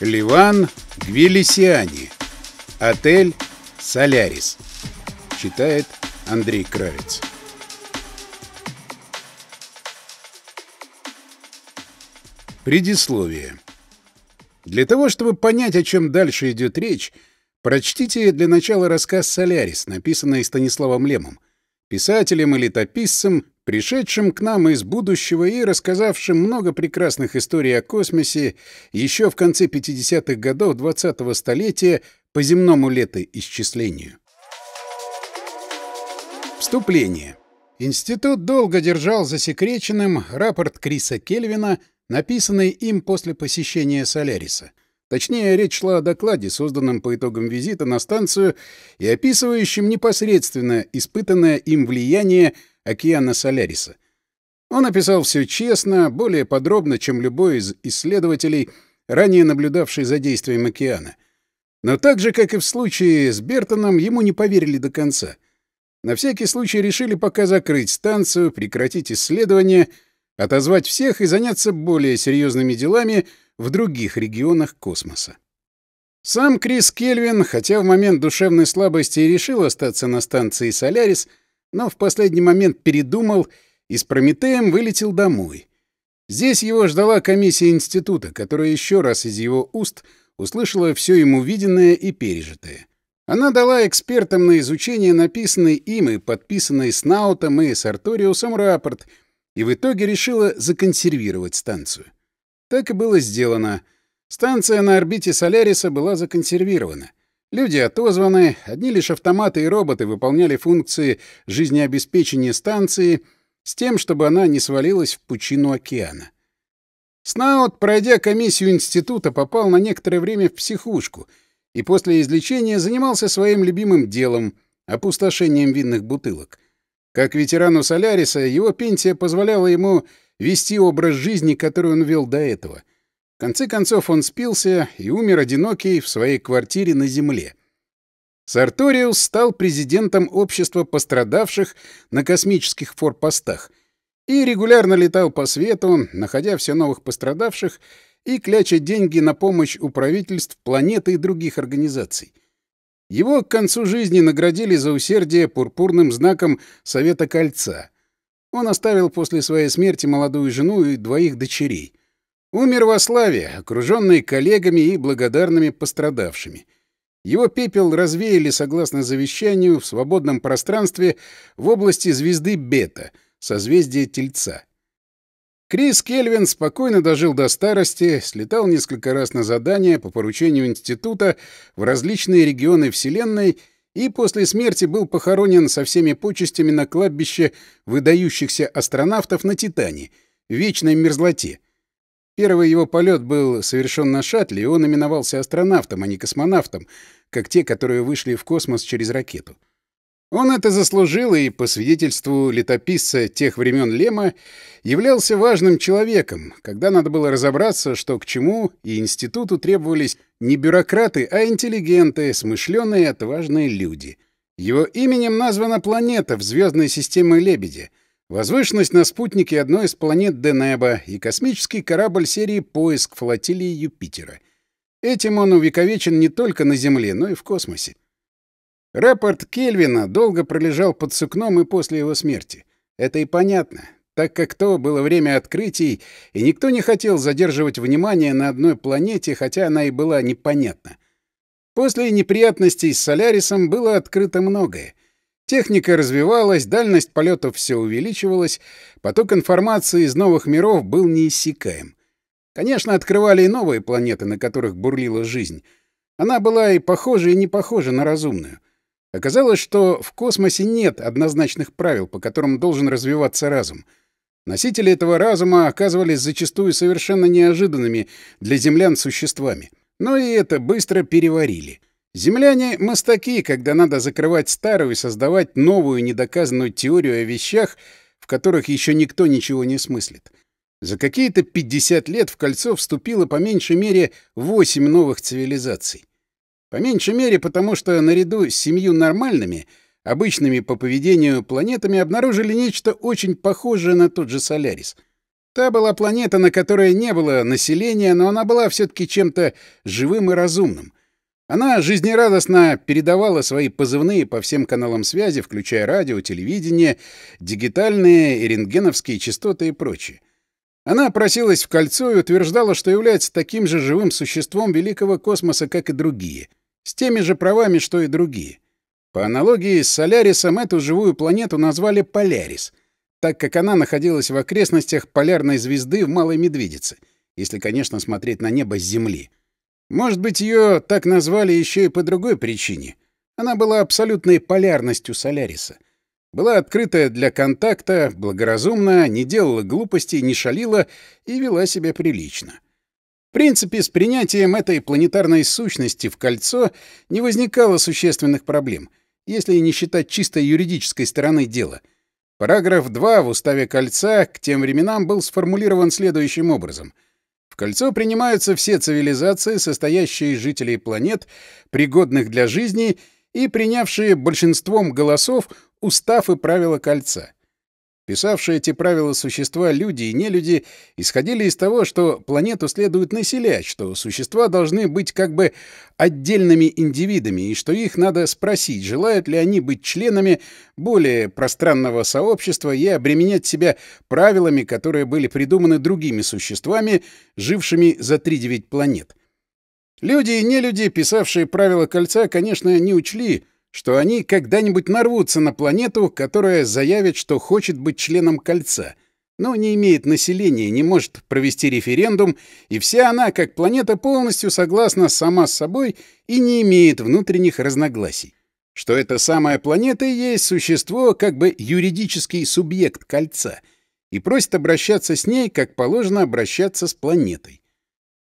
Ливан Гвилисиани. Отель «Солярис». Читает Андрей Кравец. Предисловие. Для того, чтобы понять, о чем дальше идет речь, прочтите для начала рассказ «Солярис», написанный Станиславом Лемом, писателем и летописцем, пришедшим к нам из будущего и рассказавшим много прекрасных историй о космосе еще в конце 50-х годов 20-го столетия по земному летоисчислению. Вступление. Институт долго держал засекреченным рапорт Криса Кельвина, написанный им после посещения Соляриса. Точнее, речь шла о докладе, созданном по итогам визита на станцию и описывающем непосредственно испытанное им влияние океана Соляриса. Он описал все честно, более подробно, чем любой из исследователей, ранее наблюдавший за действием океана. Но так же, как и в случае с Бертоном, ему не поверили до конца. На всякий случай решили пока закрыть станцию, прекратить исследования, отозвать всех и заняться более серьезными делами в других регионах космоса. Сам Крис Кельвин, хотя в момент душевной слабости и решил остаться на станции «Солярис», но в последний момент передумал и с Прометеем вылетел домой. Здесь его ждала комиссия института, которая еще раз из его уст услышала все ему виденное и пережитое. Она дала экспертам на изучение написанный им и подписанный Снаутом и Сарториусом рапорт и в итоге решила законсервировать станцию. Так и было сделано. Станция на орбите Соляриса была законсервирована. Люди отозваны, одни лишь автоматы и роботы выполняли функции жизнеобеспечения станции с тем, чтобы она не свалилась в пучину океана. Снаут, пройдя комиссию института, попал на некоторое время в психушку и после излечения занимался своим любимым делом — опустошением винных бутылок. Как ветерану Соляриса, его пенсия позволяла ему вести образ жизни, который он вел до этого — в конце концов он спился и умер одинокий в своей квартире на земле. Сарториус стал президентом общества пострадавших на космических форпостах и регулярно летал по свету, находя все новых пострадавших и кляча деньги на помощь у правительств планеты и других организаций. Его к концу жизни наградили за усердие пурпурным знаком Совета Кольца. Он оставил после своей смерти молодую жену и двоих дочерей — Умер во славе, окруженный коллегами и благодарными пострадавшими. Его пепел развеяли, согласно завещанию, в свободном пространстве в области звезды Бета, созвездия Тельца. Крис Кельвин спокойно дожил до старости, слетал несколько раз на задания по поручению института в различные регионы Вселенной и после смерти был похоронен со всеми почестями на кладбище выдающихся астронавтов на Титане, в вечной мерзлоте — Первый его полет был совершен на шаттле, и он именовался астронавтом, а не космонавтом, как те, которые вышли в космос через ракету. Он это заслужил и, по свидетельству летописца тех времен Лема, являлся важным человеком, когда надо было разобраться, что к чему, и институту требовались не бюрократы, а интеллигенты, смышленые и отважные люди. Его именем названа планета в звездной системе Лебедя — Возвышенность на спутнике одной из планет Денеба и космический корабль серии «Поиск» флотилии Юпитера. Этим он увековечен не только на Земле, но и в космосе. Рапорт Кельвина долго пролежал под сукном и после его смерти. Это и понятно, так как то было время открытий, и никто не хотел задерживать внимание на одной планете, хотя она и была непонятна. После неприятностей с Солярисом было открыто многое. Техника развивалась, дальность полетов все увеличивалась, поток информации из новых миров был неиссякаем. Конечно, открывали и новые планеты, на которых бурлила жизнь. Она была и похожа, и не похожа на разумную. Оказалось, что в космосе нет однозначных правил, по которым должен развиваться разум. Носители этого разума оказывались зачастую совершенно неожиданными для землян существами. Но и это быстро переварили — Земляне — мастаки, когда надо закрывать старую и создавать новую недоказанную теорию о вещах, в которых еще никто ничего не смыслит. За какие-то 50 лет в кольцо вступило по меньшей мере 8 новых цивилизаций. По меньшей мере, потому что наряду с семью нормальными, обычными по поведению планетами обнаружили нечто очень похожее на тот же Солярис. Та была планета, на которой не было населения, но она была все-таки чем-то живым и разумным. Она жизнерадостно передавала свои позывные по всем каналам связи, включая радио, телевидение, дигитальные и рентгеновские частоты и прочее. Она просилась в кольцо и утверждала, что является таким же живым существом великого космоса, как и другие, с теми же правами, что и другие. По аналогии с Солярисом эту живую планету назвали Полярис, так как она находилась в окрестностях полярной звезды в Малой Медведице, если, конечно, смотреть на небо с Земли. Может быть, ее так назвали еще и по другой причине. Она была абсолютной полярностью Соляриса. Была открытая для контакта, благоразумна, не делала глупостей, не шалила и вела себя прилично. В принципе, с принятием этой планетарной сущности в кольцо не возникало существенных проблем, если не считать чисто юридической стороны дела. Параграф 2 в Уставе Кольца к тем временам был сформулирован следующим образом — в кольцо принимаются все цивилизации, состоящие из жителей планет, пригодных для жизни и принявшие большинством голосов устав и правила кольца. Писавшие эти правила существа, люди и нелюди, исходили из того, что планету следует населять, что существа должны быть как бы отдельными индивидами, и что их надо спросить, желают ли они быть членами более пространного сообщества и обременять себя правилами, которые были придуманы другими существами, жившими за 3-9 планет. Люди и нелюди, писавшие правила кольца, конечно, не учли, что они когда-нибудь нарвутся на планету, которая заявит, что хочет быть членом кольца, но не имеет населения, не может провести референдум, и вся она, как планета, полностью согласна сама с собой и не имеет внутренних разногласий. Что эта самая планета и есть существо, как бы юридический субъект кольца, и просит обращаться с ней, как положено обращаться с планетой.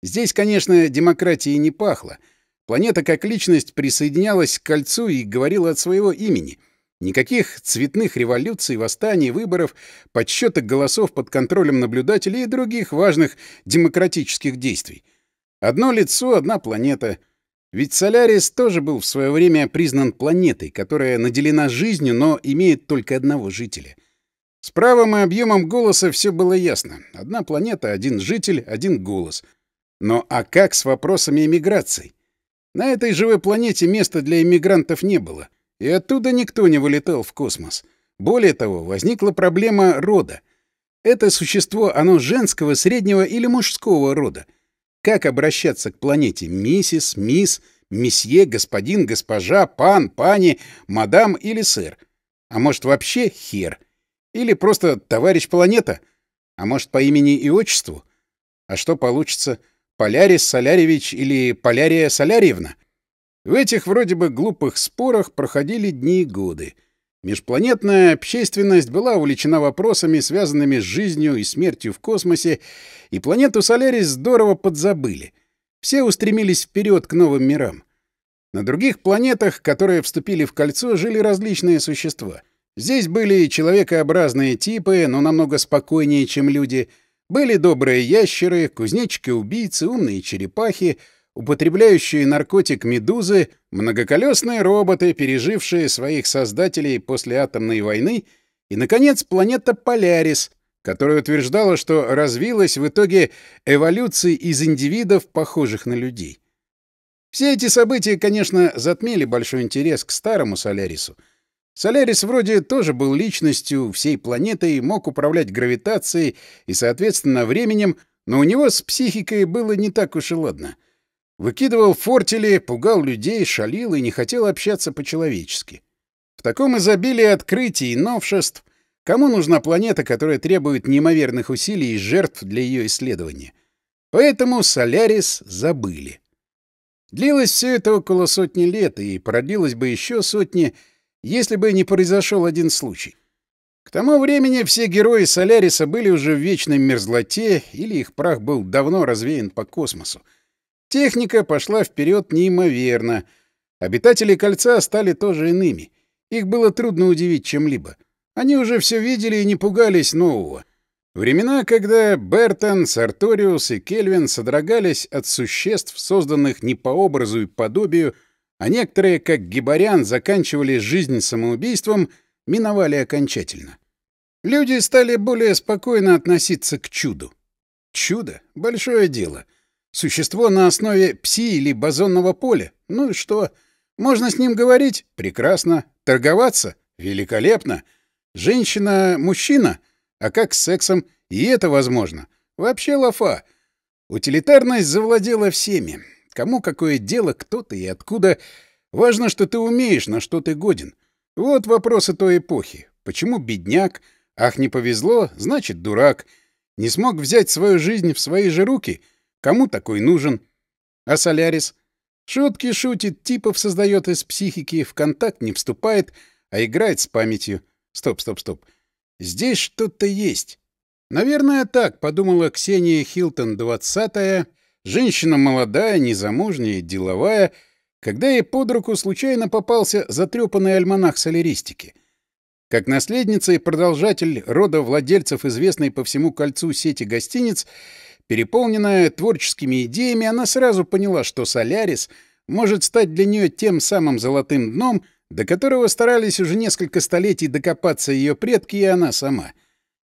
Здесь, конечно, демократии не пахло — Планета как личность присоединялась к кольцу и говорила от своего имени. Никаких цветных революций, восстаний, выборов, подсчеток голосов под контролем наблюдателей и других важных демократических действий. Одно лицо, одна планета. Ведь Солярис тоже был в свое время признан планетой, которая наделена жизнью, но имеет только одного жителя. С правом и объемом голоса все было ясно. Одна планета, один житель, один голос. Но а как с вопросами эмиграции? На этой живой планете места для иммигрантов не было, и оттуда никто не вылетал в космос. Более того, возникла проблема рода. Это существо, оно женского, среднего или мужского рода. Как обращаться к планете миссис, мисс, месье, господин, госпожа, пан, пани, мадам или сэр? А может, вообще хер? Или просто товарищ планета? А может, по имени и отчеству? А что получится? Полярис Соляревич или Полярия Солярьевна. В этих вроде бы глупых спорах проходили дни и годы. Межпланетная общественность была увлечена вопросами, связанными с жизнью и смертью в космосе, и планету Солярис здорово подзабыли. Все устремились вперед к новым мирам. На других планетах, которые вступили в кольцо, жили различные существа. Здесь были человекообразные типы, но намного спокойнее, чем люди — были добрые ящеры, кузнечики-убийцы, умные черепахи, употребляющие наркотик медузы, многоколесные роботы, пережившие своих создателей после атомной войны, и, наконец, планета Полярис, которая утверждала, что развилась в итоге эволюции из индивидов, похожих на людей. Все эти события, конечно, затмили большой интерес к старому Солярису — Солярис вроде тоже был личностью всей планеты и мог управлять гравитацией и, соответственно, временем, но у него с психикой было не так уж и ладно. Выкидывал фортили, пугал людей, шалил и не хотел общаться по-человечески. В таком изобилии открытий и новшеств кому нужна планета, которая требует неимоверных усилий и жертв для ее исследования? Поэтому Солярис забыли. Длилось все это около сотни лет, и продлилось бы еще сотни, если бы не произошел один случай. К тому времени все герои Соляриса были уже в вечной мерзлоте или их прах был давно развеян по космосу. Техника пошла вперед неимоверно. Обитатели Кольца стали тоже иными. Их было трудно удивить чем-либо. Они уже все видели и не пугались нового. Времена, когда Бертон, Сарториус и Кельвин содрогались от существ, созданных не по образу и подобию, а некоторые, как Гибарян, заканчивали жизнь самоубийством, миновали окончательно. Люди стали более спокойно относиться к чуду. Чудо — большое дело. Существо на основе пси или бозонного поля. Ну и что? Можно с ним говорить? Прекрасно. Торговаться? Великолепно. Женщина — мужчина? А как с сексом? И это возможно. Вообще лафа. Утилитарность завладела всеми. Кому какое дело, кто ты и откуда. Важно, что ты умеешь, на что ты годен. Вот вопросы той эпохи. Почему бедняк? Ах, не повезло, значит, дурак. Не смог взять свою жизнь в свои же руки? Кому такой нужен? А Солярис? Шутки шутит, типов создает из психики, в контакт не вступает, а играет с памятью. Стоп, стоп, стоп. Здесь что-то есть. Наверное, так подумала Ксения Хилтон, двадцатая, женщина молодая, незамужняя, деловая, когда ей под руку случайно попался затрепанный альманах соляристики. Как наследница и продолжатель рода владельцев известной по всему кольцу сети гостиниц, переполненная творческими идеями, она сразу поняла, что «Солярис» может стать для нее тем самым золотым дном, до которого старались уже несколько столетий докопаться ее предки и она сама.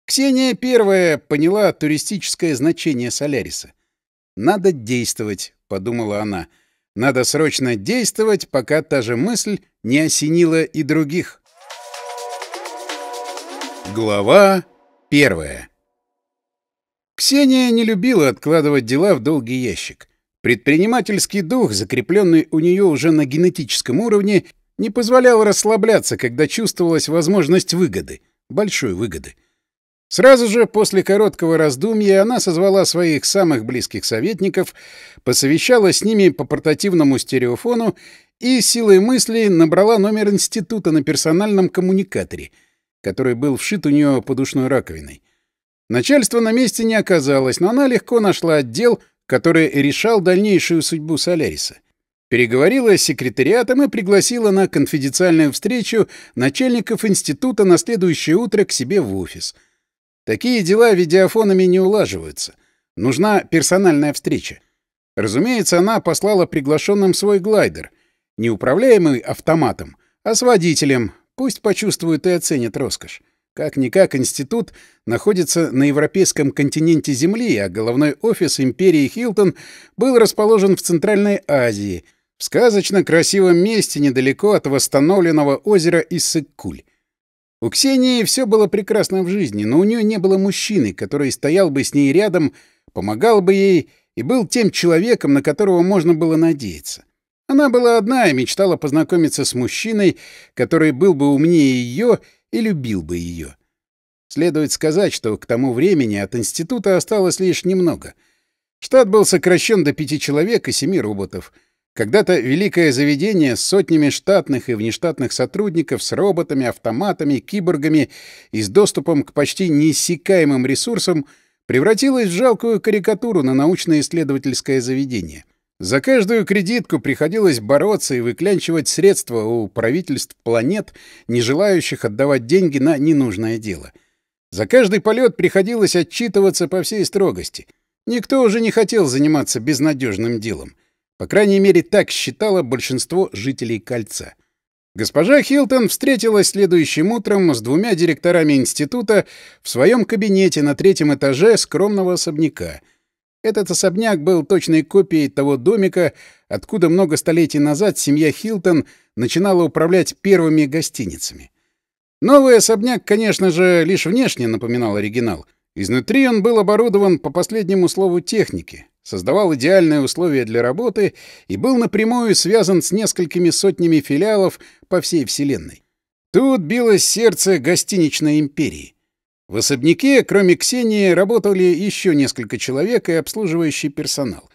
Ксения первая поняла туристическое значение «Соляриса». «Надо действовать», — подумала она. «Надо срочно действовать, пока та же мысль не осенила и других». Глава первая Ксения не любила откладывать дела в долгий ящик. Предпринимательский дух, закрепленный у нее уже на генетическом уровне, не позволял расслабляться, когда чувствовалась возможность выгоды, большой выгоды. Сразу же после короткого раздумья она созвала своих самых близких советников, посовещалась с ними по портативному стереофону и силой мысли набрала номер института на персональном коммуникаторе — который был вшит у нее подушной раковиной. Начальство на месте не оказалось, но она легко нашла отдел, который решал дальнейшую судьбу Соляриса. Переговорила с секретариатом и пригласила на конфиденциальную встречу начальников института на следующее утро к себе в офис. Такие дела видеофонами не улаживаются. Нужна персональная встреча. Разумеется, она послала приглашенным свой глайдер, не управляемый автоматом, а с водителем, Пусть почувствуют и оценят роскошь. Как-никак институт находится на европейском континенте Земли, а головной офис империи Хилтон был расположен в Центральной Азии, в сказочно красивом месте недалеко от восстановленного озера Иссык-Куль. У Ксении все было прекрасно в жизни, но у нее не было мужчины, который стоял бы с ней рядом, помогал бы ей и был тем человеком, на которого можно было надеяться. Она была одна и мечтала познакомиться с мужчиной, который был бы умнее ее и любил бы ее. Следует сказать, что к тому времени от института осталось лишь немного. Штат был сокращен до пяти человек и семи роботов. Когда-то великое заведение с сотнями штатных и внештатных сотрудников, с роботами, автоматами, киборгами и с доступом к почти неиссякаемым ресурсам превратилось в жалкую карикатуру на научно-исследовательское заведение. За каждую кредитку приходилось бороться и выклянчивать средства у правительств планет, не желающих отдавать деньги на ненужное дело. За каждый полет приходилось отчитываться по всей строгости. Никто уже не хотел заниматься безнадежным делом. По крайней мере, так считало большинство жителей Кольца. Госпожа Хилтон встретилась следующим утром с двумя директорами института в своем кабинете на третьем этаже скромного особняка — этот особняк был точной копией того домика, откуда много столетий назад семья Хилтон начинала управлять первыми гостиницами. Новый особняк, конечно же, лишь внешне напоминал оригинал. Изнутри он был оборудован по последнему слову техники, создавал идеальные условия для работы и был напрямую связан с несколькими сотнями филиалов по всей Вселенной. Тут билось сердце гостиничной империи. В особняке, кроме Ксении, работали еще несколько человек и обслуживающий персонал.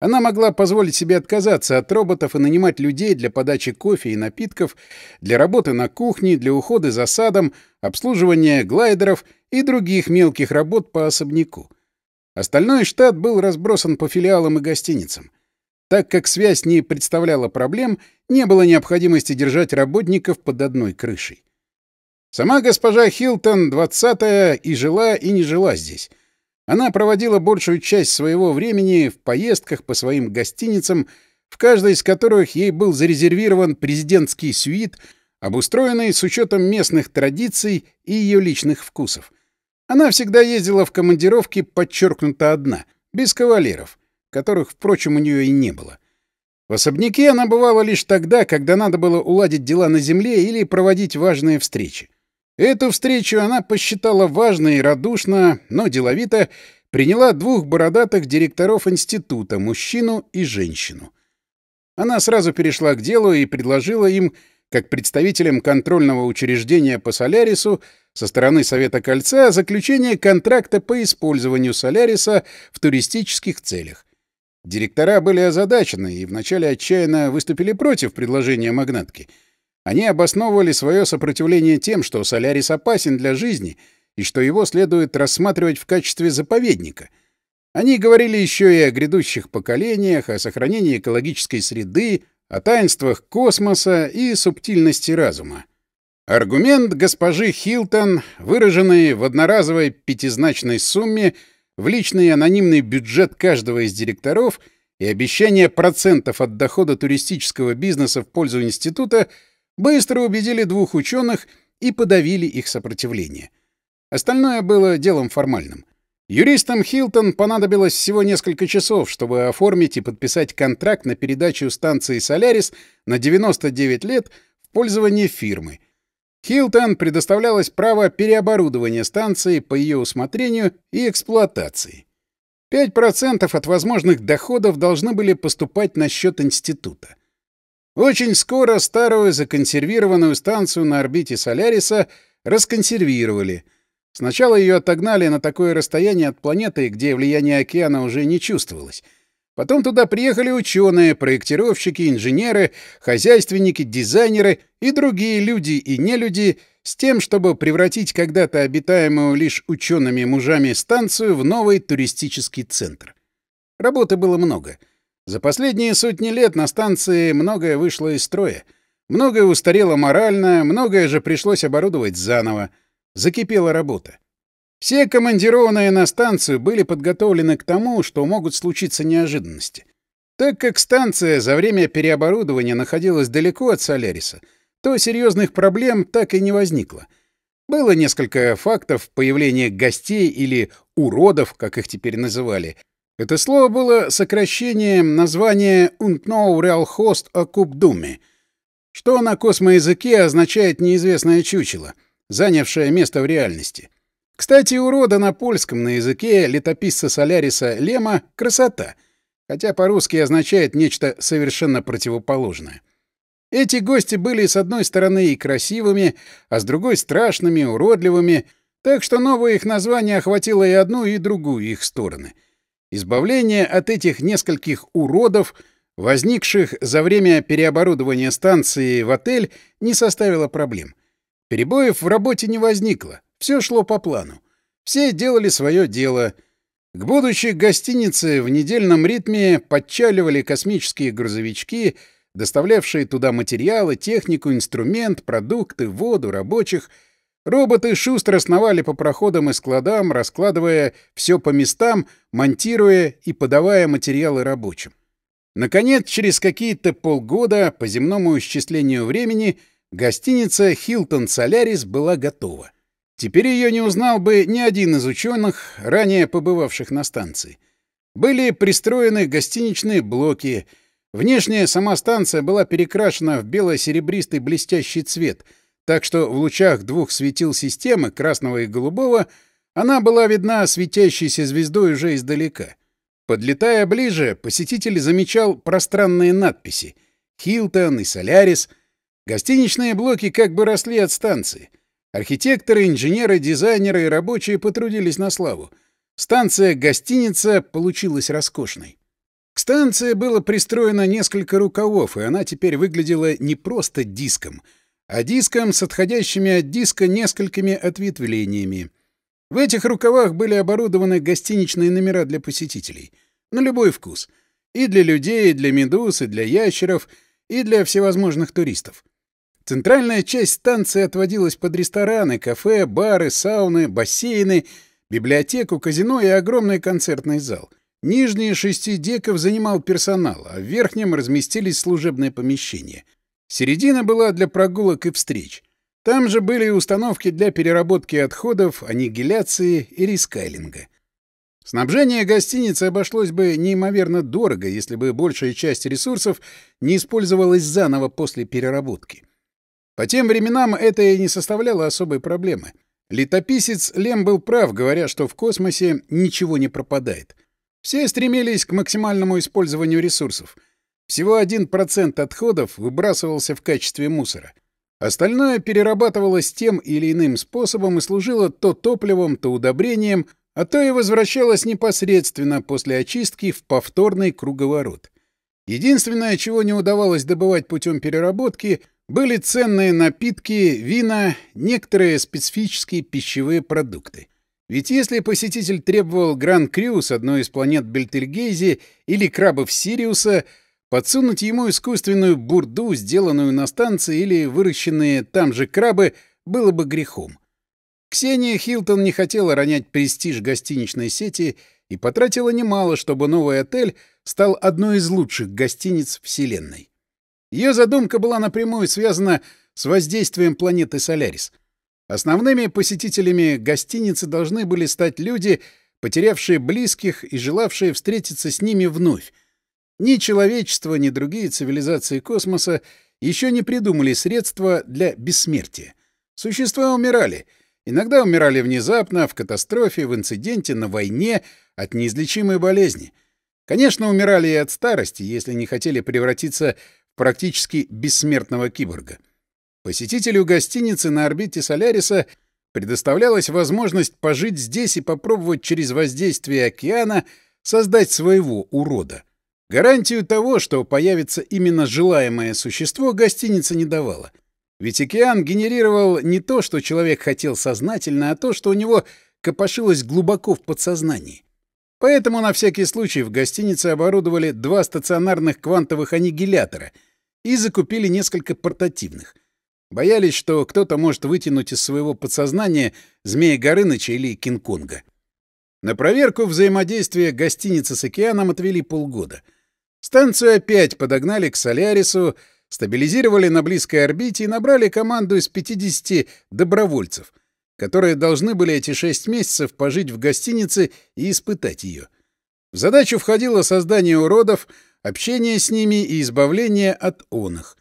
Она могла позволить себе отказаться от роботов и нанимать людей для подачи кофе и напитков, для работы на кухне, для ухода за садом, обслуживания глайдеров и других мелких работ по особняку. Остальной штат был разбросан по филиалам и гостиницам. Так как связь не представляла проблем, не было необходимости держать работников под одной крышей. Сама госпожа Хилтон, двадцатая, и жила, и не жила здесь. Она проводила большую часть своего времени в поездках по своим гостиницам, в каждой из которых ей был зарезервирован президентский сюит, обустроенный с учетом местных традиций и ее личных вкусов. Она всегда ездила в командировки подчеркнуто одна, без кавалеров, которых, впрочем, у нее и не было. В особняке она бывала лишь тогда, когда надо было уладить дела на земле или проводить важные встречи. Эту встречу она посчитала важной и радушно, но деловито приняла двух бородатых директоров института, мужчину и женщину. Она сразу перешла к делу и предложила им, как представителям контрольного учреждения по Солярису, со стороны Совета Кольца, заключение контракта по использованию Соляриса в туристических целях. Директора были озадачены и вначале отчаянно выступили против предложения магнатки. Они обосновывали свое сопротивление тем, что Солярис опасен для жизни и что его следует рассматривать в качестве заповедника. Они говорили еще и о грядущих поколениях, о сохранении экологической среды, о таинствах космоса и субтильности разума. Аргумент госпожи Хилтон, выраженный в одноразовой пятизначной сумме — в личный анонимный бюджет каждого из директоров и обещание процентов от дохода туристического бизнеса в пользу института быстро убедили двух ученых и подавили их сопротивление. Остальное было делом формальным. Юристам Хилтон понадобилось всего несколько часов, чтобы оформить и подписать контракт на передачу станции «Солярис» на 99 лет в пользование фирмы — Хилтон предоставлялось право переоборудования станции по ее усмотрению и эксплуатации. 5% от возможных доходов должны были поступать на счет института. Очень скоро старую законсервированную станцию на орбите Соляриса расконсервировали. Сначала ее отогнали на такое расстояние от планеты, где влияние океана уже не чувствовалось — Потом туда приехали ученые, проектировщики, инженеры, хозяйственники, дизайнеры и другие люди и нелюди с тем, чтобы превратить когда-то обитаемую лишь учеными мужами станцию в новый туристический центр. Работы было много. За последние сотни лет на станции многое вышло из строя. Многое устарело морально, многое же пришлось оборудовать заново. Закипела работа. Все командированные на станцию были подготовлены к тому, что могут случиться неожиданности. Так как станция за время переоборудования находилась далеко от Соляриса, то серьезных проблем так и не возникло. Было несколько фактов появления гостей или уродов, как их теперь называли. Это слово было сокращением названия «Unknown Real Host Akubdumi», что на космоязыке означает «неизвестное чучело», занявшее место в реальности. Кстати, урода на польском на языке летописца Соляриса Лема — красота, хотя по-русски означает нечто совершенно противоположное. Эти гости были с одной стороны и красивыми, а с другой — страшными, уродливыми, так что новое их название охватило и одну, и другую их стороны. Избавление от этих нескольких уродов, возникших за время переоборудования станции в отель, не составило проблем. Перебоев в работе не возникло. Все шло по плану. Все делали свое дело. К будущей гостинице в недельном ритме подчаливали космические грузовички, доставлявшие туда материалы, технику, инструмент, продукты, воду, рабочих. Роботы шустро сновали по проходам и складам, раскладывая все по местам, монтируя и подавая материалы рабочим. Наконец, через какие-то полгода, по земному исчислению времени, гостиница «Хилтон Солярис» была готова. Теперь ее не узнал бы ни один из ученых, ранее побывавших на станции. Были пристроены гостиничные блоки. Внешняя сама станция была перекрашена в бело-серебристый блестящий цвет, так что в лучах двух светил системы, красного и голубого, она была видна светящейся звездой уже издалека. Подлетая ближе, посетитель замечал пространные надписи «Хилтон» и «Солярис». Гостиничные блоки как бы росли от станции — Архитекторы, инженеры, дизайнеры и рабочие потрудились на славу. Станция-гостиница получилась роскошной. К станции было пристроено несколько рукавов, и она теперь выглядела не просто диском, а диском с отходящими от диска несколькими ответвлениями. В этих рукавах были оборудованы гостиничные номера для посетителей. На любой вкус. И для людей, и для медуз, и для ящеров, и для всевозможных туристов. Центральная часть станции отводилась под рестораны, кафе, бары, сауны, бассейны, библиотеку, казино и огромный концертный зал. Нижние шести деков занимал персонал, а в верхнем разместились служебные помещения. Середина была для прогулок и встреч. Там же были установки для переработки отходов, аннигиляции и рискайлинга. Снабжение гостиницы обошлось бы неимоверно дорого, если бы большая часть ресурсов не использовалась заново после переработки. По тем временам это и не составляло особой проблемы. Летописец Лем был прав, говоря, что в космосе ничего не пропадает. Все стремились к максимальному использованию ресурсов. Всего 1% отходов выбрасывался в качестве мусора. Остальное перерабатывалось тем или иным способом и служило то топливом, то удобрением — а то и возвращалась непосредственно после очистки в повторный круговорот. Единственное, чего не удавалось добывать путем переработки, были ценные напитки, вина, некоторые специфические пищевые продукты. Ведь если посетитель требовал Гран-Крю с одной из планет Бельтельгейзи или крабов Сириуса, подсунуть ему искусственную бурду, сделанную на станции или выращенные там же крабы, было бы грехом. Ксения Хилтон не хотела ронять престиж гостиничной сети и потратила немало, чтобы новый отель стал одной из лучших гостиниц Вселенной. Ее задумка была напрямую связана с воздействием планеты Солярис. Основными посетителями гостиницы должны были стать люди, потерявшие близких и желавшие встретиться с ними вновь. Ни человечество, ни другие цивилизации космоса еще не придумали средства для бессмертия. Существа умирали — Иногда умирали внезапно, в катастрофе, в инциденте, на войне, от неизлечимой болезни. Конечно, умирали и от старости, если не хотели превратиться практически бессмертного киборга. Посетителю гостиницы на орбите Соляриса предоставлялась возможность пожить здесь и попробовать через воздействие океана создать своего урода. Гарантию того, что появится именно желаемое существо, гостиница не давала. Ведь океан генерировал не то, что человек хотел сознательно, а то, что у него копошилось глубоко в подсознании. Поэтому на всякий случай в гостинице оборудовали два стационарных квантовых аннигилятора и закупили несколько портативных. Боялись, что кто-то может вытянуть из своего подсознания Змея Горыныча или Кинг-Конга. На проверку взаимодействия гостиницы с океаном отвели полгода. Станцию опять подогнали к Солярису, стабилизировали на близкой орбите и набрали команду из 50 добровольцев, которые должны были эти шесть месяцев пожить в гостинице и испытать ее. В задачу входило создание уродов, общение с ними и избавление от оных.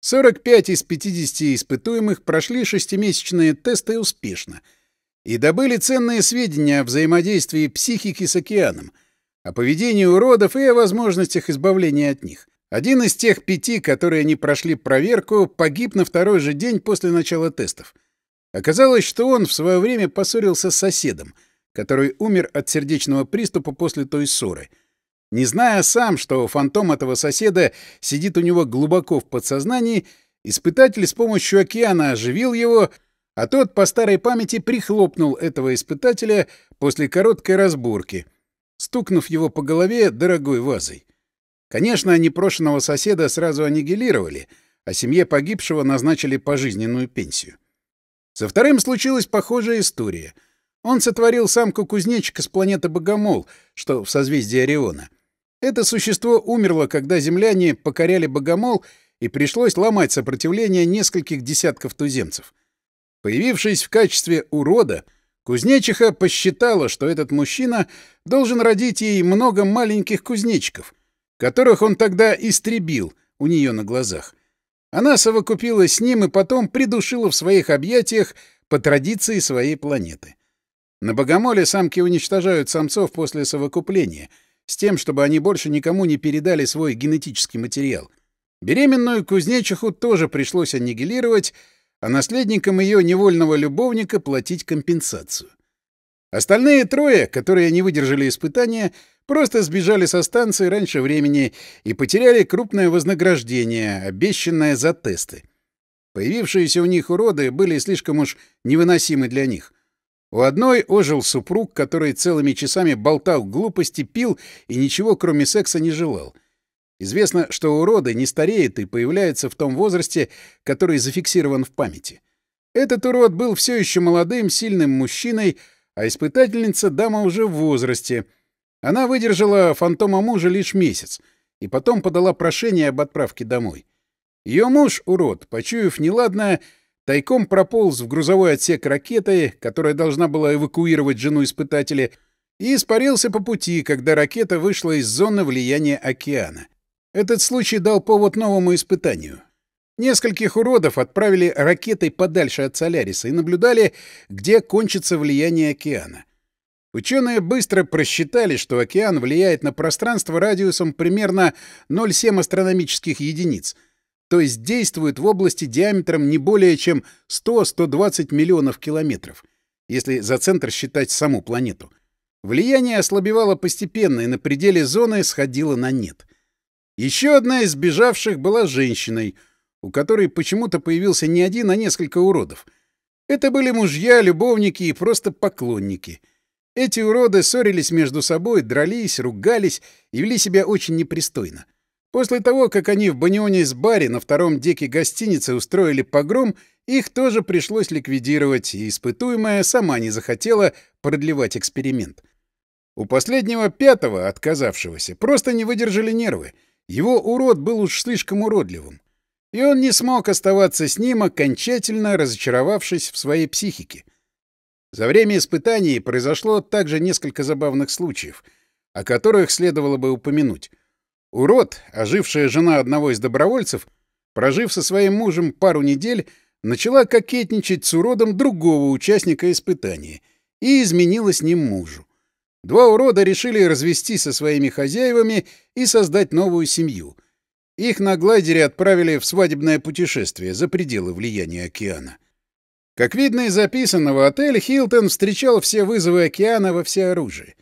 45 из 50 испытуемых прошли шестимесячные тесты успешно и добыли ценные сведения о взаимодействии психики с океаном, о поведении уродов и о возможностях избавления от них — один из тех пяти, которые не прошли проверку, погиб на второй же день после начала тестов. Оказалось, что он в свое время поссорился с соседом, который умер от сердечного приступа после той ссоры. Не зная сам, что фантом этого соседа сидит у него глубоко в подсознании, испытатель с помощью океана оживил его, а тот по старой памяти прихлопнул этого испытателя после короткой разборки, стукнув его по голове дорогой вазой. Конечно, непрошенного соседа сразу аннигилировали, а семье погибшего назначили пожизненную пенсию. Со вторым случилась похожая история. Он сотворил самку-кузнечика с планеты Богомол, что в созвездии Ориона. Это существо умерло, когда земляне покоряли Богомол, и пришлось ломать сопротивление нескольких десятков туземцев. Появившись в качестве урода, кузнечиха посчитала, что этот мужчина должен родить ей много маленьких кузнечиков — которых он тогда истребил у нее на глазах. Она совокупилась с ним и потом придушила в своих объятиях по традиции своей планеты. На Богомоле самки уничтожают самцов после совокупления, с тем, чтобы они больше никому не передали свой генетический материал. Беременную кузнечиху тоже пришлось аннигилировать, а наследникам ее невольного любовника платить компенсацию. Остальные трое, которые не выдержали испытания, Просто сбежали со станции раньше времени и потеряли крупное вознаграждение, обещанное за тесты. Появившиеся у них уроды были слишком уж невыносимы для них. У одной ожил супруг, который целыми часами болтал глупости, пил и ничего кроме секса не желал. Известно, что уроды не стареют и появляются в том возрасте, который зафиксирован в памяти. Этот урод был все еще молодым, сильным мужчиной, а испытательница — дама уже в возрасте — она выдержала фантома мужа лишь месяц и потом подала прошение об отправке домой. Ее муж, урод, почуяв неладное, тайком прополз в грузовой отсек ракеты, которая должна была эвакуировать жену испытателя, и испарился по пути, когда ракета вышла из зоны влияния океана. Этот случай дал повод новому испытанию. Нескольких уродов отправили ракетой подальше от Соляриса и наблюдали, где кончится влияние океана. Ученые быстро просчитали, что океан влияет на пространство радиусом примерно 0,7 астрономических единиц, то есть действует в области диаметром не более чем 100-120 миллионов километров, если за центр считать саму планету. Влияние ослабевало постепенно и на пределе зоны сходило на нет. Еще одна из сбежавших была женщиной, у которой почему-то появился не один, а несколько уродов. Это были мужья, любовники и просто поклонники — эти уроды ссорились между собой, дрались, ругались и вели себя очень непристойно. После того, как они в банионе с баре на втором деке гостиницы устроили погром, их тоже пришлось ликвидировать, и испытуемая сама не захотела продлевать эксперимент. У последнего пятого, отказавшегося, просто не выдержали нервы. Его урод был уж слишком уродливым. И он не смог оставаться с ним, окончательно разочаровавшись в своей психике. За время испытаний произошло также несколько забавных случаев, о которых следовало бы упомянуть. Урод, ожившая жена одного из добровольцев, прожив со своим мужем пару недель, начала кокетничать с уродом другого участника испытания и изменила с ним мужу. Два урода решили развестись со своими хозяевами и создать новую семью. Их на глайдере отправили в свадебное путешествие за пределы влияния океана. Как видно из записанного, отель «Хилтон» встречал все вызовы океана во всеоружии.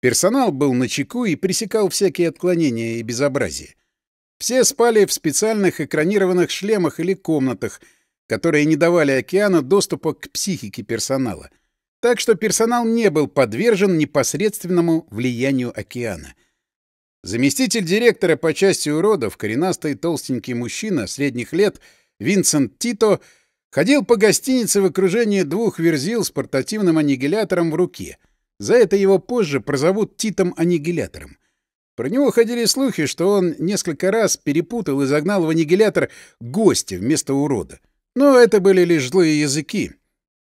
Персонал был на чеку и пресекал всякие отклонения и безобразия. Все спали в специальных экранированных шлемах или комнатах, которые не давали океану доступа к психике персонала. Так что персонал не был подвержен непосредственному влиянию океана. Заместитель директора по части уродов, коренастый толстенький мужчина средних лет, Винсент Тито — Ходил по гостинице в окружении двух верзил с портативным аннигилятором в руке. За это его позже прозовут Титом-аннигилятором. Про него ходили слухи, что он несколько раз перепутал и загнал в аннигилятор гостя вместо урода. Но это были лишь злые языки.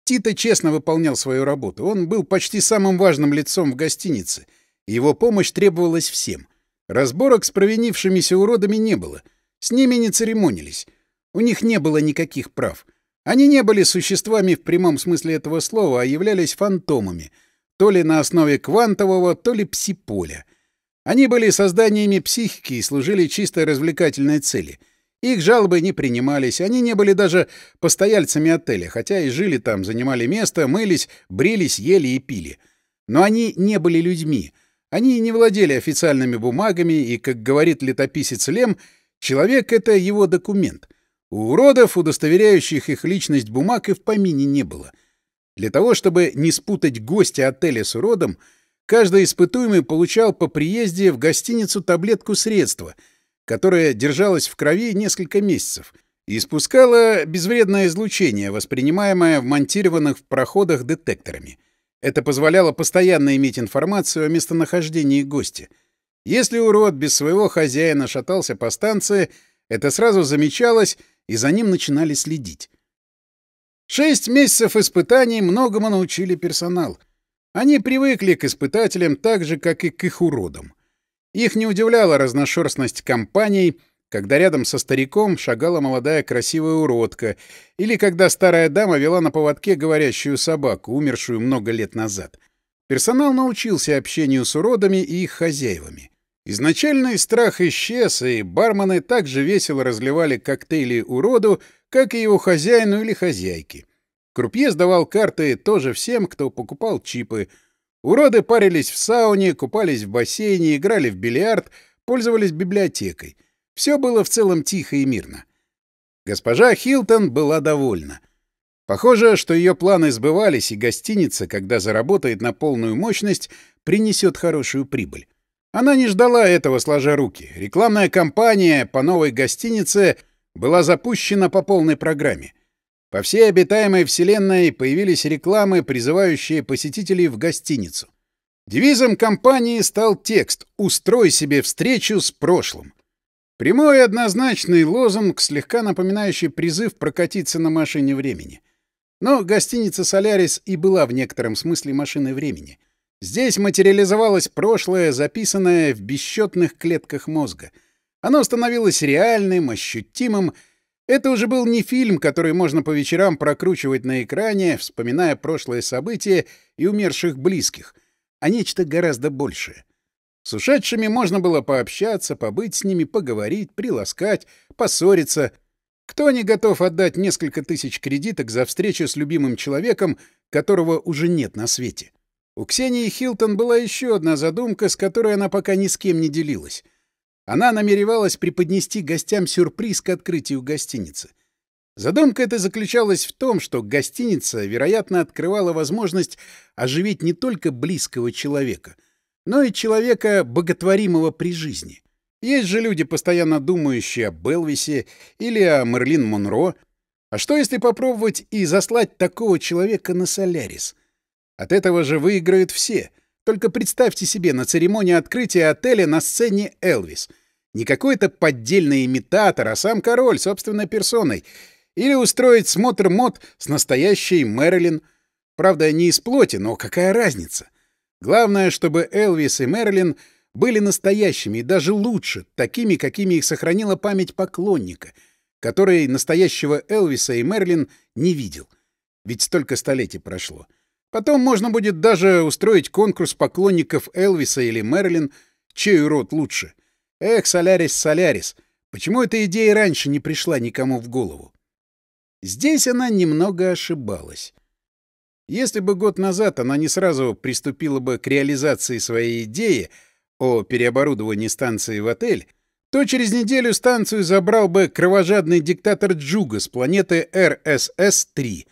Тита честно выполнял свою работу. Он был почти самым важным лицом в гостинице. Его помощь требовалась всем. Разборок с провинившимися уродами не было. С ними не церемонились. У них не было никаких прав. Они не были существами в прямом смысле этого слова, а являлись фантомами, то ли на основе квантового, то ли псиполя. Они были созданиями психики и служили чисто развлекательной цели. Их жалобы не принимались, они не были даже постояльцами отеля, хотя и жили там, занимали место, мылись, брились, ели и пили. Но они не были людьми. Они не владели официальными бумагами, и, как говорит летописец Лем, человек — это его документ — у уродов, удостоверяющих их личность бумаг, и в помине не было. Для того, чтобы не спутать гостя отеля с уродом, каждый испытуемый получал по приезде в гостиницу таблетку средства, которое держалось в крови несколько месяцев и испускало безвредное излучение, воспринимаемое вмонтированных в проходах детекторами. Это позволяло постоянно иметь информацию о местонахождении гостя. Если урод без своего хозяина шатался по станции, это сразу замечалось и за ним начинали следить. Шесть месяцев испытаний многому научили персонал. Они привыкли к испытателям так же, как и к их уродам. Их не удивляла разношерстность компаний, когда рядом со стариком шагала молодая красивая уродка, или когда старая дама вела на поводке говорящую собаку, умершую много лет назад. Персонал научился общению с уродами и их хозяевами. Изначальный страх исчез, и бармены так же весело разливали коктейли уроду, как и его хозяину или хозяйке. Крупье сдавал карты тоже всем, кто покупал чипы. Уроды парились в сауне, купались в бассейне, играли в бильярд, пользовались библиотекой. Все было в целом тихо и мирно. Госпожа Хилтон была довольна. Похоже, что ее планы сбывались, и гостиница, когда заработает на полную мощность, принесет хорошую прибыль. Она не ждала этого, сложа руки. Рекламная кампания по новой гостинице была запущена по полной программе. По всей обитаемой вселенной появились рекламы, призывающие посетителей в гостиницу. Девизом компании стал текст «Устрой себе встречу с прошлым». Прямой и однозначный лозунг, слегка напоминающий призыв прокатиться на машине времени. Но гостиница «Солярис» и была в некотором смысле машиной времени. Здесь материализовалось прошлое, записанное в бесчетных клетках мозга. Оно становилось реальным, ощутимым. Это уже был не фильм, который можно по вечерам прокручивать на экране, вспоминая прошлые события и умерших близких, а нечто гораздо большее. С ушедшими можно было пообщаться, побыть с ними, поговорить, приласкать, поссориться. Кто не готов отдать несколько тысяч кредиток за встречу с любимым человеком, которого уже нет на свете? У Ксении Хилтон была еще одна задумка, с которой она пока ни с кем не делилась. Она намеревалась преподнести гостям сюрприз к открытию гостиницы. Задумка эта заключалась в том, что гостиница, вероятно, открывала возможность оживить не только близкого человека — но и человека, боготворимого при жизни. Есть же люди, постоянно думающие о Белвисе или о Мерлин Монро. А что, если попробовать и заслать такого человека на Солярис? От этого же выиграют все. Только представьте себе на церемонии открытия отеля на сцене Элвис. Не какой-то поддельный имитатор, а сам король собственной персоной. Или устроить смотр мод с настоящей Мэрилин. Правда, не из плоти, но какая разница? — Главное, чтобы Элвис и Мерлин были настоящими и даже лучше, такими, какими их сохранила память поклонника, который настоящего Элвиса и Мерлин не видел. Ведь столько столетий прошло. Потом можно будет даже устроить конкурс поклонников Элвиса или Мерлин, чей род лучше. Эх, Солярис, Солярис, почему эта идея раньше не пришла никому в голову? Здесь она немного ошибалась. Если бы год назад она не сразу приступила бы к реализации своей идеи о переоборудовании станции в отель, то через неделю станцию забрал бы кровожадный диктатор Джуга с планеты РСС-3.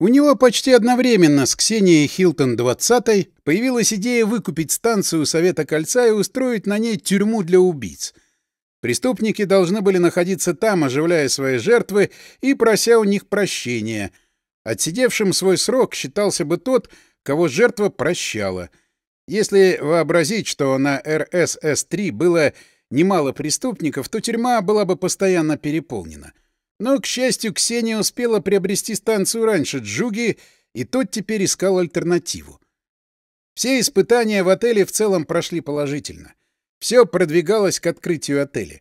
У него почти одновременно с Ксенией Хилтон-20 появилась идея выкупить станцию Совета Кольца и устроить на ней тюрьму для убийц. Преступники должны были находиться там, оживляя свои жертвы и прося у них прощения — Отсидевшим свой срок считался бы тот, кого жертва прощала. Если вообразить, что на РСС-3 было немало преступников, то тюрьма была бы постоянно переполнена. Но, к счастью, Ксения успела приобрести станцию раньше Джуги, и тот теперь искал альтернативу. Все испытания в отеле в целом прошли положительно. Все продвигалось к открытию отеля.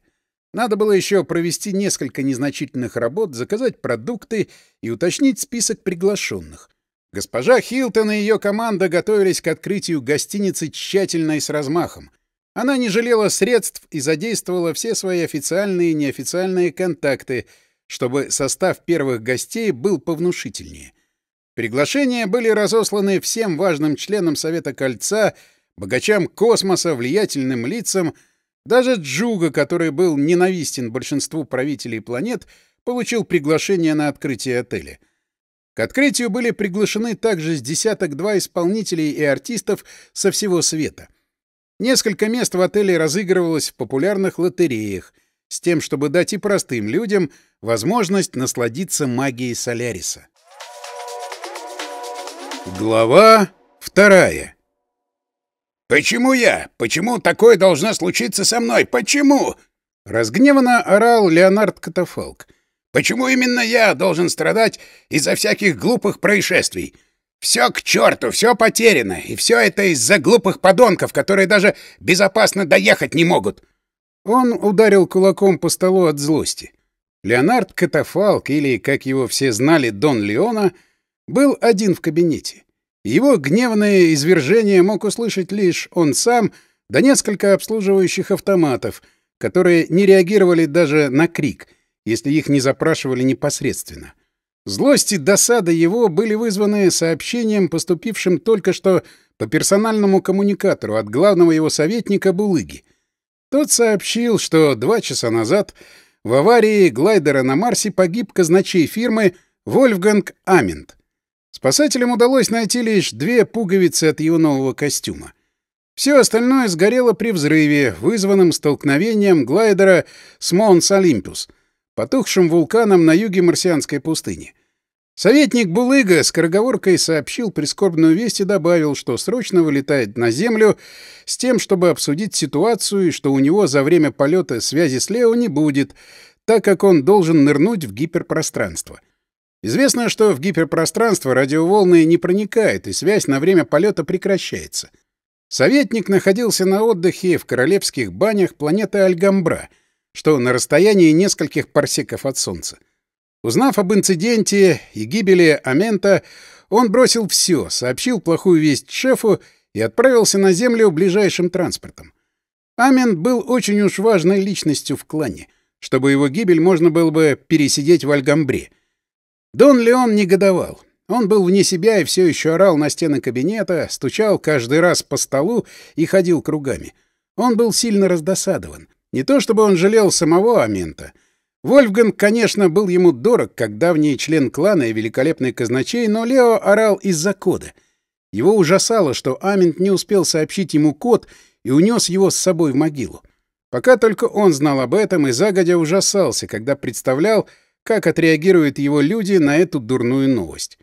Надо было еще провести несколько незначительных работ, заказать продукты и уточнить список приглашенных. Госпожа Хилтон и ее команда готовились к открытию гостиницы тщательно и с размахом. Она не жалела средств и задействовала все свои официальные и неофициальные контакты, чтобы состав первых гостей был повнушительнее. Приглашения были разосланы всем важным членам Совета Кольца, богачам космоса, влиятельным лицам — даже Джуга, который был ненавистен большинству правителей планет, получил приглашение на открытие отеля. К открытию были приглашены также с десяток-два исполнителей и артистов со всего света. Несколько мест в отеле разыгрывалось в популярных лотереях, с тем, чтобы дать и простым людям возможность насладиться магией Соляриса. Глава вторая «Почему я? Почему такое должно случиться со мной? Почему?» Разгневанно орал Леонард Катафалк. «Почему именно я должен страдать из-за всяких глупых происшествий? Все к черту, все потеряно, и все это из-за глупых подонков, которые даже безопасно доехать не могут!» Он ударил кулаком по столу от злости. Леонард Катафалк, или, как его все знали, Дон Леона, был один в кабинете. Его гневное извержение мог услышать лишь он сам, да несколько обслуживающих автоматов, которые не реагировали даже на крик, если их не запрашивали непосредственно. Злость и досада его были вызваны сообщением, поступившим только что по персональному коммуникатору от главного его советника Булыги. Тот сообщил, что два часа назад в аварии глайдера на Марсе погиб казначей фирмы Вольфганг Амент. Спасателям удалось найти лишь две пуговицы от его нового костюма. Все остальное сгорело при взрыве, вызванном столкновением глайдера с Монс Олимпус, потухшим вулканом на юге марсианской пустыни. Советник Булыга с скороговоркой сообщил прискорбную весть и добавил, что срочно вылетает на Землю с тем, чтобы обсудить ситуацию и что у него за время полета связи с Лео не будет, так как он должен нырнуть в гиперпространство. Известно, что в гиперпространство радиоволны не проникают, и связь на время полета прекращается. Советник находился на отдыхе в королевских банях планеты Альгамбра, что на расстоянии нескольких парсеков от Солнца. Узнав об инциденте и гибели Амента, он бросил все, сообщил плохую весть шефу и отправился на землю ближайшим транспортом. Амент был очень уж важной личностью в клане, чтобы его гибель можно было бы пересидеть в Альгамбре. Дон Леон негодовал. Он был вне себя и все еще орал на стены кабинета, стучал каждый раз по столу и ходил кругами. Он был сильно раздосадован. Не то чтобы он жалел самого Амента — Вольфганг, конечно, был ему дорог, как давний член клана и великолепный казначей, но Лео орал из-за кода. Его ужасало, что Амент не успел сообщить ему код и унес его с собой в могилу. Пока только он знал об этом и загодя ужасался, когда представлял, как отреагируют его люди на эту дурную новость.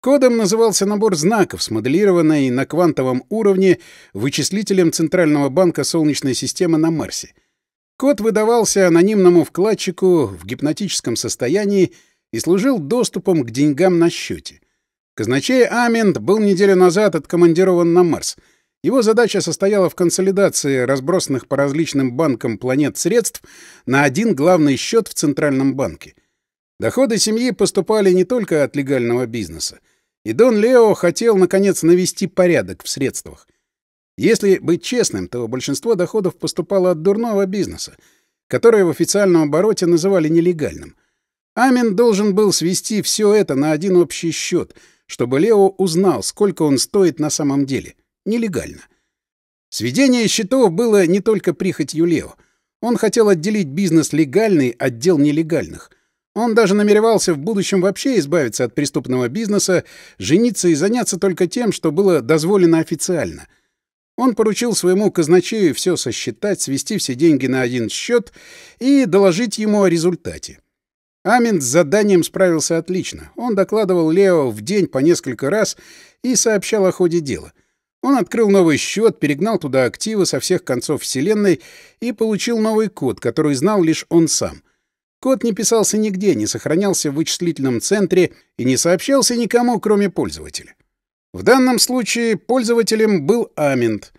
Кодом назывался набор знаков, смоделированный на квантовом уровне вычислителем Центрального банка Солнечной системы на Марсе — Код выдавался анонимному вкладчику в гипнотическом состоянии и служил доступом к деньгам на счете. Казначей Амент был неделю назад откомандирован на Марс. Его задача состояла в консолидации разбросанных по различным банкам планет средств на один главный счет в Центральном банке. Доходы семьи поступали не только от легального бизнеса. И Дон Лео хотел, наконец, навести порядок в средствах — если быть честным, то большинство доходов поступало от дурного бизнеса, который в официальном обороте называли нелегальным. Амин должен был свести все это на один общий счет, чтобы Лео узнал, сколько он стоит на самом деле. Нелегально. Сведение счетов было не только прихотью Лео. Он хотел отделить бизнес легальный от дел нелегальных. Он даже намеревался в будущем вообще избавиться от преступного бизнеса, жениться и заняться только тем, что было дозволено официально — он поручил своему казначею все сосчитать, свести все деньги на один счет и доложить ему о результате. Амин с заданием справился отлично. Он докладывал Лео в день по несколько раз и сообщал о ходе дела. Он открыл новый счет, перегнал туда активы со всех концов Вселенной и получил новый код, который знал лишь он сам. Код не писался нигде, не сохранялся в вычислительном центре и не сообщался никому, кроме пользователя. В данном случае пользователем был Амент.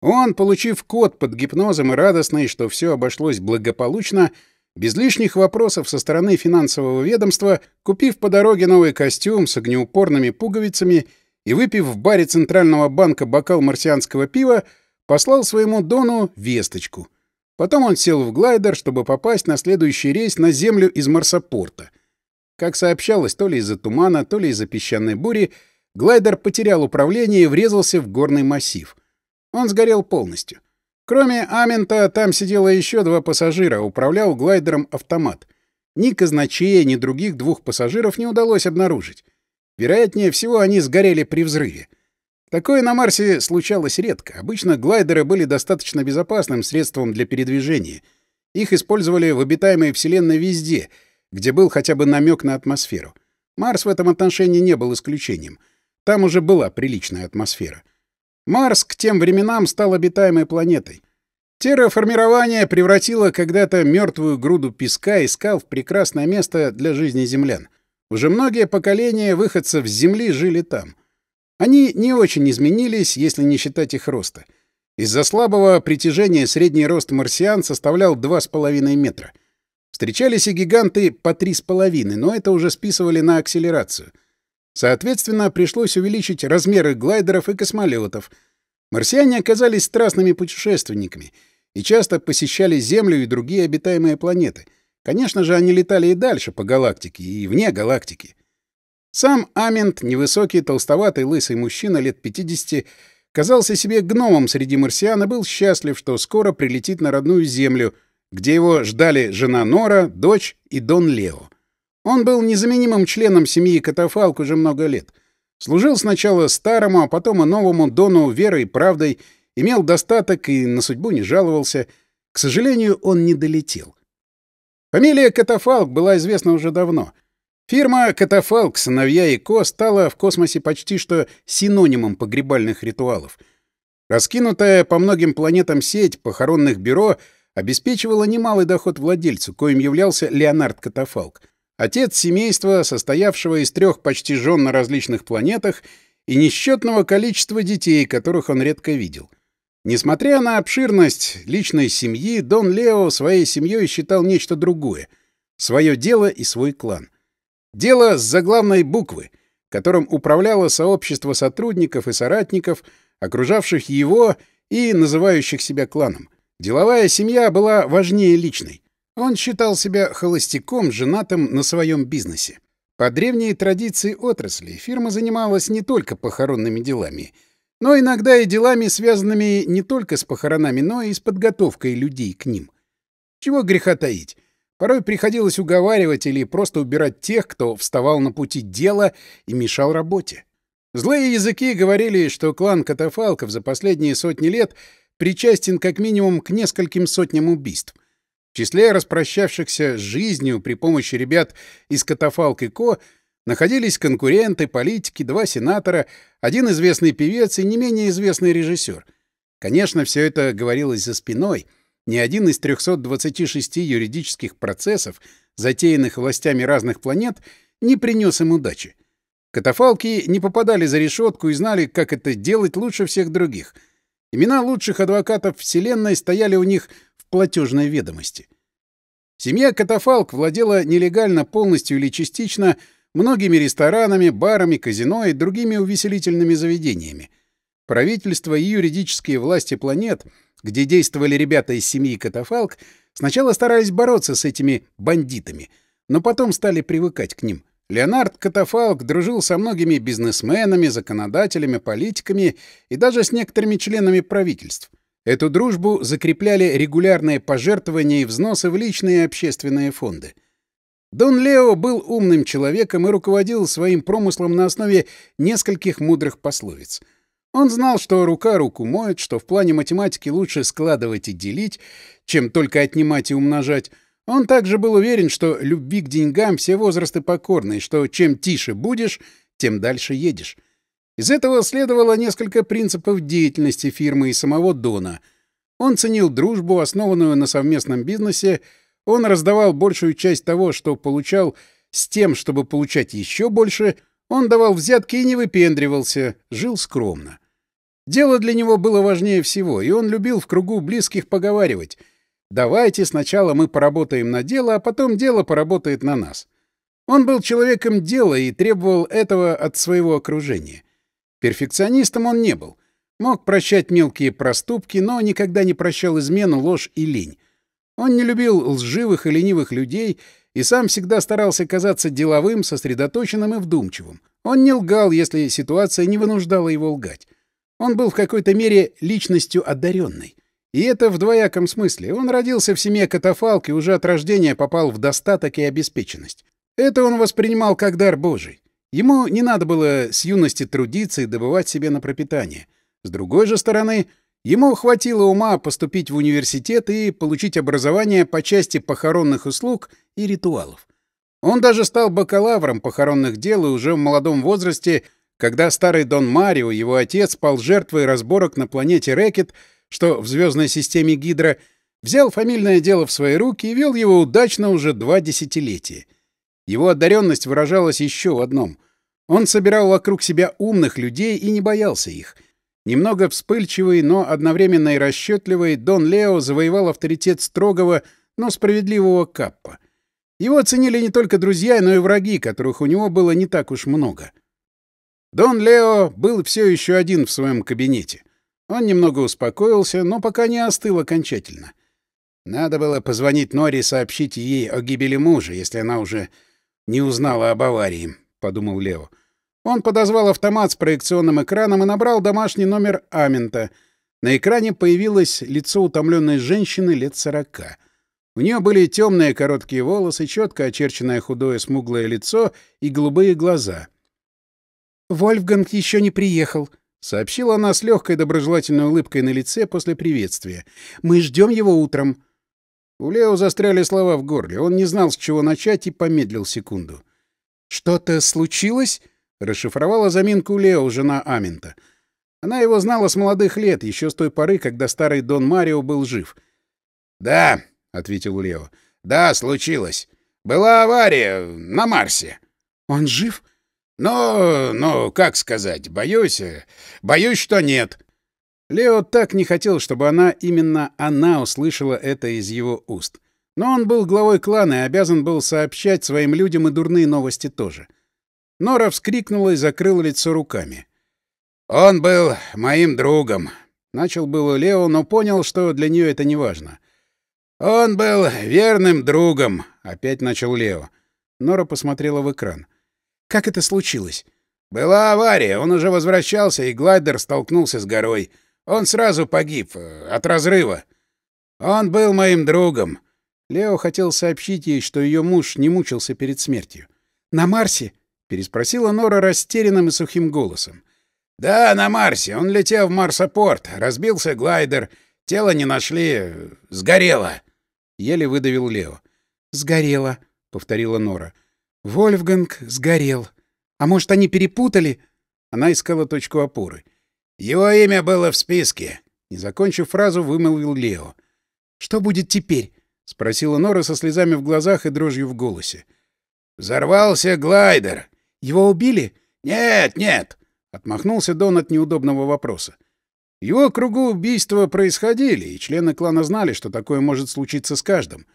Он, получив код под гипнозом и радостный, что все обошлось благополучно, без лишних вопросов со стороны финансового ведомства, купив по дороге новый костюм с огнеупорными пуговицами и выпив в баре Центрального банка бокал марсианского пива, послал своему Дону весточку. Потом он сел в глайдер, чтобы попасть на следующий рейс на Землю из Марсопорта. Как сообщалось, то ли из-за тумана, то ли из-за песчаной бури — Глайдер потерял управление и врезался в горный массив. Он сгорел полностью. Кроме Амента, там сидело еще два пассажира, управлял глайдером автомат. Ни казначея, ни других двух пассажиров не удалось обнаружить. Вероятнее всего, они сгорели при взрыве. Такое на Марсе случалось редко. Обычно глайдеры были достаточно безопасным средством для передвижения. Их использовали в обитаемой Вселенной везде, где был хотя бы намек на атмосферу. Марс в этом отношении не был исключением — там уже была приличная атмосфера. Марс к тем временам стал обитаемой планетой. Терраформирование превратило когда-то мертвую груду песка и скал в прекрасное место для жизни землян. Уже многие поколения выходцев с Земли жили там. Они не очень изменились, если не считать их роста. Из-за слабого притяжения средний рост марсиан составлял 2,5 метра. Встречались и гиганты по 3,5, но это уже списывали на акселерацию — Соответственно, пришлось увеличить размеры глайдеров и космолетов. Марсиане оказались страстными путешественниками и часто посещали Землю и другие обитаемые планеты. Конечно же, они летали и дальше по галактике, и вне галактики. Сам Амент, невысокий, толстоватый, лысый мужчина лет 50, казался себе гномом среди марсиан и был счастлив, что скоро прилетит на родную Землю, где его ждали жена Нора, дочь и Дон Лео. Он был незаменимым членом семьи Катафалк уже много лет. Служил сначала старому, а потом и новому Дону верой и правдой, имел достаток и на судьбу не жаловался. К сожалению, он не долетел. Фамилия Катафалк была известна уже давно. Фирма «Катафалк. Сыновья и Ко» стала в космосе почти что синонимом погребальных ритуалов. Раскинутая по многим планетам сеть похоронных бюро обеспечивала немалый доход владельцу, коим являлся Леонард Катафалк, отец семейства, состоявшего из трех почти жен на различных планетах и несчетного количества детей, которых он редко видел. Несмотря на обширность личной семьи, Дон Лео своей семьей считал нечто другое — свое дело и свой клан. Дело с заглавной буквы, которым управляло сообщество сотрудников и соратников, окружавших его и называющих себя кланом. Деловая семья была важнее личной. Он считал себя холостяком, женатым на своем бизнесе. По древней традиции отрасли фирма занималась не только похоронными делами — но иногда и делами, связанными не только с похоронами, но и с подготовкой людей к ним. Чего греха таить. Порой приходилось уговаривать или просто убирать тех, кто вставал на пути дела и мешал работе. Злые языки говорили, что клан катафалков за последние сотни лет причастен как минимум к нескольким сотням убийств. В числе распрощавшихся с жизнью при помощи ребят из катафалк Ко — Находились конкуренты, политики, два сенатора, один известный певец и не менее известный режиссер. Конечно, все это говорилось за спиной. Ни один из 326 юридических процессов, затеянных властями разных планет, не принес им удачи. Катафалки не попадали за решетку и знали, как это делать лучше всех других. Имена лучших адвокатов Вселенной стояли у них платежной ведомости. Семья Катафалк владела нелегально полностью или частично многими ресторанами, барами, казино и другими увеселительными заведениями. Правительство и юридические власти планет, где действовали ребята из семьи Катафалк, сначала старались бороться с этими бандитами, но потом стали привыкать к ним. Леонард Катафалк дружил со многими бизнесменами, законодателями, политиками и даже с некоторыми членами правительств. Эту дружбу закрепляли регулярные пожертвования и взносы в личные и общественные фонды. Дон Лео был умным человеком и руководил своим промыслом на основе нескольких мудрых пословиц. Он знал, что рука руку моет, что в плане математики лучше складывать и делить, чем только отнимать и умножать. Он также был уверен, что любви к деньгам все возрасты покорны, что чем тише будешь, тем дальше едешь. Из этого следовало несколько принципов деятельности фирмы и самого Дона. Он ценил дружбу, основанную на совместном бизнесе, он раздавал большую часть того, что получал, с тем, чтобы получать еще больше. Он давал взятки и не выпендривался, жил скромно. Дело для него было важнее всего, и он любил в кругу близких поговаривать. «Давайте сначала мы поработаем на дело, а потом дело поработает на нас». Он был человеком дела и требовал этого от своего окружения. Перфекционистом он не был. Мог прощать мелкие проступки, но никогда не прощал измену, ложь и лень. Он не любил лживых и ленивых людей и сам всегда старался казаться деловым, сосредоточенным и вдумчивым. Он не лгал, если ситуация не вынуждала его лгать. Он был в какой-то мере личностью одаренной. И это в двояком смысле. Он родился в семье катафалк и уже от рождения попал в достаток и обеспеченность. Это он воспринимал как дар Божий. Ему не надо было с юности трудиться и добывать себе на пропитание. С другой же стороны, Ему хватило ума поступить в университет и получить образование по части похоронных услуг и ритуалов. Он даже стал бакалавром похоронных дел и уже в молодом возрасте, когда старый Дон Марио, его отец, пал жертвой разборок на планете Рэкет, что в звездной системе Гидра, взял фамильное дело в свои руки и вел его удачно уже два десятилетия. Его одаренность выражалась еще в одном. Он собирал вокруг себя умных людей и не боялся их — Немного вспыльчивый, но одновременно и расчетливый, Дон Лео завоевал авторитет строгого, но справедливого Каппа. Его оценили не только друзья, но и враги, которых у него было не так уж много. Дон Лео был все еще один в своем кабинете. Он немного успокоился, но пока не остыл окончательно. Надо было позвонить Нори и сообщить ей о гибели мужа, если она уже не узнала об аварии, — подумал Лео. Он подозвал автомат с проекционным экраном и набрал домашний номер Амента. На экране появилось лицо утомленной женщины лет сорока. У нее были темные короткие волосы, четко очерченное худое смуглое лицо и голубые глаза. «Вольфганг еще не приехал», — сообщила она с легкой доброжелательной улыбкой на лице после приветствия. «Мы ждем его утром». У Лео застряли слова в горле. Он не знал, с чего начать, и помедлил секунду. «Что-то случилось?» — расшифровала заминку Лео, жена Аминта. Она его знала с молодых лет, еще с той поры, когда старый Дон Марио был жив. «Да», — ответил Лео. «Да, случилось. Была авария на Марсе». «Он жив?» «Ну, ну, как сказать, боюсь... Боюсь, что нет». Лео так не хотел, чтобы она, именно она, услышала это из его уст. Но он был главой клана и обязан был сообщать своим людям и дурные новости тоже. Нора вскрикнула и закрыла лицо руками. «Он был моим другом», — начал было Лео, но понял, что для нее это не важно. «Он был верным другом», — опять начал Лео. Нора посмотрела в экран. «Как это случилось?» «Была авария. Он уже возвращался, и глайдер столкнулся с горой. Он сразу погиб. Э, от разрыва. Он был моим другом». Лео хотел сообщить ей, что ее муж не мучился перед смертью. «На Марсе?» — переспросила Нора растерянным и сухим голосом. «Да, на Марсе. Он летел в Марсопорт. Разбился глайдер. Тело не нашли. Сгорело». Еле выдавил Лео. «Сгорело», — повторила Нора. «Вольфганг сгорел. А может, они перепутали?» Она искала точку опоры. «Его имя было в списке», — не закончив фразу, вымолвил Лео. «Что будет теперь?» — спросила Нора со слезами в глазах и дрожью в голосе. «Взорвался глайдер». «Его убили?» «Нет, нет», — отмахнулся Дон от неудобного вопроса. В его кругу убийства происходили, и члены клана знали, что такое может случиться с каждым.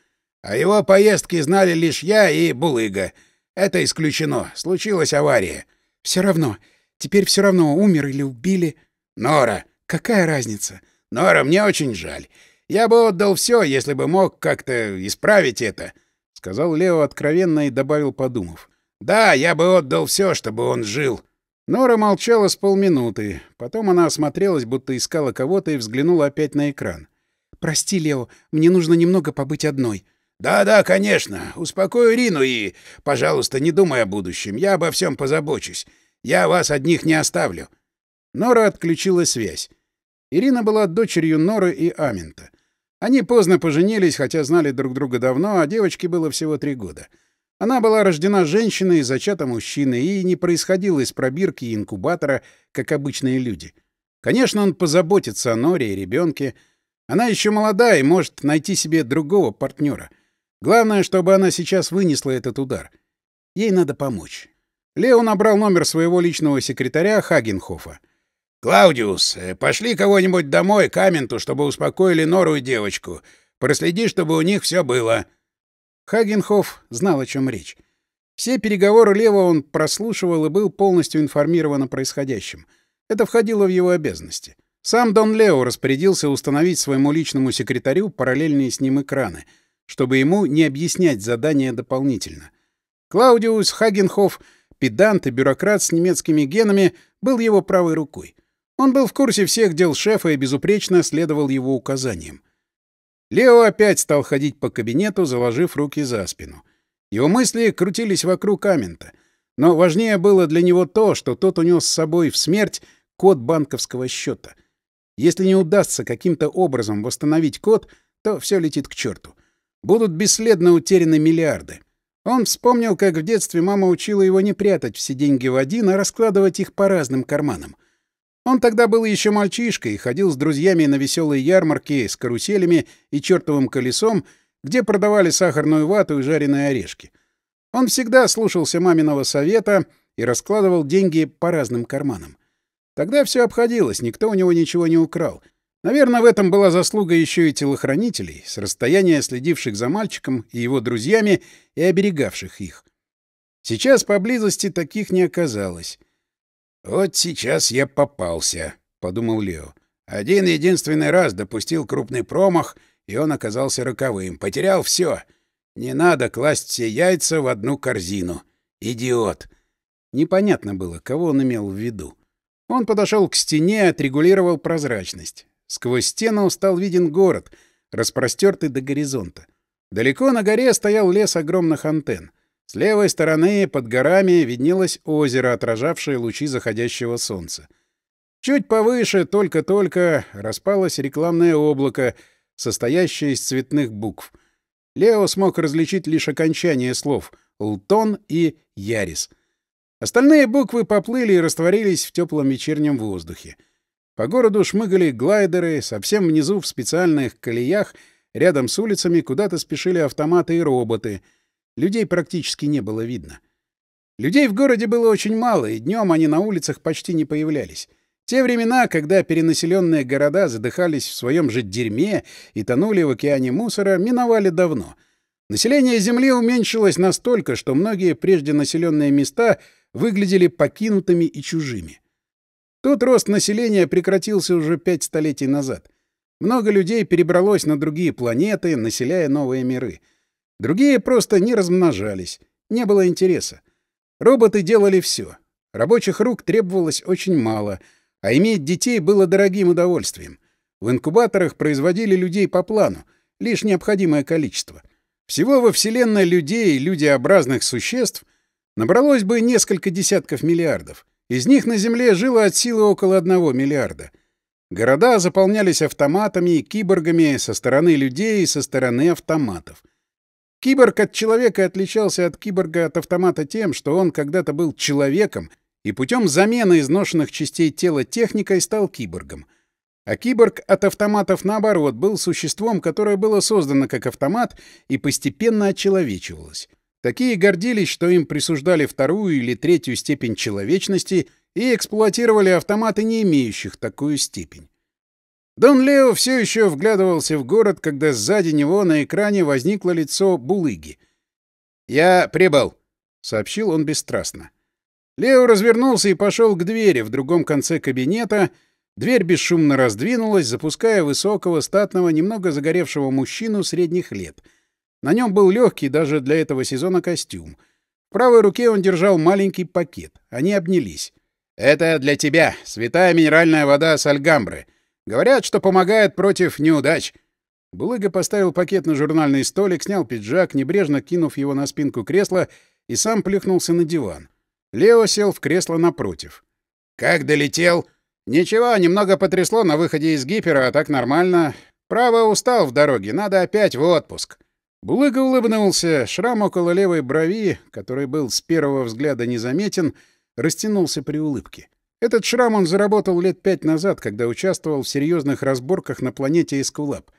А его поездки знали лишь я и Булыга. Это исключено. Случилась авария. Все равно. Теперь все равно, умер или убили. Нора. Какая разница? Нора, мне очень жаль. Я бы отдал все, если бы мог как-то исправить это, — сказал Лео откровенно и добавил, подумав. Да, я бы отдал все, чтобы он жил. Нора молчала с полминуты. Потом она осмотрелась, будто искала кого-то, и взглянула опять на экран. «Прости, Лео, мне нужно немного побыть одной». «Да-да, конечно. Успокою Ирину и, пожалуйста, не думай о будущем. Я обо всем позабочусь. Я вас одних не оставлю». Нора отключила связь. Ирина была дочерью Норы и Аминта. Они поздно поженились, хотя знали друг друга давно, а девочке было всего три года. Она была рождена женщиной и зачата мужчиной и не происходила из пробирки и инкубатора, как обычные люди. Конечно, он позаботится о Норе и ребенке. Она еще молода и может найти себе другого партнера. Главное, чтобы она сейчас вынесла этот удар. Ей надо помочь. Лео набрал номер своего личного секретаря Хагенхофа. «Клаудиус, э, пошли кого-нибудь домой к Аменту, чтобы успокоили Нору и девочку. Проследи, чтобы у них все было». Хагенхоф знал, о чем речь. Все переговоры Лева он прослушивал и был полностью информирован о происходящем. Это входило в его обязанности. Сам Дон Лео распорядился установить своему личному секретарю параллельные с ним экраны, чтобы ему не объяснять задание дополнительно. Клаудиус Хагенхоф, педант и бюрократ с немецкими генами, был его правой рукой. Он был в курсе всех дел шефа и безупречно следовал его указаниям. Лео опять стал ходить по кабинету, заложив руки за спину. Его мысли крутились вокруг Амента. Но важнее было для него то, что тот унес с собой в смерть код банковского счета. Если не удастся каким-то образом восстановить код, то все летит к черту. Будут бесследно утеряны миллиарды. Он вспомнил, как в детстве мама учила его не прятать все деньги в один, а раскладывать их по разным карманам. Он тогда был еще мальчишкой ходил с друзьями на веселые ярмарки с каруселями и чертовым колесом, где продавали сахарную вату и жареные орешки. Он всегда слушался маминого совета и раскладывал деньги по разным карманам. Тогда все обходилось, никто у него ничего не украл. Наверное, в этом была заслуга еще и телохранителей, с расстояния следивших за мальчиком и его друзьями и оберегавших их. Сейчас поблизости таких не оказалось. «Вот сейчас я попался», — подумал Лео. «Один единственный раз допустил крупный промах, и он оказался роковым. Потерял все. Не надо класть все яйца в одну корзину. Идиот!» Непонятно было, кого он имел в виду. Он подошел к стене, отрегулировал прозрачность. Сквозь стену стал виден город, распростертый до горизонта. Далеко на горе стоял лес огромных антенн. С левой стороны, под горами, виднелось озеро, отражавшее лучи заходящего солнца. Чуть повыше, только-только, распалось рекламное облако, состоящее из цветных букв. Лео смог различить лишь окончание слов Лтон и Ярис. Остальные буквы поплыли и растворились в теплом вечернем воздухе. По городу шмыгали глайдеры, совсем внизу в специальных колеях, рядом с улицами куда-то спешили автоматы и роботы. Людей практически не было видно. Людей в городе было очень мало, и днем они на улицах почти не появлялись. Те времена, когда перенаселенные города задыхались в своем же дерьме и тонули в океане мусора, миновали давно. Население Земли уменьшилось настолько, что многие прежде населенные места выглядели покинутыми и чужими. Тут рост населения прекратился уже пять столетий назад. Много людей перебралось на другие планеты, населяя новые миры. Другие просто не размножались, не было интереса. Роботы делали все. Рабочих рук требовалось очень мало, а иметь детей было дорогим удовольствием. В инкубаторах производили людей по плану, лишь необходимое количество. Всего во Вселенной людей, людеобразных существ, набралось бы несколько десятков миллиардов. Из них на Земле жило от силы около одного миллиарда. Города заполнялись автоматами и киборгами со стороны людей и со стороны автоматов — Киборг от человека отличался от киборга от автомата тем, что он когда-то был человеком и путем замены изношенных частей тела техникой стал киборгом. А киборг от автоматов, наоборот, был существом, которое было создано как автомат и постепенно очеловечивалось. Такие гордились, что им присуждали вторую или третью степень человечности и эксплуатировали автоматы, не имеющих такую степень. Дон Лео все еще вглядывался в город, когда сзади него на экране возникло лицо Булыги. «Я прибыл», — сообщил он бесстрастно. Лео развернулся и пошел к двери в другом конце кабинета. Дверь бесшумно раздвинулась, запуская высокого, статного, немного загоревшего мужчину средних лет. На нем был легкий даже для этого сезона костюм. В правой руке он держал маленький пакет. Они обнялись. «Это для тебя, святая минеральная вода с Альгамбры», Говорят, что помогает против неудач. Булыга поставил пакет на журнальный столик, снял пиджак, небрежно кинув его на спинку кресла, и сам плюхнулся на диван. Лео сел в кресло напротив. «Как долетел?» «Ничего, немного потрясло на выходе из гипера, а так нормально. Право устал в дороге, надо опять в отпуск». Булыга улыбнулся. Шрам около левой брови, который был с первого взгляда незаметен, растянулся при улыбке. Этот шрам он заработал лет пять назад, когда участвовал в серьезных разборках на планете Эскулап.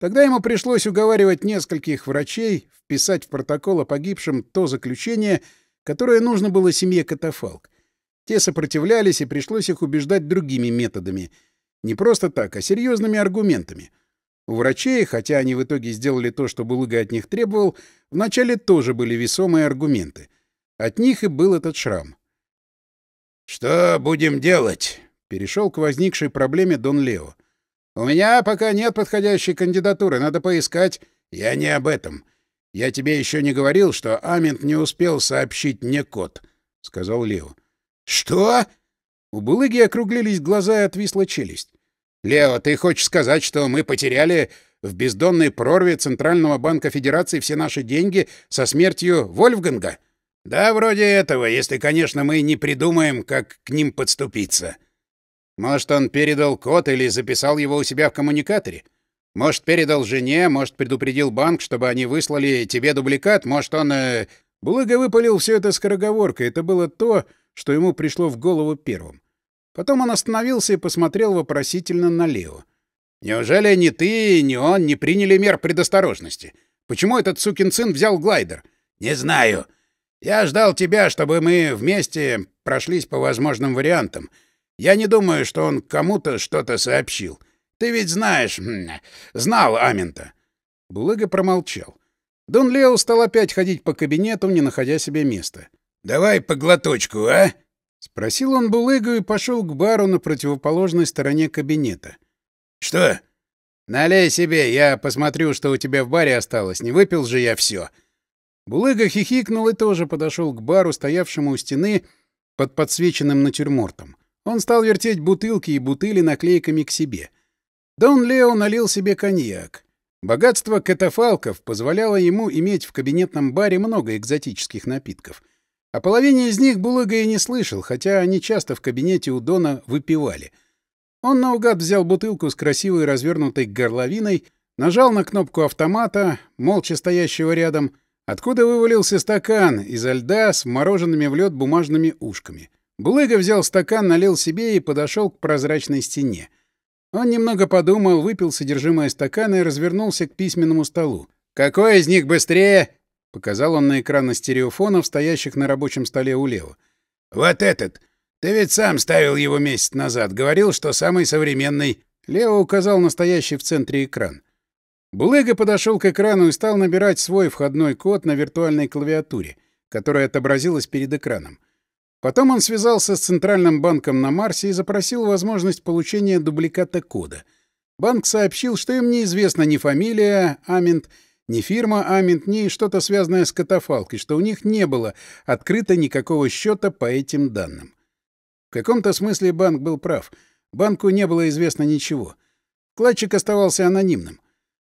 Тогда ему пришлось уговаривать нескольких врачей вписать в протокол о погибшем то заключение, которое нужно было семье Катафалк. Те сопротивлялись, и пришлось их убеждать другими методами. Не просто так, а серьезными аргументами. У врачей, хотя они в итоге сделали то, что Булыга от них требовал, вначале тоже были весомые аргументы. От них и был этот шрам. «Что будем делать?» — перешел к возникшей проблеме Дон Лео. «У меня пока нет подходящей кандидатуры, надо поискать. Я не об этом. Я тебе еще не говорил, что Амент не успел сообщить мне код», — сказал Лео. «Что?» У Булыги округлились глаза и отвисла челюсть. «Лео, ты хочешь сказать, что мы потеряли в бездонной прорве Центрального банка Федерации все наши деньги со смертью Вольфганга?» Да, вроде этого, если, конечно, мы не придумаем, как к ним подступиться. Может, он передал код или записал его у себя в коммуникаторе? Может, передал жене, может, предупредил банк, чтобы они выслали тебе дубликат, может, он... Э... Булыга выпалил все это скороговоркой. Это было то, что ему пришло в голову первым. Потом он остановился и посмотрел вопросительно на Лео. «Неужели ни ты, ни он не приняли мер предосторожности? Почему этот сукин сын взял глайдер?» «Не знаю. Я ждал тебя, чтобы мы вместе прошлись по возможным вариантам. Я не думаю, что он кому-то что-то сообщил. Ты ведь знаешь... знал Амента». Булыга промолчал. Дон Лео стал опять ходить по кабинету, не находя себе места. «Давай по глоточку, а?» — спросил он Булыгу и пошел к бару на противоположной стороне кабинета. «Что?» «Налей себе, я посмотрю, что у тебя в баре осталось. Не выпил же я все. Булыга хихикнул и тоже подошел к бару, стоявшему у стены под подсвеченным натюрмортом. Он стал вертеть бутылки и бутыли наклейками к себе. Дон Лео налил себе коньяк. Богатство катафалков позволяло ему иметь в кабинетном баре много экзотических напитков. О половине из них Булыга и не слышал, хотя они часто в кабинете у Дона выпивали. Он наугад взял бутылку с красивой развернутой горловиной, нажал на кнопку автомата, молча стоящего рядом — откуда вывалился стакан изо льда с мороженными в лед бумажными ушками. Булыга взял стакан, налил себе и подошел к прозрачной стене. Он немного подумал, выпил содержимое стакана и развернулся к письменному столу. «Какой из них быстрее?» — показал он на экран стереофонов, стоящих на рабочем столе у Лео. «Вот этот. Ты ведь сам ставил его месяц назад. Говорил, что самый современный». Лео указал на стоящий в центре экран. Булыга подошел к экрану и стал набирать свой входной код на виртуальной клавиатуре, которая отобразилась перед экраном. Потом он связался с Центральным банком на Марсе и запросил возможность получения дубликата кода. Банк сообщил, что им неизвестна ни фамилия Амент, ни фирма Амент, ни что-то связанное с катафалкой, что у них не было открыто никакого счета по этим данным. В каком-то смысле банк был прав. Банку не было известно ничего. Вкладчик оставался анонимным.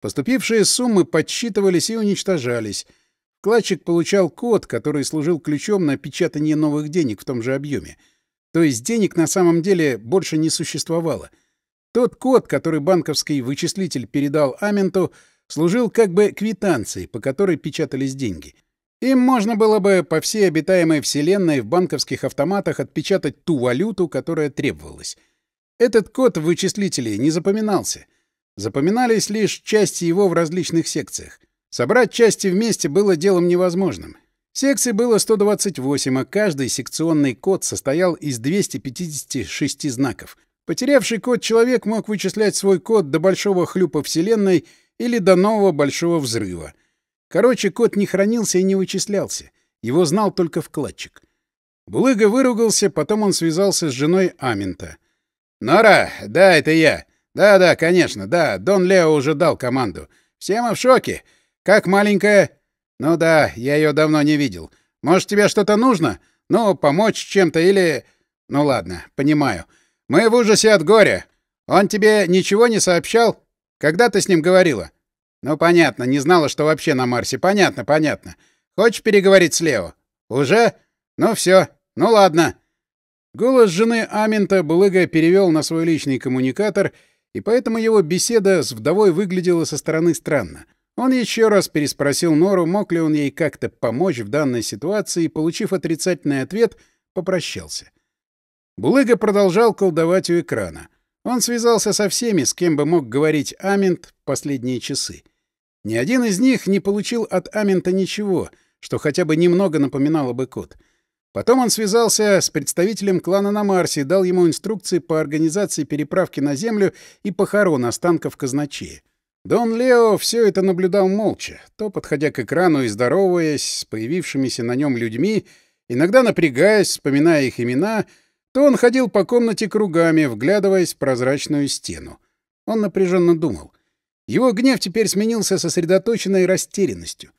Поступившие суммы подсчитывались и уничтожались — Вкладчик получал код, который служил ключом на печатание новых денег в том же объеме. То есть денег на самом деле больше не существовало. Тот код, который банковский вычислитель передал Аменту, служил как бы квитанцией, по которой печатались деньги. Им можно было бы по всей обитаемой вселенной в банковских автоматах отпечатать ту валюту, которая требовалась. Этот код в вычислителе не запоминался. Запоминались лишь части его в различных секциях. Собрать части вместе было делом невозможным. Секций было 128, а каждый секционный код состоял из 256 знаков. Потерявший код человек мог вычислять свой код до большого хлюпа Вселенной или до нового большого взрыва. Короче, код не хранился и не вычислялся. Его знал только вкладчик. Булыга выругался, потом он связался с женой Аминта. «Нора, да, это я. Да-да, конечно, да, Дон Лео уже дал команду. Все мы в шоке. Как маленькая? Ну да, я ее давно не видел. Может, тебе что-то нужно? Ну, помочь чем-то или... Ну ладно, понимаю. Мы в ужасе от горя. Он тебе ничего не сообщал? Когда ты с ним говорила? Ну, понятно, не знала, что вообще на Марсе. Понятно, понятно. Хочешь переговорить с Лео? Уже? Ну все. Ну ладно. Голос жены Аминта Булыга перевел на свой личный коммуникатор, и поэтому его беседа с вдовой выглядела со стороны странно. Он еще раз переспросил Нору, мог ли он ей как-то помочь в данной ситуации, и, получив отрицательный ответ, попрощался. Булыга продолжал колдовать у экрана. Он связался со всеми, с кем бы мог говорить Амент последние часы. Ни один из них не получил от Амента ничего, что хотя бы немного напоминало бы код. Потом он связался с представителем клана на Марсе и дал ему инструкции по организации переправки на Землю и похорон останков казначея. Дон Лео все это наблюдал молча, то подходя к экрану и здороваясь с появившимися на нем людьми, иногда напрягаясь, вспоминая их имена, то он ходил по комнате кругами, вглядываясь в прозрачную стену. Он напряженно думал. Его гнев теперь сменился сосредоточенной растерянностью.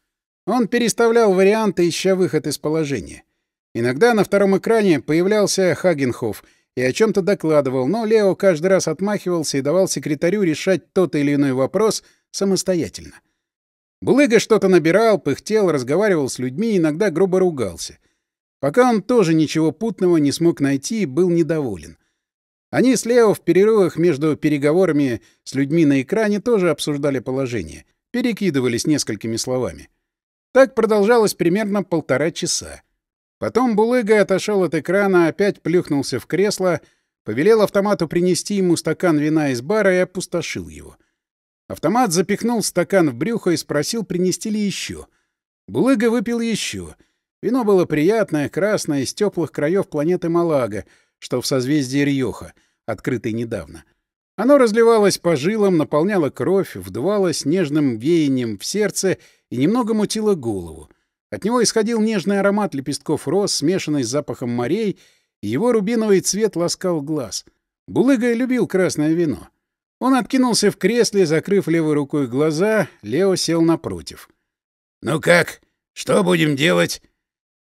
Он переставлял варианты, ища выход из положения. Иногда на втором экране появлялся Хагенхоф — и о чем-то докладывал, но Лео каждый раз отмахивался и давал секретарю решать тот или иной вопрос самостоятельно. Булыга что-то набирал, пыхтел, разговаривал с людьми, иногда грубо ругался. Пока он тоже ничего путного не смог найти и был недоволен. Они с Лео в перерывах между переговорами с людьми на экране тоже обсуждали положение, перекидывались несколькими словами. Так продолжалось примерно полтора часа. Потом Булыга отошел от экрана, опять плюхнулся в кресло, повелел автомату принести ему стакан вина из бара и опустошил его. Автомат запихнул стакан в брюхо и спросил, принести ли еще. Булыга выпил еще. Вино было приятное, красное, из теплых краев планеты Малага, что в созвездии Рьоха, открытой недавно. Оно разливалось по жилам, наполняло кровь, вдувалось нежным веянием в сердце и немного мутило голову. От него исходил нежный аромат лепестков роз, смешанный с запахом морей, и его рубиновый цвет ласкал глаз. Булыга любил красное вино. Он откинулся в кресле, закрыв левой рукой глаза, Лео сел напротив. «Ну как? Что будем делать?»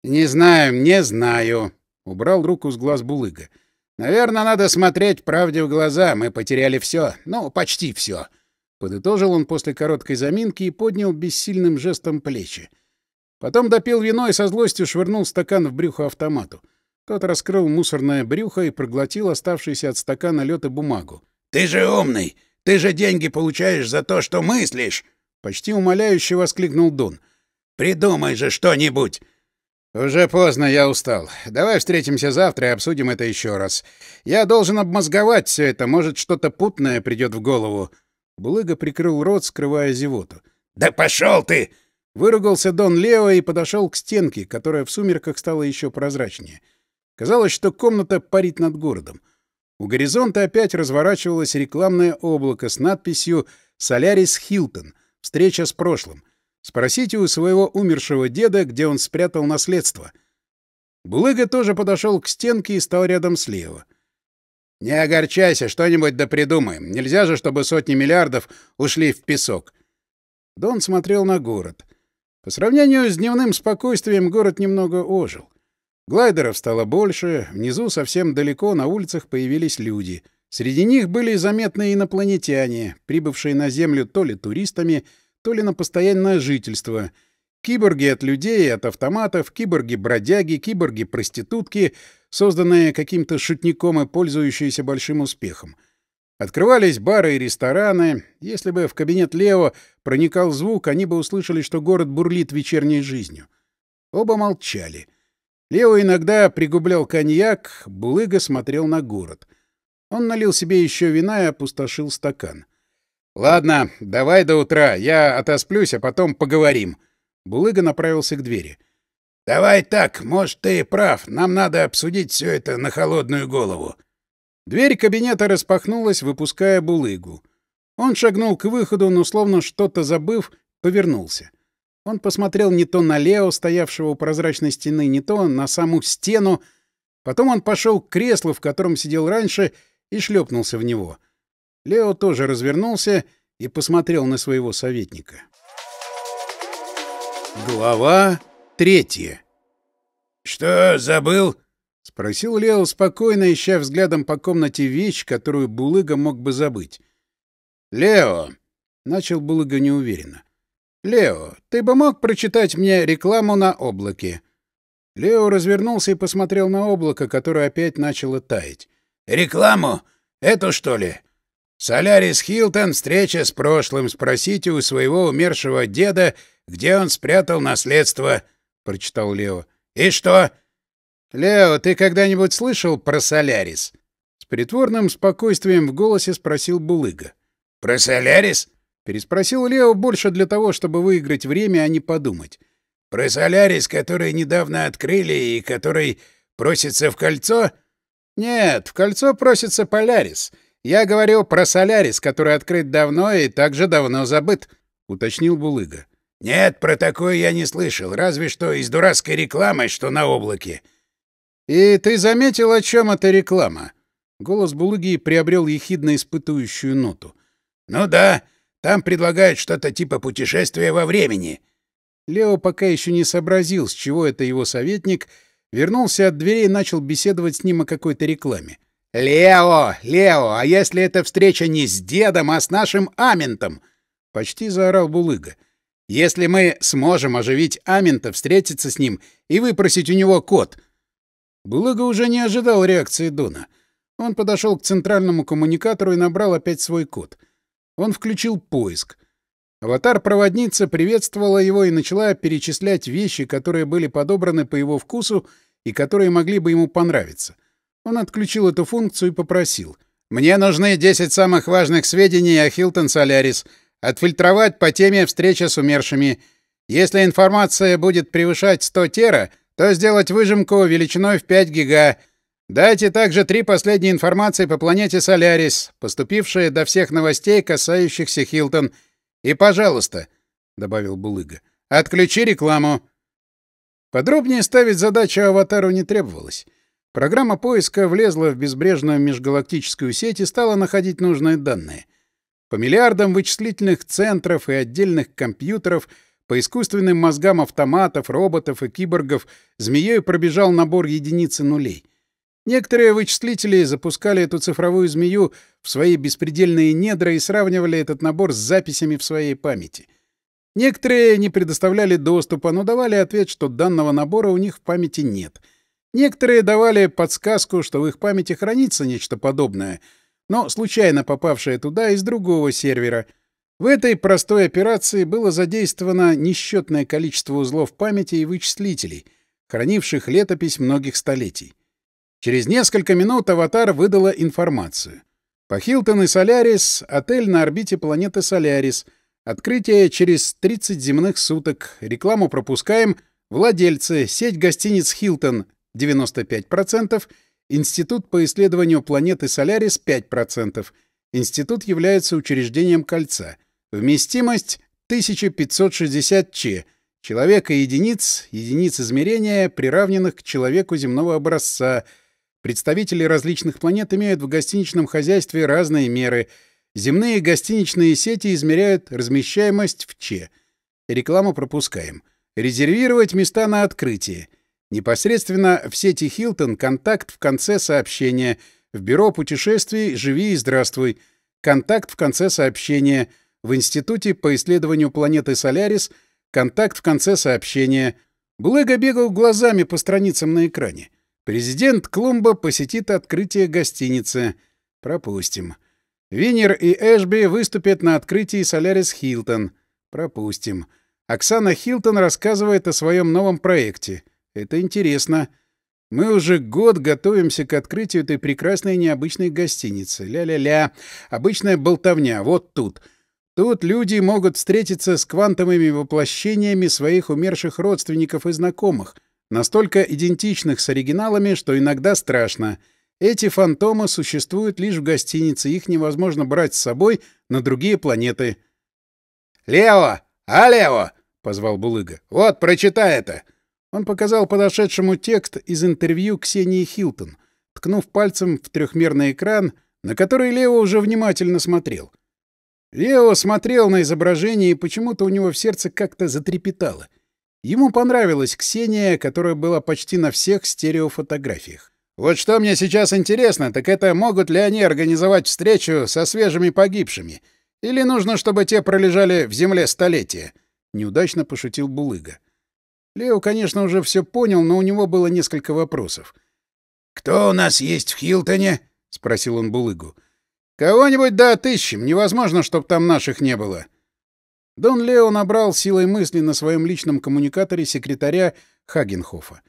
«Не знаю, не знаю», — убрал руку с глаз Булыга. «Наверное, надо смотреть правде в глаза. Мы потеряли все. Ну, почти все. Подытожил он после короткой заминки и поднял бессильным жестом плечи. Потом допил вино и со злостью швырнул стакан в брюхо автомату. Тот раскрыл мусорное брюхо и проглотил оставшийся от стакана лед и бумагу. «Ты же умный! Ты же деньги получаешь за то, что мыслишь!» Почти умоляюще воскликнул Дон. Придумай же что-нибудь!» «Уже поздно, я устал. Давай встретимся завтра и обсудим это еще раз. Я должен обмозговать все это, может, что-то путное придет в голову». Булыга прикрыл рот, скрывая зевоту. «Да пошел ты!» Выругался Дон Лео и подошел к стенке, которая в сумерках стала еще прозрачнее. Казалось, что комната парит над городом. У горизонта опять разворачивалось рекламное облако с надписью «Солярис Хилтон. Встреча с прошлым». Спросите у своего умершего деда, где он спрятал наследство. Булыга тоже подошел к стенке и стал рядом слева. «Не огорчайся, что-нибудь да придумаем. Нельзя же, чтобы сотни миллиардов ушли в песок». Дон смотрел на город. По сравнению с дневным спокойствием город немного ожил. Глайдеров стало больше, внизу совсем далеко на улицах появились люди. Среди них были заметные инопланетяне, прибывшие на Землю то ли туристами, то ли на постоянное жительство. Киборги от людей, от автоматов, киборги-бродяги, киборги-проститутки, созданные каким-то шутником и пользующиеся большим успехом. Открывались бары и рестораны. Если бы в кабинет Лео проникал звук, они бы услышали, что город бурлит вечерней жизнью. Оба молчали. Лео иногда пригублял коньяк, Булыга смотрел на город. Он налил себе еще вина и опустошил стакан. «Ладно, давай до утра. Я отосплюсь, а потом поговорим». Булыга направился к двери. «Давай так, может, ты и прав. Нам надо обсудить все это на холодную голову». Дверь кабинета распахнулась, выпуская Булыгу. Он шагнул к выходу, но, словно что-то забыв, повернулся. Он посмотрел не то на Лео, стоявшего у прозрачной стены, не то на саму стену. Потом он пошел к креслу, в котором сидел раньше, и шлепнулся в него — Лео тоже развернулся и посмотрел на своего советника. Глава третья. «Что, забыл?» — спросил Лео спокойно, ища взглядом по комнате вещь, которую Булыга мог бы забыть. «Лео!» — начал Булыга неуверенно. «Лео, ты бы мог прочитать мне рекламу на облаке?» Лео развернулся и посмотрел на облако, которое опять начало таять. «Рекламу? Эту, что ли?» Солярис Хилтон, встреча с прошлым. Спросите у своего умершего деда, где он спрятал наследство, — прочитал Лео. — И что? — Лео, ты когда-нибудь слышал про Солярис? С притворным спокойствием в голосе спросил Булыга. — Про Солярис? — переспросил Лео больше для того, чтобы выиграть время, а не подумать. — Про Солярис, который недавно открыли и который просится в кольцо? — Нет, в кольцо просится Полярис. — я говорил про Солярис, который открыт давно и также давно забыт, — уточнил Булыга. — Нет, про такое я не слышал, разве что из дурацкой рекламы, что на облаке. — И ты заметил, о чем эта реклама? Голос Булыги приобрел ехидно испытующую ноту. — Ну да, там предлагают что-то типа путешествия во времени. Лео пока еще не сообразил, с чего это его советник, вернулся от дверей и начал беседовать с ним о какой-то рекламе. «Лео! Лео! А если эта встреча не с дедом, а с нашим Аментом?» — почти заорал Булыга. «Если мы сможем оживить Амента, встретиться с ним и выпросить у него код». Булыга уже не ожидал реакции Дона. Он подошел к центральному коммуникатору и набрал опять свой код. Он включил поиск. Аватар-проводница приветствовала его и начала перечислять вещи, которые были подобраны по его вкусу и которые могли бы ему понравиться. Он отключил эту функцию и попросил. «Мне нужны 10 самых важных сведений о Хилтон Солярис. Отфильтровать по теме встреча с умершими. Если информация будет превышать 100 тера, то сделать выжимку величиной в 5 гига. Дайте также три последние информации по планете Солярис, поступившие до всех новостей, касающихся Хилтон. И, пожалуйста, — добавил Булыга, — отключи рекламу». Подробнее ставить задачу аватару не требовалось. Программа поиска влезла в безбрежную межгалактическую сеть и стала находить нужные данные. По миллиардам вычислительных центров и отдельных компьютеров, по искусственным мозгам автоматов, роботов и киборгов змеей пробежал набор единицы нулей. Некоторые вычислители запускали эту цифровую змею в свои беспредельные недра и сравнивали этот набор с записями в своей памяти. Некоторые не предоставляли доступа, но давали ответ, что данного набора у них в памяти нет — Некоторые давали подсказку, что в их памяти хранится нечто подобное, но случайно попавшее туда из другого сервера. В этой простой операции было задействовано несчетное количество узлов памяти и вычислителей, хранивших летопись многих столетий. Через несколько минут «Аватар» выдала информацию. По Хилтон и Солярис — отель на орбите планеты Солярис. Открытие через 30 земных суток. Рекламу пропускаем. Владельцы. Сеть гостиниц «Хилтон» — 95%. Институт по исследованию планеты Солярис — 5%. Институт является учреждением кольца. Вместимость — 1560 Ч. Человека единиц, единиц измерения, приравненных к человеку земного образца — Представители различных планет имеют в гостиничном хозяйстве разные меры. Земные гостиничные сети измеряют размещаемость в Че. Рекламу пропускаем. Резервировать места на открытие. Непосредственно в сети Хилтон контакт в конце сообщения. В бюро путешествий «Живи и здравствуй». Контакт в конце сообщения. В Институте по исследованию планеты Солярис. Контакт в конце сообщения. Булыга бегал глазами по страницам на экране. Президент Клумба посетит открытие гостиницы. Пропустим. Винер и Эшби выступят на открытии Солярис Хилтон. Пропустим. Оксана Хилтон рассказывает о своем новом проекте. Это интересно. Мы уже год готовимся к открытию этой прекрасной необычной гостиницы. Ля-ля-ля. Обычная болтовня. Вот тут. Тут люди могут встретиться с квантовыми воплощениями своих умерших родственников и знакомых — настолько идентичных с оригиналами, что иногда страшно. Эти фантомы существуют лишь в гостинице, их невозможно брать с собой на другие планеты. «Лео! А, Лео!» — позвал Булыга. «Вот, прочитай это!» Он показал подошедшему текст из интервью Ксении Хилтон, ткнув пальцем в трехмерный экран, на который Лео уже внимательно смотрел. Лео смотрел на изображение, и почему-то у него в сердце как-то затрепетало — Ему понравилась Ксения, которая была почти на всех стереофотографиях. «Вот что мне сейчас интересно, так это могут ли они организовать встречу со свежими погибшими? Или нужно, чтобы те пролежали в земле столетия?» — неудачно пошутил Булыга. Лео, конечно, уже все понял, но у него было несколько вопросов. «Кто у нас есть в Хилтоне?» — спросил он Булыгу. «Кого-нибудь да отыщем. Невозможно, чтоб там наших не было. Дон Лео набрал силой мысли на своем личном коммуникаторе секретаря Хагенхофа.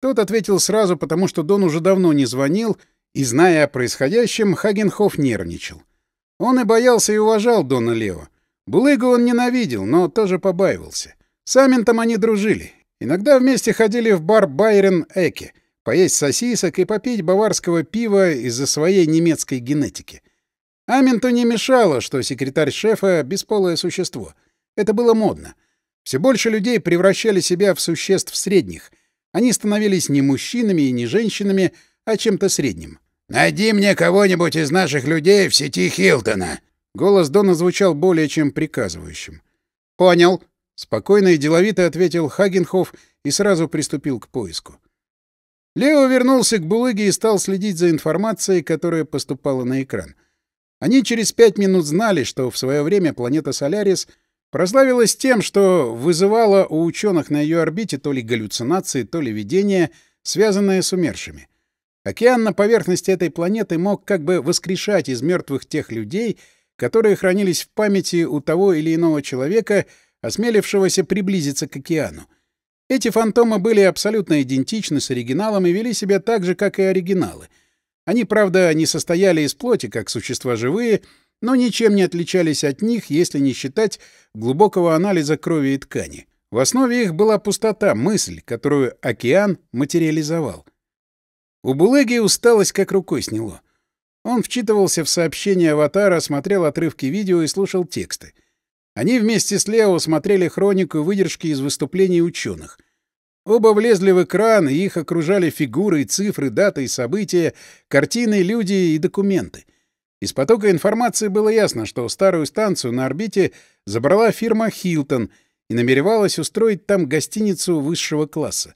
Тот ответил сразу, потому что Дон уже давно не звонил, и, зная о происходящем, Хагенхоф нервничал. Он и боялся и уважал Дона Лео. Булыгу он ненавидел, но тоже побаивался. С Аментом они дружили. Иногда вместе ходили в бар Байрен Эке, поесть сосисок и попить баварского пива из-за своей немецкой генетики. Аменту не мешало, что секретарь шефа — бесполое существо. Это было модно. Все больше людей превращали себя в существ средних. Они становились не мужчинами и не женщинами, а чем-то средним. «Найди мне кого-нибудь из наших людей в сети Хилтона!» Голос Дона звучал более чем приказывающим. «Понял», — спокойно и деловито ответил Хагенхоф и сразу приступил к поиску. Лео вернулся к Булыге и стал следить за информацией, которая поступала на экран — они через пять минут знали, что в свое время планета Солярис прославилась тем, что вызывала у ученых на ее орбите то ли галлюцинации, то ли видения, связанные с умершими. Океан на поверхности этой планеты мог как бы воскрешать из мертвых тех людей, которые хранились в памяти у того или иного человека, осмелившегося приблизиться к океану. Эти фантомы были абсолютно идентичны с оригиналом и вели себя так же, как и оригиналы — они, правда, не состояли из плоти, как существа живые, но ничем не отличались от них, если не считать глубокого анализа крови и ткани. В основе их была пустота, мысль, которую океан материализовал. У Булеги усталость как рукой сняло. Он вчитывался в сообщения аватара, смотрел отрывки видео и слушал тексты. Они вместе с Лео смотрели хронику выдержки из выступлений ученых. Оба влезли в экран, и их окружали фигуры цифры, даты и события, картины, люди и документы. Из потока информации было ясно, что старую станцию на орбите забрала фирма «Хилтон» и намеревалась устроить там гостиницу высшего класса.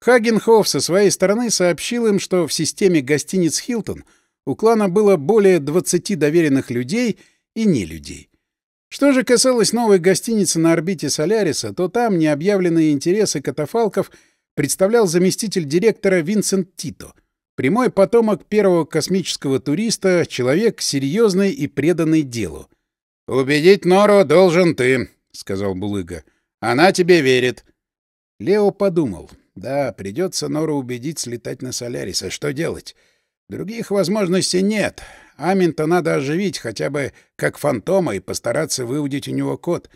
Хагенхоф со своей стороны сообщил им, что в системе гостиниц «Хилтон» у клана было более 20 доверенных людей и не людей. Что же касалось новой гостиницы на орбите Соляриса, то там необъявленные интересы катафалков представлял заместитель директора Винсент Тито, прямой потомок первого космического туриста, человек серьезный и преданный делу. «Убедить Нору должен ты», — сказал Булыга. «Она тебе верит». Лео подумал. «Да, придется Нору убедить слетать на Соляриса. Что делать? Других возможностей нет. Аминта надо оживить хотя бы как фантома и постараться выудить у него код.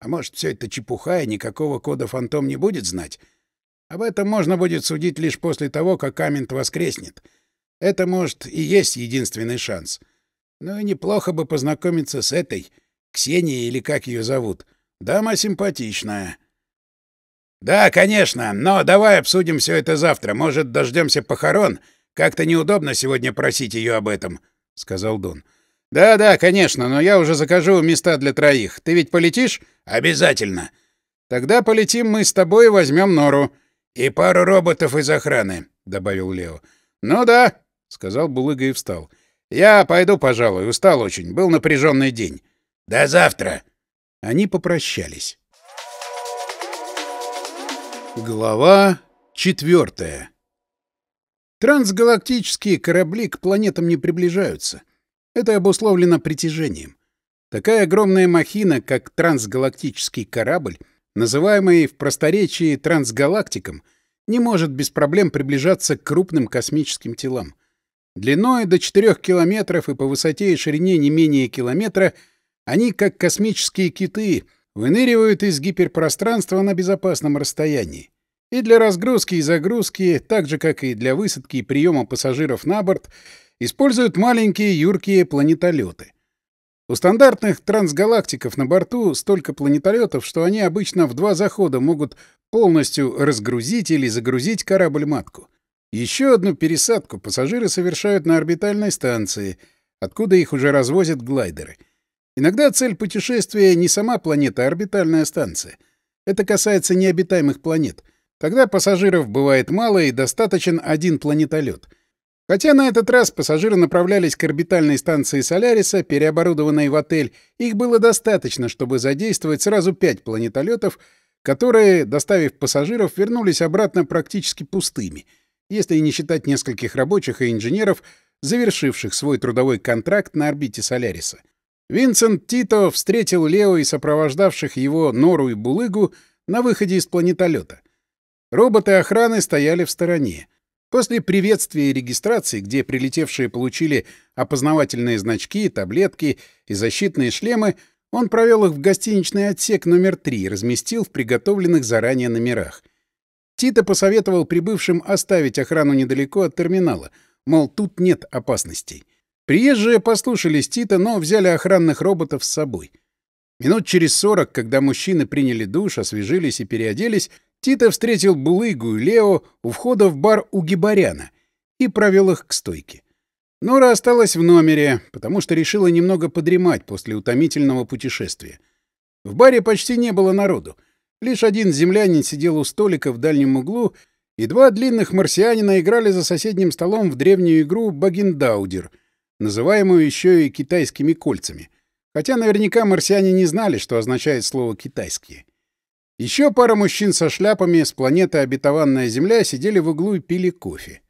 А может, все это чепуха, и никакого кода фантом не будет знать? Об этом можно будет судить лишь после того, как Аминт воскреснет. Это, может, и есть единственный шанс. Ну и неплохо бы познакомиться с этой, Ксенией или как ее зовут. Дама симпатичная. — Да, конечно, но давай обсудим все это завтра. Может, дождемся похорон? Как-то неудобно сегодня просить ее об этом, — сказал Дон. «Да, да, конечно, но я уже закажу места для троих. Ты ведь полетишь?» «Обязательно». «Тогда полетим мы с тобой и возьмем нору». «И пару роботов из охраны», — добавил Лео. «Ну да», — сказал Булыга и встал. «Я пойду, пожалуй, устал очень. Был напряженный день». «До завтра». Они попрощались. Глава четвертая. Трансгалактические корабли к планетам не приближаются. Это обусловлено притяжением. Такая огромная махина, как трансгалактический корабль, называемый в просторечии трансгалактиком, не может без проблем приближаться к крупным космическим телам. Длиной до 4 километров и по высоте и ширине не менее километра они, как космические киты, выныривают из гиперпространства на безопасном расстоянии. И для разгрузки и загрузки, так же, как и для высадки и приема пассажиров на борт, используют маленькие юркие планетолеты. У стандартных трансгалактиков на борту столько планетолетов, что они обычно в два захода могут полностью разгрузить или загрузить корабль-матку. Еще одну пересадку пассажиры совершают на орбитальной станции, откуда их уже развозят глайдеры. Иногда цель путешествия не сама планета, а орбитальная станция. Это касается необитаемых планет. Тогда пассажиров бывает мало и достаточен один планетолет — Хотя на этот раз пассажиры направлялись к орбитальной станции Соляриса, переоборудованной в отель, их было достаточно, чтобы задействовать сразу пять планетолетов, которые, доставив пассажиров, вернулись обратно практически пустыми, если не считать нескольких рабочих и инженеров, завершивших свой трудовой контракт на орбите Соляриса. Винсент Тито встретил Лео и сопровождавших его Нору и Булыгу на выходе из планетолета. Роботы охраны стояли в стороне. После приветствия и регистрации, где прилетевшие получили опознавательные значки, таблетки и защитные шлемы, он провел их в гостиничный отсек номер 3 и разместил в приготовленных заранее номерах. Тита посоветовал прибывшим оставить охрану недалеко от терминала, мол, тут нет опасностей. Приезжие послушались Тита, но взяли охранных роботов с собой. Минут через сорок, когда мужчины приняли душ, освежились и переоделись, Тита встретил Булыгу и Лео у входа в бар у Гибаряна и провел их к стойке. Нора осталась в номере, потому что решила немного подремать после утомительного путешествия. В баре почти не было народу. Лишь один землянин сидел у столика в дальнем углу, и два длинных марсианина играли за соседним столом в древнюю игру «Багендаудер», называемую еще и китайскими кольцами. Хотя наверняка марсиане не знали, что означает слово «китайские». Еще пара мужчин со шляпами с планеты Обетованная Земля сидели в углу и пили кофе.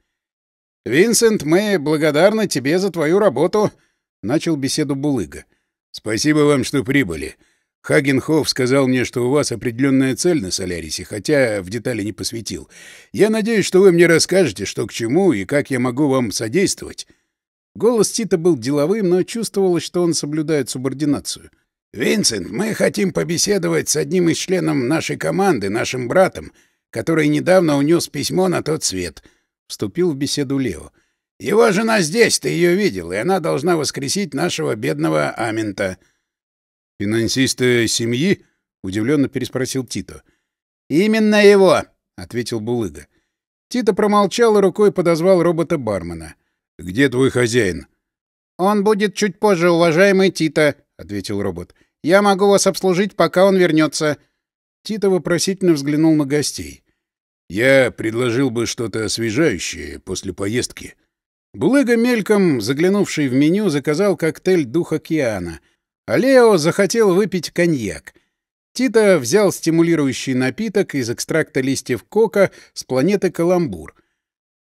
«Винсент, мы благодарны тебе за твою работу», — начал беседу Булыга. «Спасибо вам, что прибыли. Хагенхоф сказал мне, что у вас определенная цель на Солярисе, хотя в детали не посвятил. Я надеюсь, что вы мне расскажете, что к чему и как я могу вам содействовать». Голос Тита был деловым, но чувствовалось, что он соблюдает субординацию. «Винсент, мы хотим побеседовать с одним из членов нашей команды, нашим братом, который недавно унес письмо на тот свет», — вступил в беседу Лео. «Его жена здесь, ты ее видел, и она должна воскресить нашего бедного Амента». «Финансиста семьи?» — удивленно переспросил Тито. «Именно его», — ответил Булыга. Тито промолчал и рукой подозвал робота-бармена. «Где твой хозяин?» «Он будет чуть позже, уважаемый Тито», ответил робот. «Я могу вас обслужить, пока он вернется. Тита вопросительно взглянул на гостей. «Я предложил бы что-то освежающее после поездки». Булыга мельком, заглянувший в меню, заказал коктейль «Дух океана», а Лео захотел выпить коньяк. Тита взял стимулирующий напиток из экстракта листьев кока с планеты Каламбур.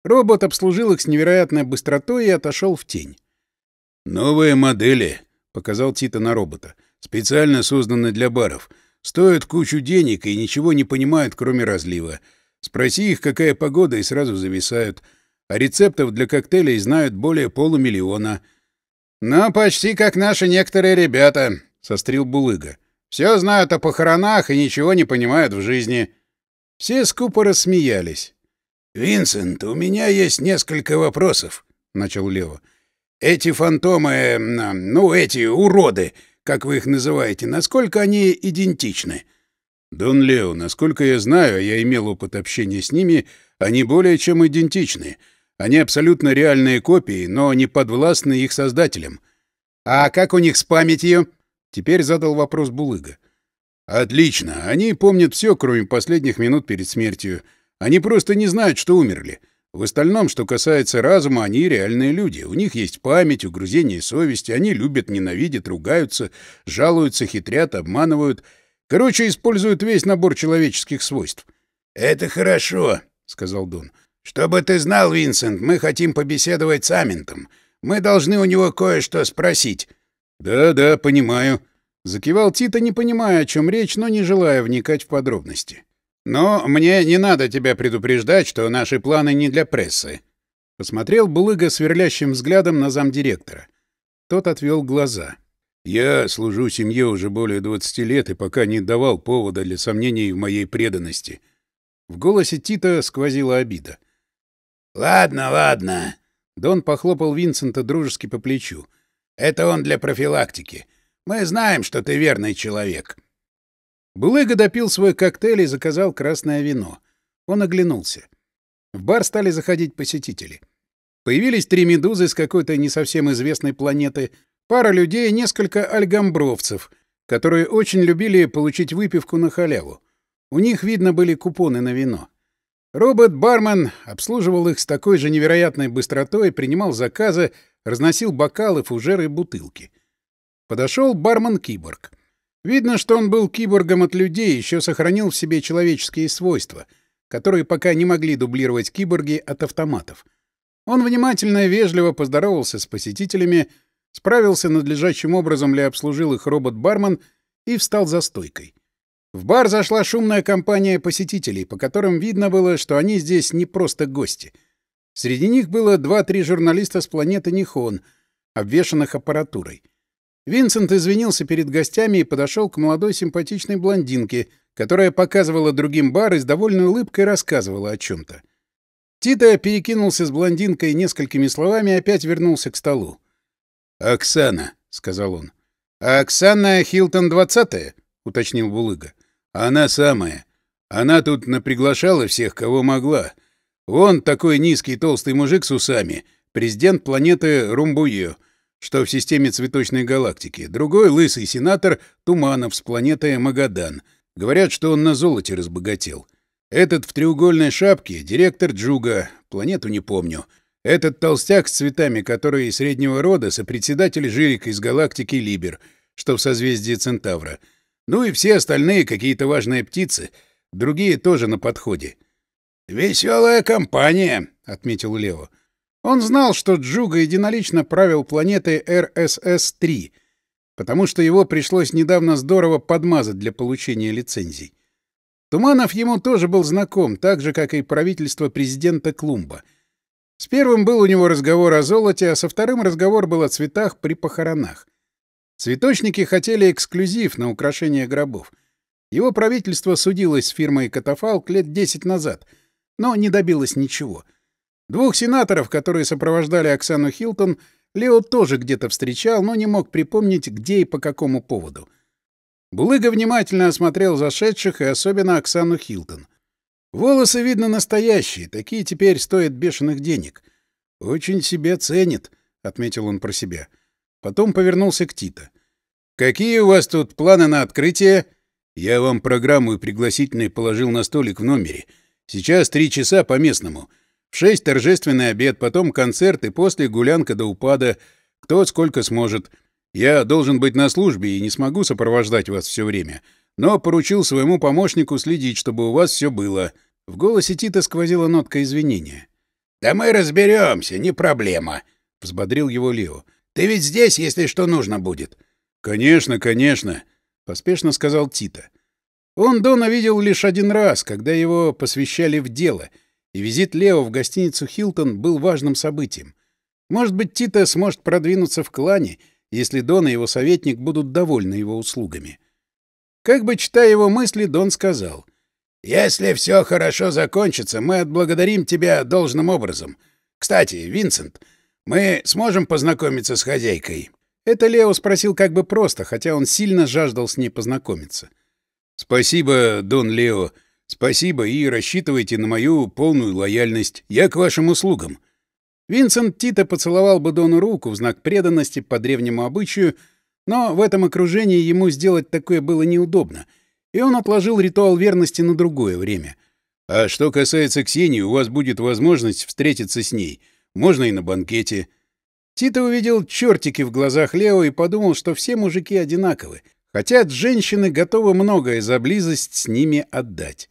Робот обслужил их с невероятной быстротой и отошел в тень. «Новые модели», показал Тита на робота. Специально созданы для баров. Стоят кучу денег и ничего не понимают, кроме разлива. Спроси их, какая погода, и сразу зависают. А рецептов для коктейлей знают более полумиллиона. «Ну, почти как наши некоторые ребята», — сострил Булыга. «Все знают о похоронах и ничего не понимают в жизни». Все скупо рассмеялись. «Винсент, у меня есть несколько вопросов», — начал Лео. «Эти фантомы, ну, эти уроды, как вы их называете, насколько они идентичны?» «Дон Лео, насколько я знаю, я имел опыт общения с ними, они более чем идентичны. Они абсолютно реальные копии, но не подвластны их создателям». «А как у них с памятью?» — теперь задал вопрос Булыга. «Отлично. Они помнят все, кроме последних минут перед смертью. Они просто не знают, что умерли. В остальном, что касается разума, они реальные люди. У них есть память, угрызение совести. Они любят, ненавидят, ругаются, жалуются, хитрят, обманывают. Короче, используют весь набор человеческих свойств. «Это хорошо», — сказал Дон. «Чтобы ты знал, Винсент, мы хотим побеседовать с Аментом. Мы должны у него кое-что спросить». «Да-да, понимаю». Закивал Тита, не понимая, о чем речь, но не желая вникать в подробности. «Но мне не надо тебя предупреждать, что наши планы не для прессы». Посмотрел Булыга сверлящим взглядом на замдиректора. Тот отвел глаза. «Я служу семье уже более 20 лет и пока не давал повода для сомнений в моей преданности». В голосе Тита сквозила обида. «Ладно, ладно». Дон похлопал Винсента дружески по плечу. «Это он для профилактики. Мы знаем, что ты верный человек». Булыга допил свой коктейль и заказал красное вино. Он оглянулся. В бар стали заходить посетители. Появились три медузы с какой-то не совсем известной планеты, пара людей и несколько альгамбровцев, которые очень любили получить выпивку на халяву. У них, видно, были купоны на вино. Робот-бармен обслуживал их с такой же невероятной быстротой, принимал заказы, разносил бокалы, фужеры и бутылки. Подошел бармен-киборг. Видно, что он был киборгом от людей, еще сохранил в себе человеческие свойства, которые пока не могли дублировать киборги от автоматов. Он внимательно и вежливо поздоровался с посетителями, справился надлежащим образом ли обслужил их робот-бармен и встал за стойкой. В бар зашла шумная компания посетителей, по которым видно было, что они здесь не просто гости. Среди них было два-три журналиста с планеты Нихон, обвешанных аппаратурой — Винсент извинился перед гостями и подошел к молодой симпатичной блондинке, которая показывала другим бар и с довольной улыбкой рассказывала о чем-то. Тита перекинулся с блондинкой несколькими словами и опять вернулся к столу. «Оксана», — сказал он. «А Оксана Хилтон двадцатая?» — уточнил Булыга. «Она самая. Она тут наприглашала всех, кого могла. Вон такой низкий толстый мужик с усами, президент планеты Румбуе что в системе цветочной галактики. Другой — лысый сенатор Туманов с планеты Магадан. Говорят, что он на золоте разбогател. Этот в треугольной шапке — директор Джуга, планету не помню. Этот толстяк с цветами, который среднего рода, сопредседатель Жирика из галактики Либер, что в созвездии Центавра. Ну и все остальные какие-то важные птицы, другие тоже на подходе. «Веселая компания», — отметил Лео. Он знал, что Джуга единолично правил планетой РСС-3, потому что его пришлось недавно здорово подмазать для получения лицензий. Туманов ему тоже был знаком, так же, как и правительство президента Клумба. С первым был у него разговор о золоте, а со вторым разговор был о цветах при похоронах. Цветочники хотели эксклюзив на украшение гробов. Его правительство судилось с фирмой «Катафалк» лет 10 назад, но не добилось ничего — Двух сенаторов, которые сопровождали Оксану Хилтон, Лео тоже где-то встречал, но не мог припомнить, где и по какому поводу. Булыга внимательно осмотрел зашедших и особенно Оксану Хилтон. Волосы, видно, настоящие, такие теперь стоят бешеных денег. «Очень себя ценит», — отметил он про себя. Потом повернулся к Тита. «Какие у вас тут планы на открытие?» «Я вам программу и пригласительный положил на столик в номере. Сейчас три часа по местному. В шесть торжественный обед, потом концерт и после гулянка до упада. Кто сколько сможет. Я должен быть на службе и не смогу сопровождать вас все время. Но поручил своему помощнику следить, чтобы у вас все было. В голосе Тита сквозила нотка извинения. «Да мы разберемся, не проблема», — взбодрил его Лео. «Ты ведь здесь, если что нужно будет». «Конечно, конечно», — поспешно сказал Тита. Он Дона видел лишь один раз, когда его посвящали в дело, и визит Лео в гостиницу «Хилтон» был важным событием. Может быть, Тита сможет продвинуться в клане, если Дон и его советник будут довольны его услугами. Как бы читая его мысли, Дон сказал. «Если все хорошо закончится, мы отблагодарим тебя должным образом. Кстати, Винсент, мы сможем познакомиться с хозяйкой?» Это Лео спросил как бы просто, хотя он сильно жаждал с ней познакомиться. «Спасибо, Дон Лео. Спасибо и рассчитывайте на мою полную лояльность. Я к вашим услугам». Винсент Тита поцеловал бы Дону руку в знак преданности по древнему обычаю, но в этом окружении ему сделать такое было неудобно, и он отложил ритуал верности на другое время. «А что касается Ксении, у вас будет возможность встретиться с ней. Можно и на банкете». Тита увидел чертики в глазах Лео и подумал, что все мужики одинаковы, хотя женщины готовы многое за близость с ними отдать.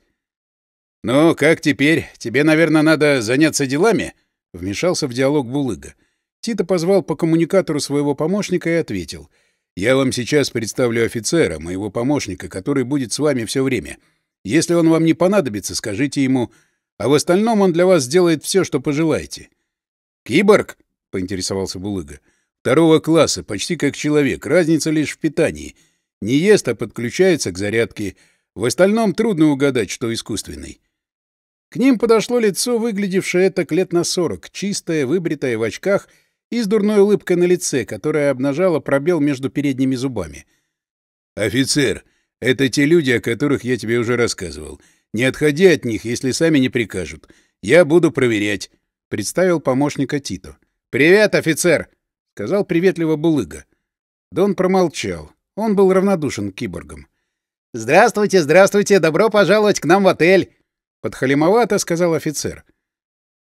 «Ну, как теперь? Тебе, наверное, надо заняться делами?» — вмешался в диалог Булыга. Тита позвал по коммуникатору своего помощника и ответил — я вам сейчас представлю офицера, моего помощника, который будет с вами все время. Если он вам не понадобится, скажите ему, а в остальном он для вас сделает все, что пожелаете. Киборг? поинтересовался Булыга. Второго класса, почти как человек, разница лишь в питании. Не ест, а подключается к зарядке. В остальном трудно угадать, что искусственный. К ним подошло лицо, выглядевшее так лет на сорок, чистое, выбритое в очках — и с дурной улыбкой на лице, которая обнажала пробел между передними зубами. «Офицер, это те люди, о которых я тебе уже рассказывал. Не отходи от них, если сами не прикажут. Я буду проверять», — представил помощника Тито. «Привет, офицер!» — сказал приветливо Булыга. Дон промолчал. Он был равнодушен к киборгам. «Здравствуйте, здравствуйте! Добро пожаловать к нам в отель!» Подхалимовато сказал офицер.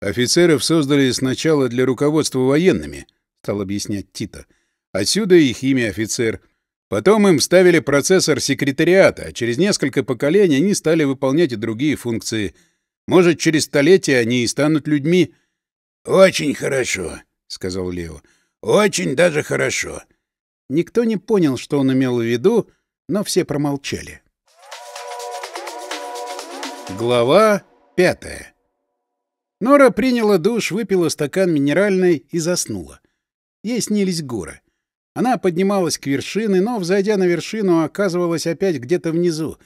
Офицеров создали сначала для руководства военными, стал объяснять Тита. Отсюда их имя офицер. Потом им ставили процессор секретариата, а через несколько поколений они стали выполнять и другие функции. Может, через столетия они и станут людьми. Очень хорошо, сказал Лео. Очень даже хорошо. Никто не понял, что он имел в виду, но все промолчали. Глава пятая Нора приняла душ, выпила стакан минеральной и заснула. Ей снились горы. Она поднималась к вершине, но, взойдя на вершину, оказывалась опять где-то внизу,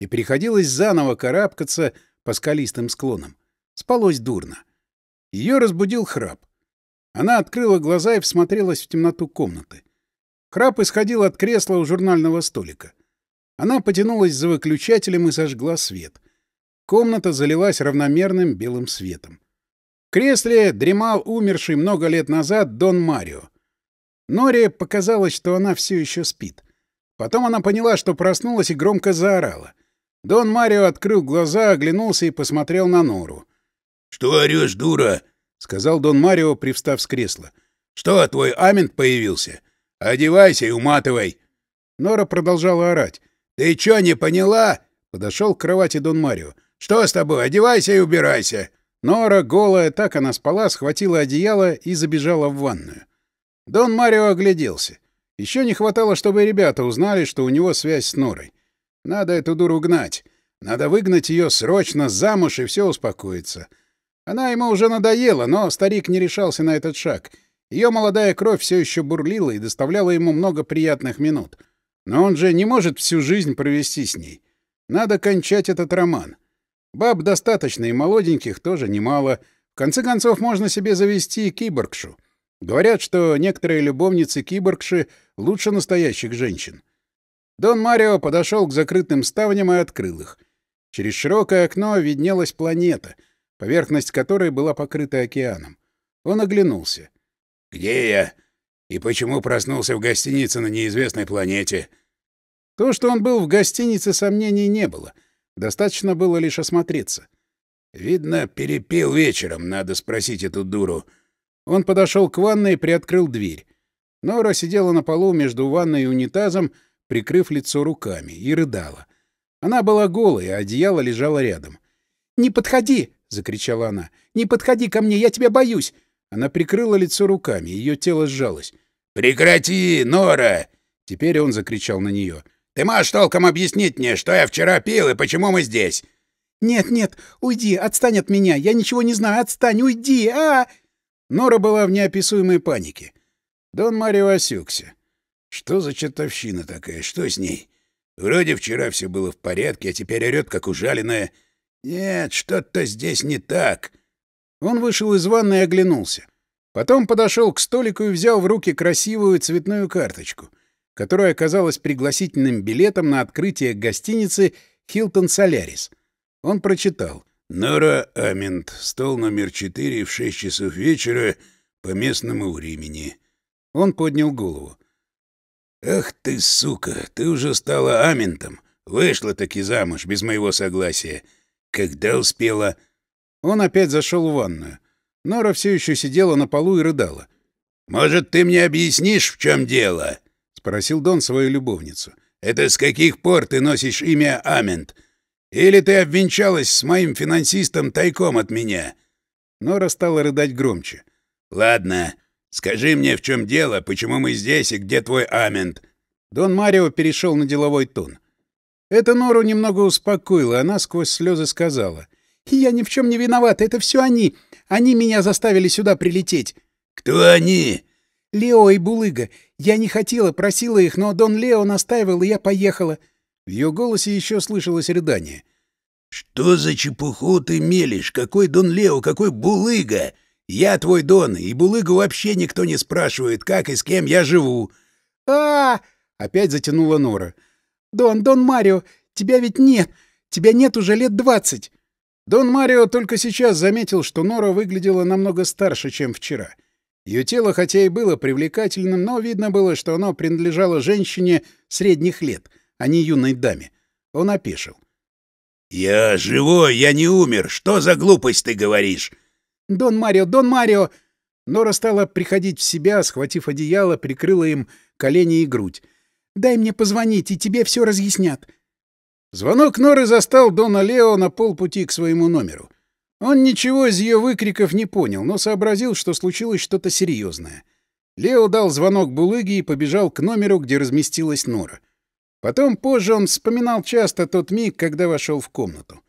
и приходилось заново карабкаться по скалистым склонам. Спалось дурно. Ее разбудил храп. Она открыла глаза и всмотрелась в темноту комнаты. Храп исходил от кресла у журнального столика. Она потянулась за выключателем и зажгла свет. Комната залилась равномерным белым светом. В кресле дремал умерший много лет назад Дон Марио. Норе показалось, что она все еще спит. Потом она поняла, что проснулась и громко заорала. Дон Марио открыл глаза, оглянулся и посмотрел на Нору. — Что орешь, дура? — сказал Дон Марио, привстав с кресла. — Что, твой амент появился? Одевайся и уматывай. Нора продолжала орать. — Ты что, не поняла? — подошел к кровати Дон Марио. Что с тобой? Одевайся и убирайся!» Нора, голая, так она спала, схватила одеяло и забежала в ванную. Дон Марио огляделся. Еще не хватало, чтобы ребята узнали, что у него связь с Норой. Надо эту дуру гнать. Надо выгнать ее срочно замуж, и все успокоится. Она ему уже надоела, но старик не решался на этот шаг. Ее молодая кровь все еще бурлила и доставляла ему много приятных минут. Но он же не может всю жизнь провести с ней. Надо кончать этот роман. Баб достаточно, и молоденьких тоже немало. В конце концов, можно себе завести киборгшу. Говорят, что некоторые любовницы киборгши лучше настоящих женщин. Дон Марио подошел к закрытым ставням и открыл их. Через широкое окно виднелась планета, поверхность которой была покрыта океаном. Он оглянулся. «Где я? И почему проснулся в гостинице на неизвестной планете?» То, что он был в гостинице, сомнений не было — Достаточно было лишь осмотреться. Видно, перепил вечером, надо спросить эту дуру. Он подошел к ванной и приоткрыл дверь. Нора сидела на полу между ванной и унитазом, прикрыв лицо руками, и рыдала. Она была голая, а одеяло лежало рядом. «Не подходи!» — закричала она. «Не подходи ко мне, я тебя боюсь!» Она прикрыла лицо руками, ее тело сжалось. «Прекрати, Нора! Теперь он закричал на нее. «Ты можешь толком объяснить мне, что я вчера пил и почему мы здесь?» «Нет, нет, уйди, отстань от меня, я ничего не знаю, отстань, уйди, а!» Нора была в неописуемой панике. Дон Марио осекся. Что за чертовщина такая? Что с ней? Вроде вчера все было в порядке, а теперь орёт, как ужаленная. Нет, что-то здесь не так. Он вышел из ванной и оглянулся. Потом подошел к столику и взял в руки красивую цветную карточку, которая оказалась пригласительным билетом на открытие гостиницы «Хилтон Солярис». Он прочитал. «Нора Амент, стол номер 4 в 6 часов вечера по местному времени». Он поднял голову. «Ах ты, сука, ты уже стала Аментом. Вышла таки замуж без моего согласия. Когда успела?» Он опять зашел в ванную. Нора все еще сидела на полу и рыдала. «Может, ты мне объяснишь, в чем дело?» — спросил Дон свою любовницу. «Это с каких пор ты носишь имя Амент? Или ты обвенчалась с моим финансистом тайком от меня?» Нора стала рыдать громче. «Ладно, скажи мне, в чем дело, почему мы здесь и где твой Амент?» Дон Марио перешел на деловой тон. Это Нору немного успокоило, она сквозь слезы сказала. «Я ни в чем не виновата, это все они. Они меня заставили сюда прилететь». «Кто они?» «Лео и Булыга. Я не хотела, просила их, но Дон Лео настаивал, и я поехала». В ее голосе еще слышалось рыдание. «Что за чепуху ты мелешь? Какой Дон Лео, какой Булыга? Я твой Дон, и Булыгу вообще никто не спрашивает, как и с кем я живу». А, -а, -а опять затянула Нора. «Дон, Дон Марио, тебя ведь нет. Тебя нет уже лет двадцать». Дон Марио только сейчас заметил, что Нора выглядела намного старше, чем вчера. Ее тело хотя и было привлекательным, но видно было, что оно принадлежало женщине средних лет, а не юной даме. Он опешил. «Я живой, я не умер. Что за глупость ты говоришь?» «Дон Марио, Дон Марио!» Нора стала приходить в себя, схватив одеяло, прикрыла им колени и грудь. «Дай мне позвонить, и тебе все разъяснят». Звонок Норы застал Дона Лео на полпути к своему номеру. Он ничего из ее выкриков не понял, но сообразил, что случилось что-то серьезное. Лео дал звонок Булыге и побежал к номеру, где разместилась Нора. Потом, позже, он вспоминал часто тот миг, когда вошел в комнату.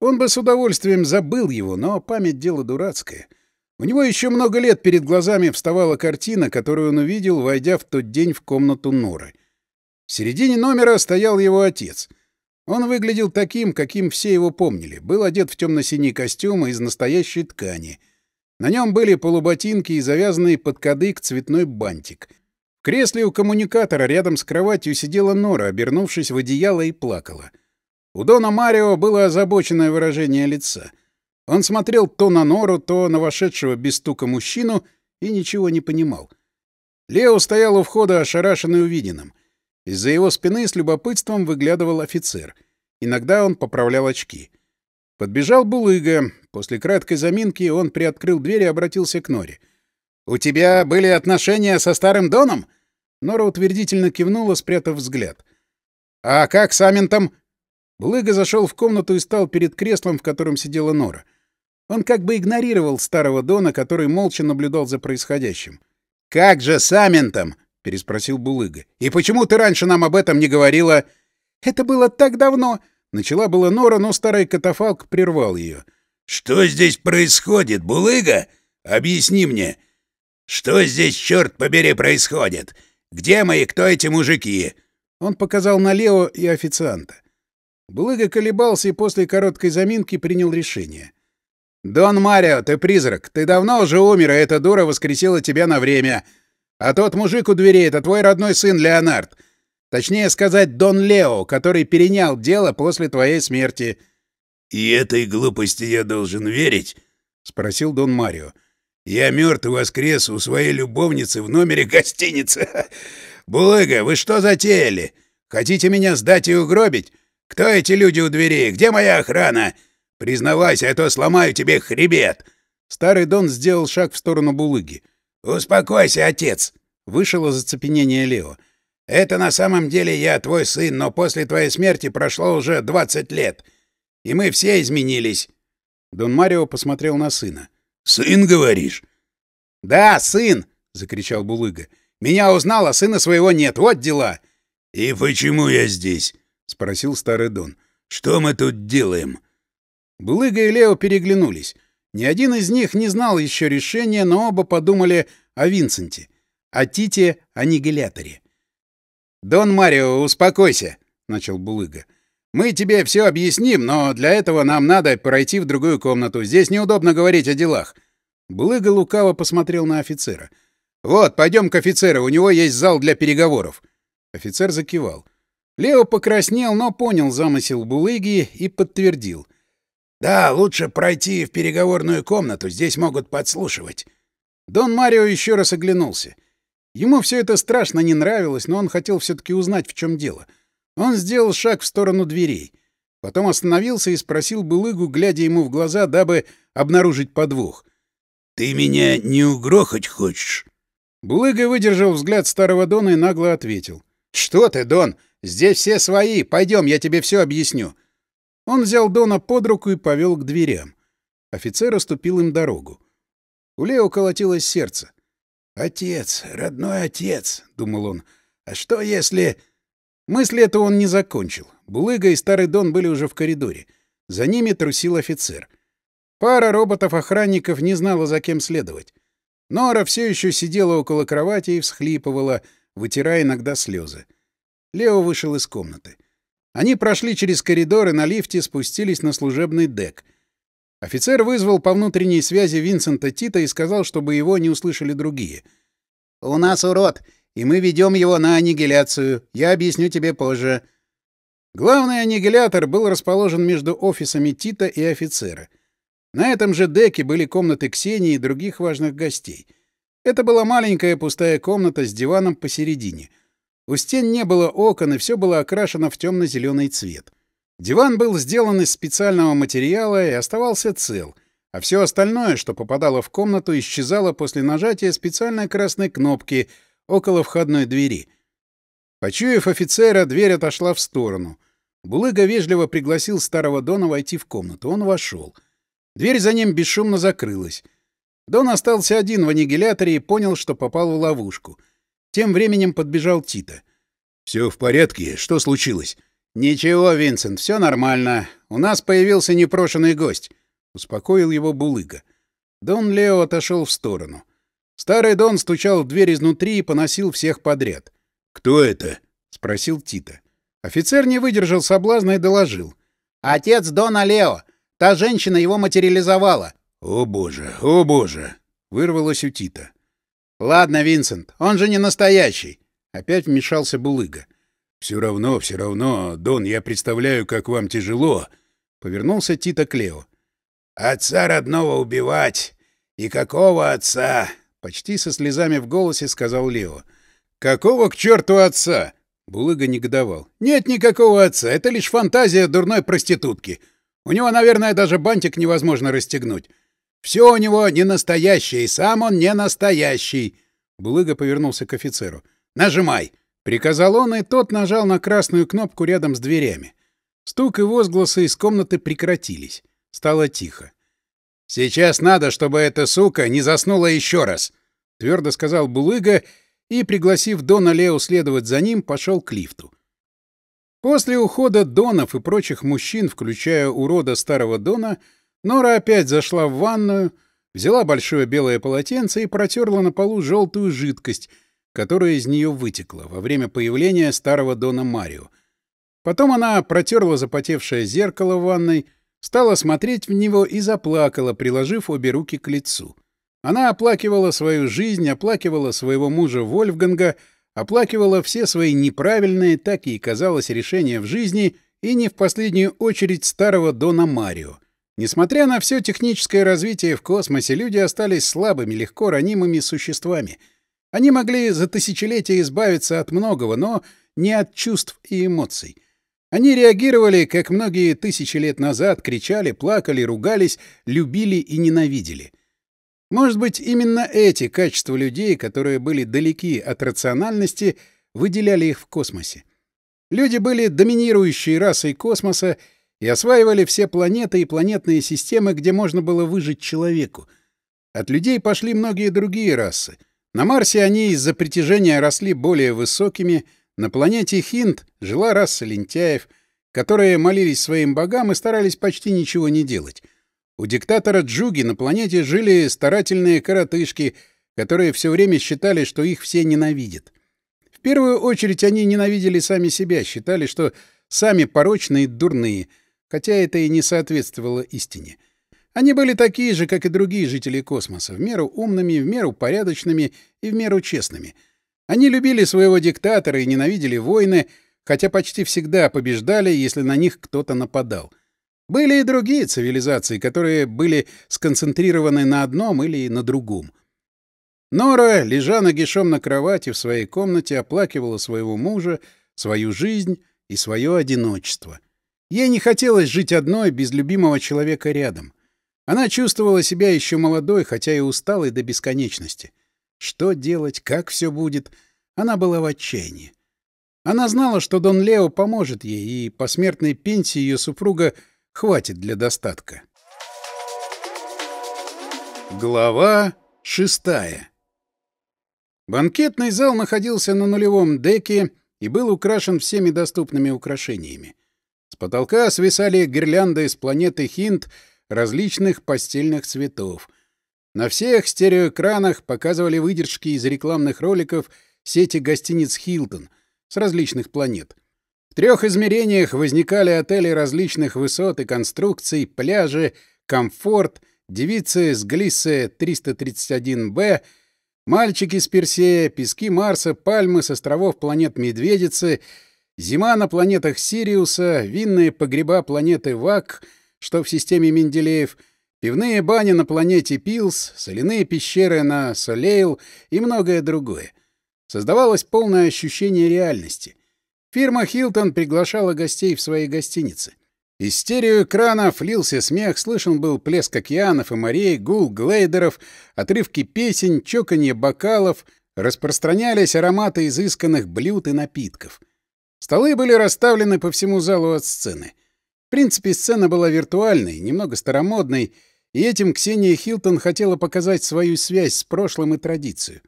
Он бы с удовольствием забыл его, но память — дело дурацкое. У него еще много лет перед глазами вставала картина, которую он увидел, войдя в тот день в комнату Норы. В середине номера стоял его отец — он выглядел таким, каким все его помнили. Был одет в темно-синий костюм из настоящей ткани. На нем были полуботинки и завязанный под кадык цветной бантик. В кресле у коммуникатора рядом с кроватью сидела Нора, обернувшись в одеяло и плакала. У Дона Марио было озабоченное выражение лица. Он смотрел то на Нору, то на вошедшего без стука мужчину и ничего не понимал. Лео стоял у входа, ошарашенный увиденным — из-за его спины с любопытством выглядывал офицер. Иногда он поправлял очки. Подбежал Булыга. После краткой заминки он приоткрыл дверь и обратился к Норе. «У тебя были отношения со старым Доном?» Нора утвердительно кивнула, спрятав взгляд. «А как с Аментом?» Булыга зашел в комнату и стал перед креслом, в котором сидела Нора. Он как бы игнорировал старого Дона, который молча наблюдал за происходящим. «Как же с Аментом?» — переспросил Булыга. «И почему ты раньше нам об этом не говорила?» «Это было так давно!» Начала была Нора, но старый катафалк прервал ее. «Что здесь происходит, Булыга? Объясни мне. Что здесь, черт побери, происходит? Где мы и кто эти мужики?» Он показал на Лео и официанта. Булыга колебался и после короткой заминки принял решение. «Дон Марио, ты призрак. Ты давно уже умер, и эта дура воскресила тебя на время. А тот мужик у дверей — это твой родной сын Леонард. Точнее сказать, Дон Лео, который перенял дело после твоей смерти». «И этой глупости я должен верить?» — спросил Дон Марио. «Я мертв воскрес у своей любовницы в номере гостиницы. Булыга, вы что затеяли? Хотите меня сдать и угробить? Кто эти люди у дверей? Где моя охрана? Признавайся, а то сломаю тебе хребет!» Старый Дон сделал шаг в сторону Булыги. «Успокойся, отец!» — вышел из оцепенения Лео. «Это на самом деле я твой сын, но после твоей смерти прошло уже двадцать лет. И мы все изменились». Дон Марио посмотрел на сына. «Сын, говоришь?» «Да, сын!» — закричал Булыга. Меня узнал, а сына своего нет. Вот дела!» «И почему я здесь?» — спросил старый Дон. «Что мы тут делаем?» Булыга и Лео переглянулись. Ни один из них не знал еще решения, но оба подумали о Винсенте, о Тите Аннигиляторе. «Дон Марио, успокойся», — начал Булыга. «Мы тебе все объясним, но для этого нам надо пройти в другую комнату. Здесь неудобно говорить о делах». Булыга лукаво посмотрел на офицера. «Вот, пойдем к офицеру, у него есть зал для переговоров». Офицер закивал. Лео покраснел, но понял замысел Булыги и подтвердил. «Да, лучше пройти в переговорную комнату, здесь могут подслушивать». Дон Марио еще раз оглянулся. Ему все это страшно не нравилось, но он хотел все-таки узнать, в чем дело. Он сделал шаг в сторону дверей. Потом остановился и спросил Булыгу, глядя ему в глаза, дабы обнаружить подвох. «Ты меня не угрохать хочешь?» Булыга выдержал взгляд старого Дона и нагло ответил. «Что ты, Дон? Здесь все свои. Пойдем, я тебе все объясню». Он взял Дона под руку и повел к дверям. Офицер оступил им дорогу. У Лео колотилось сердце. «Отец, родной отец», — думал он. «А что если...» Мысли эту он не закончил. Булыга и Старый Дон были уже в коридоре. За ними трусил офицер. Пара роботов-охранников не знала, за кем следовать. Нора все еще сидела около кровати и всхлипывала, вытирая иногда слезы. Лео вышел из комнаты. Они прошли через коридор и на лифте спустились на служебный дек. Офицер вызвал по внутренней связи Винсента Тита и сказал, чтобы его не услышали другие. «У нас урод, и мы ведем его на аннигиляцию. Я объясню тебе позже». Главный аннигилятор был расположен между офисами Тита и офицера. На этом же деке были комнаты Ксении и других важных гостей. Это была маленькая пустая комната с диваном посередине. У стен не было окон, и все было окрашено в темно-зеленый цвет. Диван был сделан из специального материала и оставался цел, а все остальное, что попадало в комнату, исчезало после нажатия специальной красной кнопки около входной двери. Почуяв офицера, дверь отошла в сторону. Булыга вежливо пригласил старого Дона войти в комнату. Он вошел. Дверь за ним бесшумно закрылась. Дон остался один в аннигиляторе и понял, что попал в ловушку. Тем временем подбежал Тита. «Все в порядке? Что случилось?» «Ничего, Винсент, все нормально. У нас появился непрошенный гость», — успокоил его Булыга. Дон Лео отошел в сторону. Старый Дон стучал в дверь изнутри и поносил всех подряд. «Кто это?» — спросил Тита. Офицер не выдержал соблазна и доложил. «Отец Дона Лео. Та женщина его материализовала». «О боже, о боже!» — вырвалось у Тита. «Ладно, Винсент, он же не настоящий!» — опять вмешался Булыга. «Все равно, все равно, Дон, я представляю, как вам тяжело!» — повернулся Тита к Лео. «Отца родного убивать! И какого отца?» — почти со слезами в голосе сказал Лео. «Какого к черту отца?» — Булыга негодовал. «Нет никакого отца, это лишь фантазия дурной проститутки. У него, наверное, даже бантик невозможно расстегнуть. Все у него не настоящее, и сам он не настоящий!» Булыга повернулся к офицеру. «Нажимай!» Приказал он, и тот нажал на красную кнопку рядом с дверями. Стук и возгласы из комнаты прекратились. Стало тихо. «Сейчас надо, чтобы эта сука не заснула еще раз», — твердо сказал Булыга и, пригласив Дона Лео следовать за ним, пошел к лифту. После ухода Донов и прочих мужчин, включая урода старого Дона, Нора опять зашла в ванную, взяла большое белое полотенце и протерла на полу желтую жидкость — которая из нее вытекла во время появления старого Дона Марио. Потом она протерла запотевшее зеркало в ванной, стала смотреть в него и заплакала, приложив обе руки к лицу. Она оплакивала свою жизнь, оплакивала своего мужа Вольфганга, оплакивала все свои неправильные, так и казалось, решения в жизни, и не в последнюю очередь старого Дона Марио. Несмотря на все техническое развитие в космосе, люди остались слабыми, легко ранимыми существами — они могли за тысячелетия избавиться от многого, но не от чувств и эмоций. Они реагировали, как многие тысячи лет назад, кричали, плакали, ругались, любили и ненавидели. Может быть, именно эти качества людей, которые были далеки от рациональности, выделяли их в космосе. Люди были доминирующей расой космоса и осваивали все планеты и планетные системы, где можно было выжить человеку. От людей пошли многие другие расы — На Марсе они из-за притяжения росли более высокими, на планете Хинд жила раса лентяев, которые молились своим богам и старались почти ничего не делать. У диктатора Джуги на планете жили старательные коротышки, которые все время считали, что их все ненавидят. В первую очередь они ненавидели сами себя, считали, что сами порочные и дурные, хотя это и не соответствовало истине. Они были такие же, как и другие жители космоса, в меру умными, в меру порядочными и в меру честными. Они любили своего диктатора и ненавидели войны, хотя почти всегда побеждали, если на них кто-то нападал. Были и другие цивилизации, которые были сконцентрированы на одном или на другом. Нора, лежа нагишом на кровати в своей комнате, оплакивала своего мужа, свою жизнь и свое одиночество. Ей не хотелось жить одной без любимого человека рядом — она чувствовала себя еще молодой, хотя и усталой до бесконечности. Что делать, как все будет, она была в отчаянии. Она знала, что Дон Лео поможет ей, и посмертной пенсии ее супруга хватит для достатка. Глава шестая Банкетный зал находился на нулевом деке и был украшен всеми доступными украшениями. С потолка свисали гирлянды с планеты Хинт — различных постельных цветов. На всех стереоэкранах показывали выдержки из рекламных роликов сети гостиниц «Хилтон» с различных планет. В трех измерениях возникали отели различных высот и конструкций, пляжи, комфорт, девицы с Глиссе 331-Б, мальчики с Персея, пески Марса, пальмы с островов планет Медведицы, зима на планетах Сириуса, винные погреба планеты Вак — что в системе Менделеев, пивные бани на планете Пилс, соляные пещеры на Солейл и многое другое. Создавалось полное ощущение реальности. Фирма «Хилтон» приглашала гостей в свои гостиницы. Из стереоэкранов лился смех, слышен был плеск океанов и морей, гул глейдеров, отрывки песен, чоканье бокалов, распространялись ароматы изысканных блюд и напитков. Столы были расставлены по всему залу от сцены — принципе, сцена была виртуальной, немного старомодной, и этим Ксения Хилтон хотела показать свою связь с прошлым и традицию.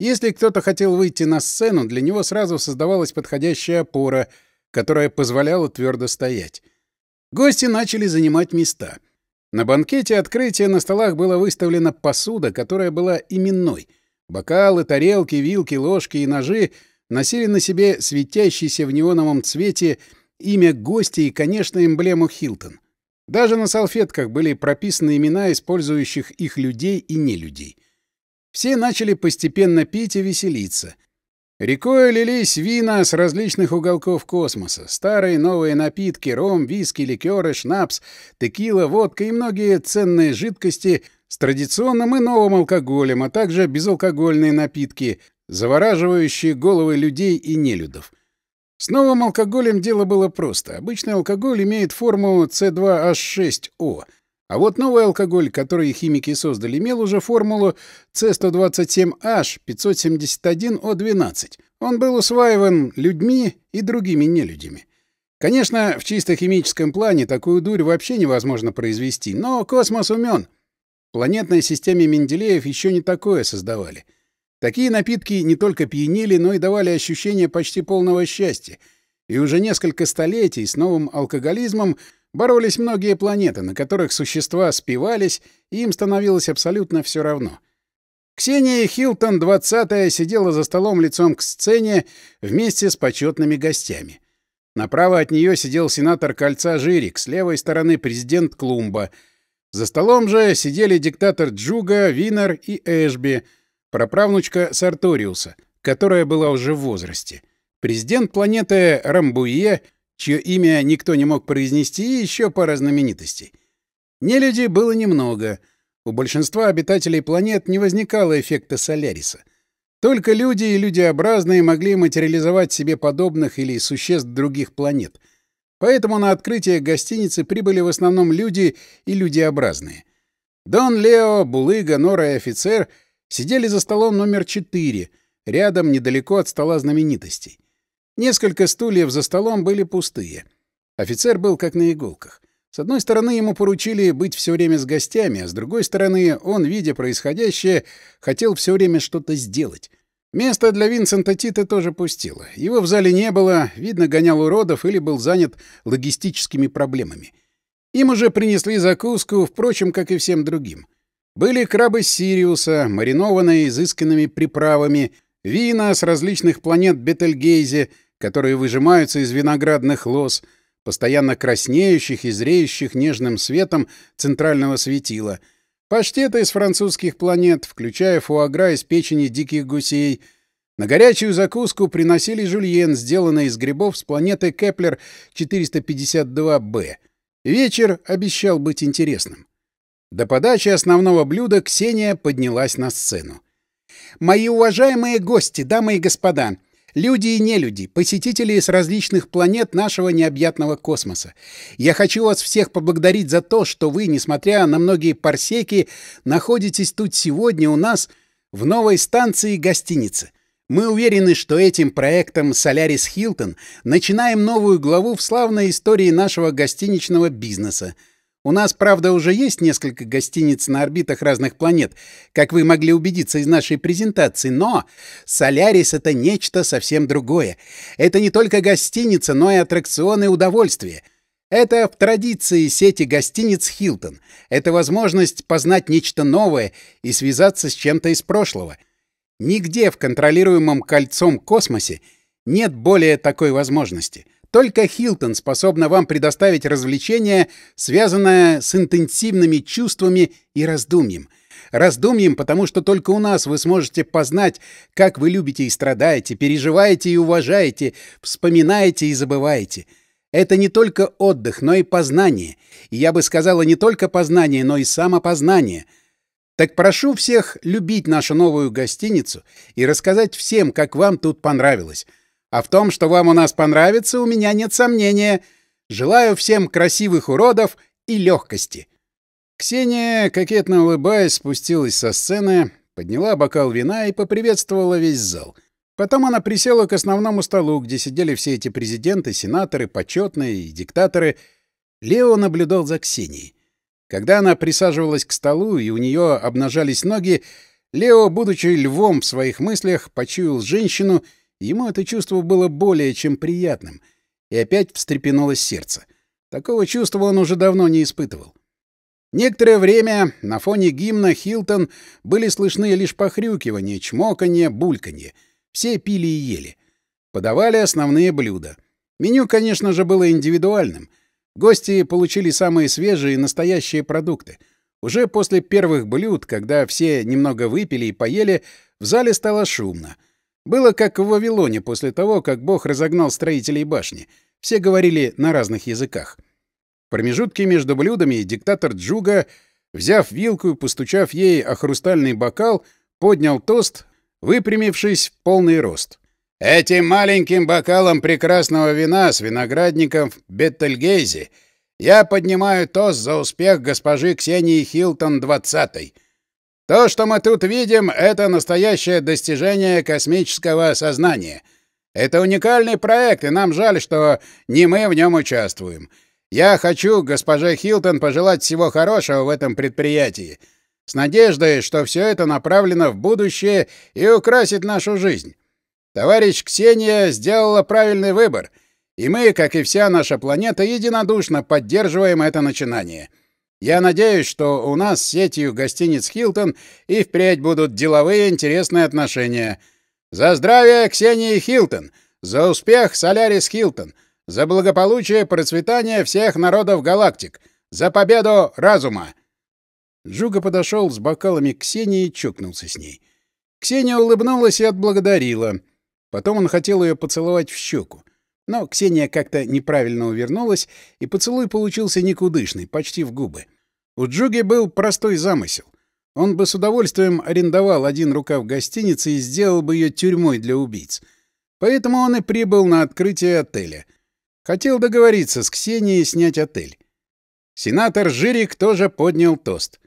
Если кто-то хотел выйти на сцену, для него сразу создавалась подходящая опора, которая позволяла твердо стоять. Гости начали занимать места. На банкете открытия на столах была выставлена посуда, которая была именной. Бокалы, тарелки, вилки, ложки и ножи носили на себе светящийся в неоновом цвете имя гостя и, конечно, эмблему Хилтон. Даже на салфетках были прописаны имена использующих их людей и нелюдей. Все начали постепенно пить и веселиться. Рекой лились вина с различных уголков космоса. Старые новые напитки, ром, виски, ликеры, шнапс, текила, водка и многие ценные жидкости с традиционным и новым алкоголем, а также безалкогольные напитки, завораживающие головы людей и нелюдов. С новым алкоголем дело было просто. Обычный алкоголь имеет форму C2H6O, а вот новый алкоголь, который химики создали, имел уже формулу C127H571O12. Он был усваиван людьми и другими нелюдями. Конечно, в чисто химическом плане такую дурь вообще невозможно произвести, но космос умен. В планетной системе Менделеев еще не такое создавали — Такие напитки не только пьянили, но и давали ощущение почти полного счастья. И уже несколько столетий с новым алкоголизмом боролись многие планеты, на которых существа спивались, и им становилось абсолютно все равно. Ксения Хилтон, 20-я, сидела за столом лицом к сцене вместе с почетными гостями. Направо от нее сидел сенатор Кольца Жирик, с левой стороны президент Клумба. За столом же сидели диктатор Джуга, Винер и Эшби — праправнучка Сарториуса, которая была уже в возрасте, президент планеты Рамбуе, чье имя никто не мог произнести, и еще пара знаменитостей. Нелюдей было немного. У большинства обитателей планет не возникало эффекта Соляриса. Только люди и людеобразные могли материализовать себе подобных или существ других планет. Поэтому на открытие гостиницы прибыли в основном люди и людеобразные. Дон Лео, Булыга, Нора и офицер — Сидели за столом номер четыре, рядом, недалеко от стола знаменитостей. Несколько стульев за столом были пустые. Офицер был как на иголках. С одной стороны, ему поручили быть все время с гостями, а с другой стороны, он, видя происходящее, хотел все время что-то сделать. Место для Винсента Тита тоже пустило. Его в зале не было, видно, гонял уродов или был занят логистическими проблемами. Им уже принесли закуску, впрочем, как и всем другим. Были крабы Сириуса, маринованные изысканными приправами, вина с различных планет Бетельгейзе, которые выжимаются из виноградных лоз, постоянно краснеющих и зреющих нежным светом центрального светила, паштеты из французских планет, включая фуагра из печени диких гусей. На горячую закуску приносили жульен, сделанный из грибов с планеты Кеплер 452b. Вечер обещал быть интересным. До подачи основного блюда Ксения поднялась на сцену. «Мои уважаемые гости, дамы и господа!» Люди и нелюди, посетители с различных планет нашего необъятного космоса. Я хочу вас всех поблагодарить за то, что вы, несмотря на многие парсеки, находитесь тут сегодня у нас в новой станции гостиницы. Мы уверены, что этим проектом «Солярис Хилтон» начинаем новую главу в славной истории нашего гостиничного бизнеса — у нас, правда, уже есть несколько гостиниц на орбитах разных планет, как вы могли убедиться из нашей презентации, но Солярис — это нечто совсем другое. Это не только гостиница, но и аттракционы удовольствия. Это в традиции сети гостиниц «Хилтон». Это возможность познать нечто новое и связаться с чем-то из прошлого. Нигде в контролируемом кольцом космосе нет более такой возможности — только Хилтон способна вам предоставить развлечение, связанное с интенсивными чувствами и раздумьем. Раздумьем, потому что только у нас вы сможете познать, как вы любите и страдаете, переживаете и уважаете, вспоминаете и забываете. Это не только отдых, но и познание. И я бы сказала, не только познание, но и самопознание. Так прошу всех любить нашу новую гостиницу и рассказать всем, как вам тут понравилось. А в том, что вам у нас понравится, у меня нет сомнения. Желаю всем красивых уродов и легкости. Ксения, кокетно улыбаясь, спустилась со сцены, подняла бокал вина и поприветствовала весь зал. Потом она присела к основному столу, где сидели все эти президенты, сенаторы, почетные и диктаторы. Лео наблюдал за Ксенией. Когда она присаживалась к столу и у нее обнажались ноги, Лео, будучи львом в своих мыслях, почуял женщину — Ему это чувство было более чем приятным, и опять встрепенулось сердце. Такого чувства он уже давно не испытывал. Некоторое время на фоне гимна «Хилтон» были слышны лишь похрюкивания, чмоканье, бульканье. Все пили и ели. Подавали основные блюда. Меню, конечно же, было индивидуальным. Гости получили самые свежие и настоящие продукты. Уже после первых блюд, когда все немного выпили и поели, в зале стало шумно — было как в Вавилоне после того, как Бог разогнал строителей башни. Все говорили на разных языках. В промежутке между блюдами диктатор Джуга, взяв вилку и постучав ей о хрустальный бокал, поднял тост, выпрямившись в полный рост. «Этим маленьким бокалом прекрасного вина с виноградником Беттельгейзе я поднимаю тост за успех госпожи Ксении Хилтон двадцатой. То, что мы тут видим, это настоящее достижение космического сознания. Это уникальный проект, и нам жаль, что не мы в нем участвуем. Я хочу госпоже Хилтон пожелать всего хорошего в этом предприятии, с надеждой, что все это направлено в будущее и украсит нашу жизнь. Товарищ Ксения сделала правильный выбор, и мы, как и вся наша планета, единодушно поддерживаем это начинание. Я надеюсь, что у нас с сетью гостиниц «Хилтон» и впредь будут деловые интересные отношения. За здравие Ксении Хилтон! За успех Солярис Хилтон! За благополучие и процветание всех народов галактик! За победу разума!» Джуга подошел с бокалами к Ксении и чокнулся с ней. Ксения улыбнулась и отблагодарила. Потом он хотел ее поцеловать в щеку. Но Ксения как-то неправильно увернулась, и поцелуй получился никудышный, почти в губы. У Джуги был простой замысел. Он бы с удовольствием арендовал один рукав гостиницы и сделал бы ее тюрьмой для убийц. Поэтому он и прибыл на открытие отеля. Хотел договориться с Ксенией снять отель. Сенатор Жирик тоже поднял тост.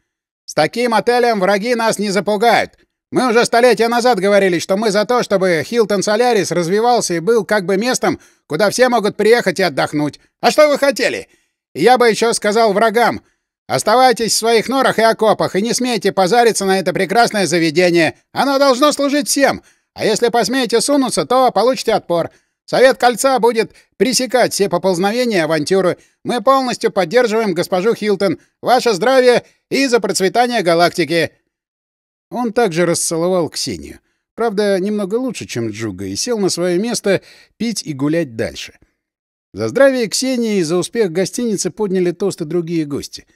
«С таким отелем враги нас не запугают. Мы уже столетия назад говорили, что мы за то, чтобы Хилтон Солярис развивался и был как бы местом, куда все могут приехать и отдохнуть. А что вы хотели? Я бы еще сказал врагам, оставайтесь в своих норах и окопах и не смейте позариться на это прекрасное заведение. Оно должно служить всем. А если посмеете сунуться, то получите отпор. Совет Кольца будет пресекать все поползновения и авантюры. Мы полностью поддерживаем госпожу Хилтон. Ваше здравие и за процветание галактики!» Он также расцеловал Ксению. Правда, немного лучше, чем Джуга, и сел на свое место пить и гулять дальше. За здравие Ксении и за успех гостиницы подняли тосты другие гости.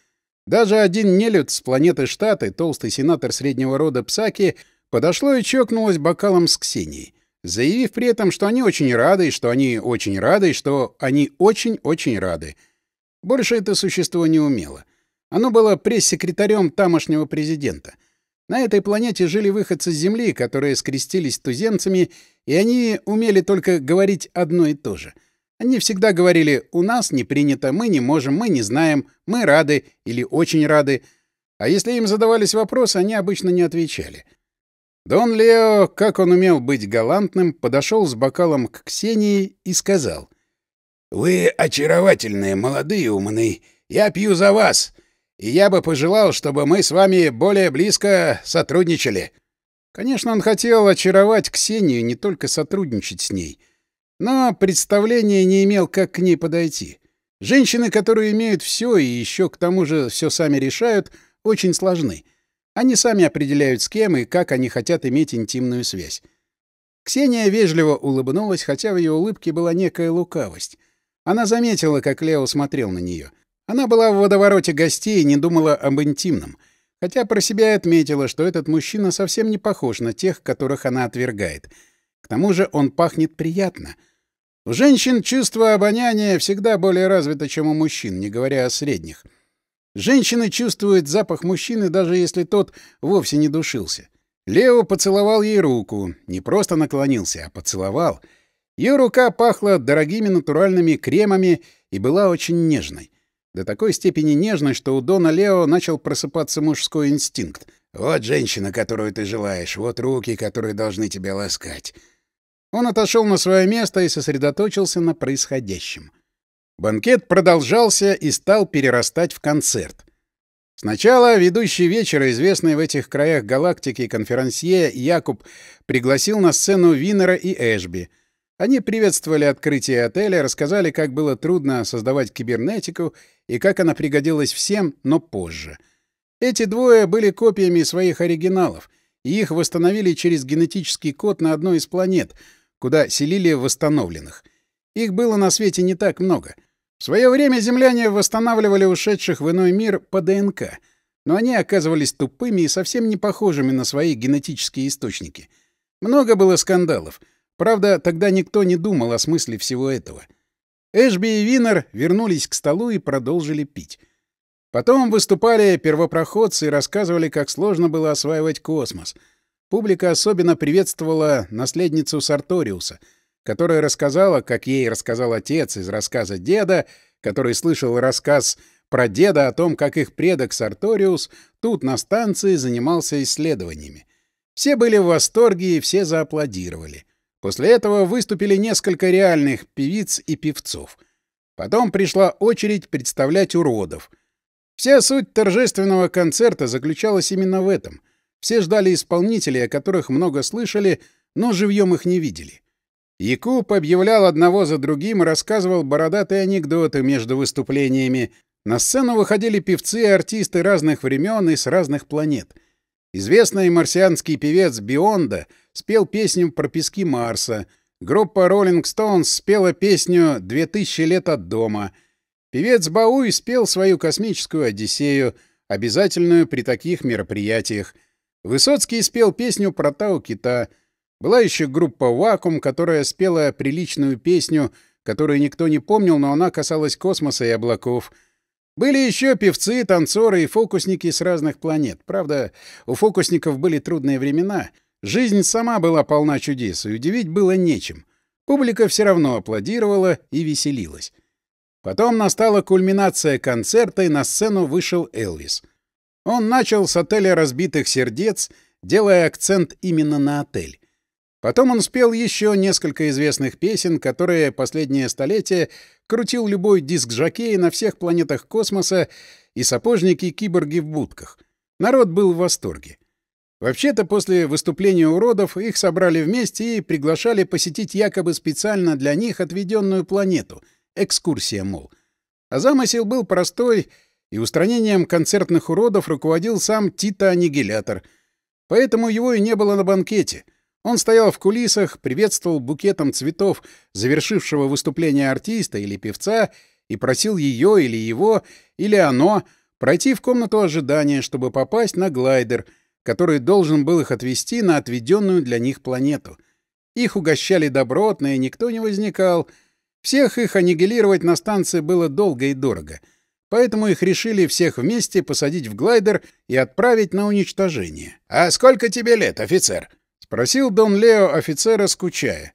Даже один нелюд с планеты Штаты, толстый сенатор среднего рода Псаки, подошло и чокнулось бокалом с Ксенией заявив при этом, что они очень рады, что они очень рады, что они очень-очень рады. Больше это существо не умело. Оно было пресс-секретарем тамошнего президента. На этой планете жили выходцы с Земли, которые скрестились с туземцами, и они умели только говорить одно и то же. Они всегда говорили «у нас не принято», «мы не можем», «мы не знаем», «мы рады» или «очень рады». А если им задавались вопросы, они обычно не отвечали — Дон Лео, как он умел быть галантным, подошел с бокалом к Ксении и сказал. «Вы очаровательные, молодые, умные. Я пью за вас. И я бы пожелал, чтобы мы с вами более близко сотрудничали». Конечно, он хотел очаровать Ксению, не только сотрудничать с ней. Но представления не имел, как к ней подойти. Женщины, которые имеют все и еще к тому же все сами решают, очень сложны. Они сами определяют, с кем и как они хотят иметь интимную связь. Ксения вежливо улыбнулась, хотя в ее улыбке была некая лукавость. Она заметила, как Лео смотрел на нее. Она была в водовороте гостей и не думала об интимном, хотя про себя отметила, что этот мужчина совсем не похож на тех, которых она отвергает. К тому же он пахнет приятно. У женщин чувство обоняния всегда более развито, чем у мужчин, не говоря о средних — Женщины чувствуют запах мужчины, даже если тот вовсе не душился. Лео поцеловал ей руку. Не просто наклонился, а поцеловал. Ее рука пахла дорогими натуральными кремами и была очень нежной. До такой степени нежной, что у Дона Лео начал просыпаться мужской инстинкт. «Вот женщина, которую ты желаешь, вот руки, которые должны тебя ласкать». Он отошел на свое место и сосредоточился на происходящем. Банкет продолжался и стал перерастать в концерт. Сначала ведущий вечера, известный в этих краях галактики конферансье Якуб, пригласил на сцену Винера и Эшби. Они приветствовали открытие отеля, рассказали, как было трудно создавать кибернетику и как она пригодилась всем, но позже. Эти двое были копиями своих оригиналов, и их восстановили через генетический код на одной из планет, куда селили восстановленных. Их было на свете не так много — в свое время земляне восстанавливали ушедших в иной мир по ДНК, но они оказывались тупыми и совсем не похожими на свои генетические источники. Много было скандалов. Правда, тогда никто не думал о смысле всего этого. Эшби и Винер вернулись к столу и продолжили пить. Потом выступали первопроходцы и рассказывали, как сложно было осваивать космос. Публика особенно приветствовала наследницу Сарториуса — которая рассказала, как ей рассказал отец из рассказа деда, который слышал рассказ про деда о том, как их предок Сарториус тут на станции занимался исследованиями. Все были в восторге и все зааплодировали. После этого выступили несколько реальных певиц и певцов. Потом пришла очередь представлять уродов. Вся суть торжественного концерта заключалась именно в этом. Все ждали исполнителей, о которых много слышали, но живьем их не видели. Якуб объявлял одного за другим и рассказывал бородатые анекдоты между выступлениями. На сцену выходили певцы и артисты разных времен и с разных планет. Известный марсианский певец Бионда спел песню про пески Марса. Группа Rolling Stones спела песню «Две тысячи лет от дома». Певец Бауи спел свою космическую «Одиссею», обязательную при таких мероприятиях. Высоцкий спел песню про Тау-Кита — была еще группа «Вакуум», которая спела приличную песню, которую никто не помнил, но она касалась космоса и облаков. Были еще певцы, танцоры и фокусники с разных планет. Правда, у фокусников были трудные времена. Жизнь сама была полна чудес, и удивить было нечем. Публика все равно аплодировала и веселилась. Потом настала кульминация концерта, и на сцену вышел Элвис. Он начал с отеля разбитых сердец, делая акцент именно на отель. Потом он спел еще несколько известных песен, которые последнее столетие крутил любой диск-жокей на всех планетах космоса и сапожники-киборги в будках. Народ был в восторге. Вообще-то после выступления уродов их собрали вместе и приглашали посетить якобы специально для них отведенную планету. Экскурсия, мол. А замысел был простой, и устранением концертных уродов руководил сам Тита-аннигилятор. Поэтому его и не было на банкете. Он стоял в кулисах, приветствовал букетом цветов завершившего выступление артиста или певца и просил ее или его, или оно пройти в комнату ожидания, чтобы попасть на глайдер — который должен был их отвезти на отведенную для них планету. Их угощали добротно, и никто не возникал. Всех их аннигилировать на станции было долго и дорого. Поэтому их решили всех вместе посадить в глайдер и отправить на уничтожение. «А сколько тебе лет, офицер?» — спросил Дон Лео офицера, скучая.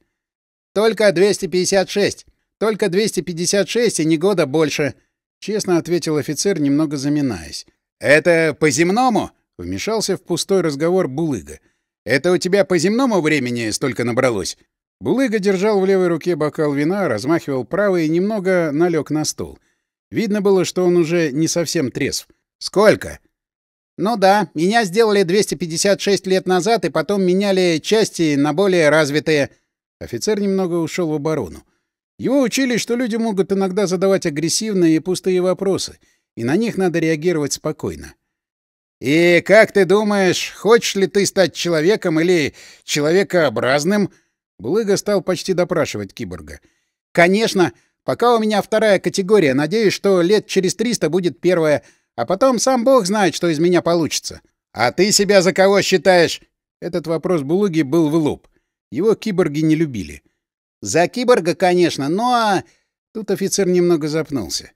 «Только 256. Только 256 и ни года больше», — честно ответил офицер, немного заминаясь. «Это по-земному?» Вмешался в пустой разговор Булыга. «Это у тебя по земному времени столько набралось?» Булыга держал в левой руке бокал вина, размахивал правой и немного налег на стол. Видно было, что он уже не совсем трезв. «Сколько?» «Ну да, меня сделали 256 лет назад, и потом меняли части на более развитые». Офицер немного ушел в оборону. Его учили, что люди могут иногда задавать агрессивные и пустые вопросы, и на них надо реагировать спокойно. «И как ты думаешь, хочешь ли ты стать человеком или человекообразным?» Булыга стал почти допрашивать киборга. «Конечно. Пока у меня вторая категория. Надеюсь, что лет через триста будет первая. А потом сам бог знает, что из меня получится». «А ты себя за кого считаешь?» Этот вопрос Булыги был в лоб. Его киборги не любили. «За киборга, конечно, но...» Тут офицер немного запнулся.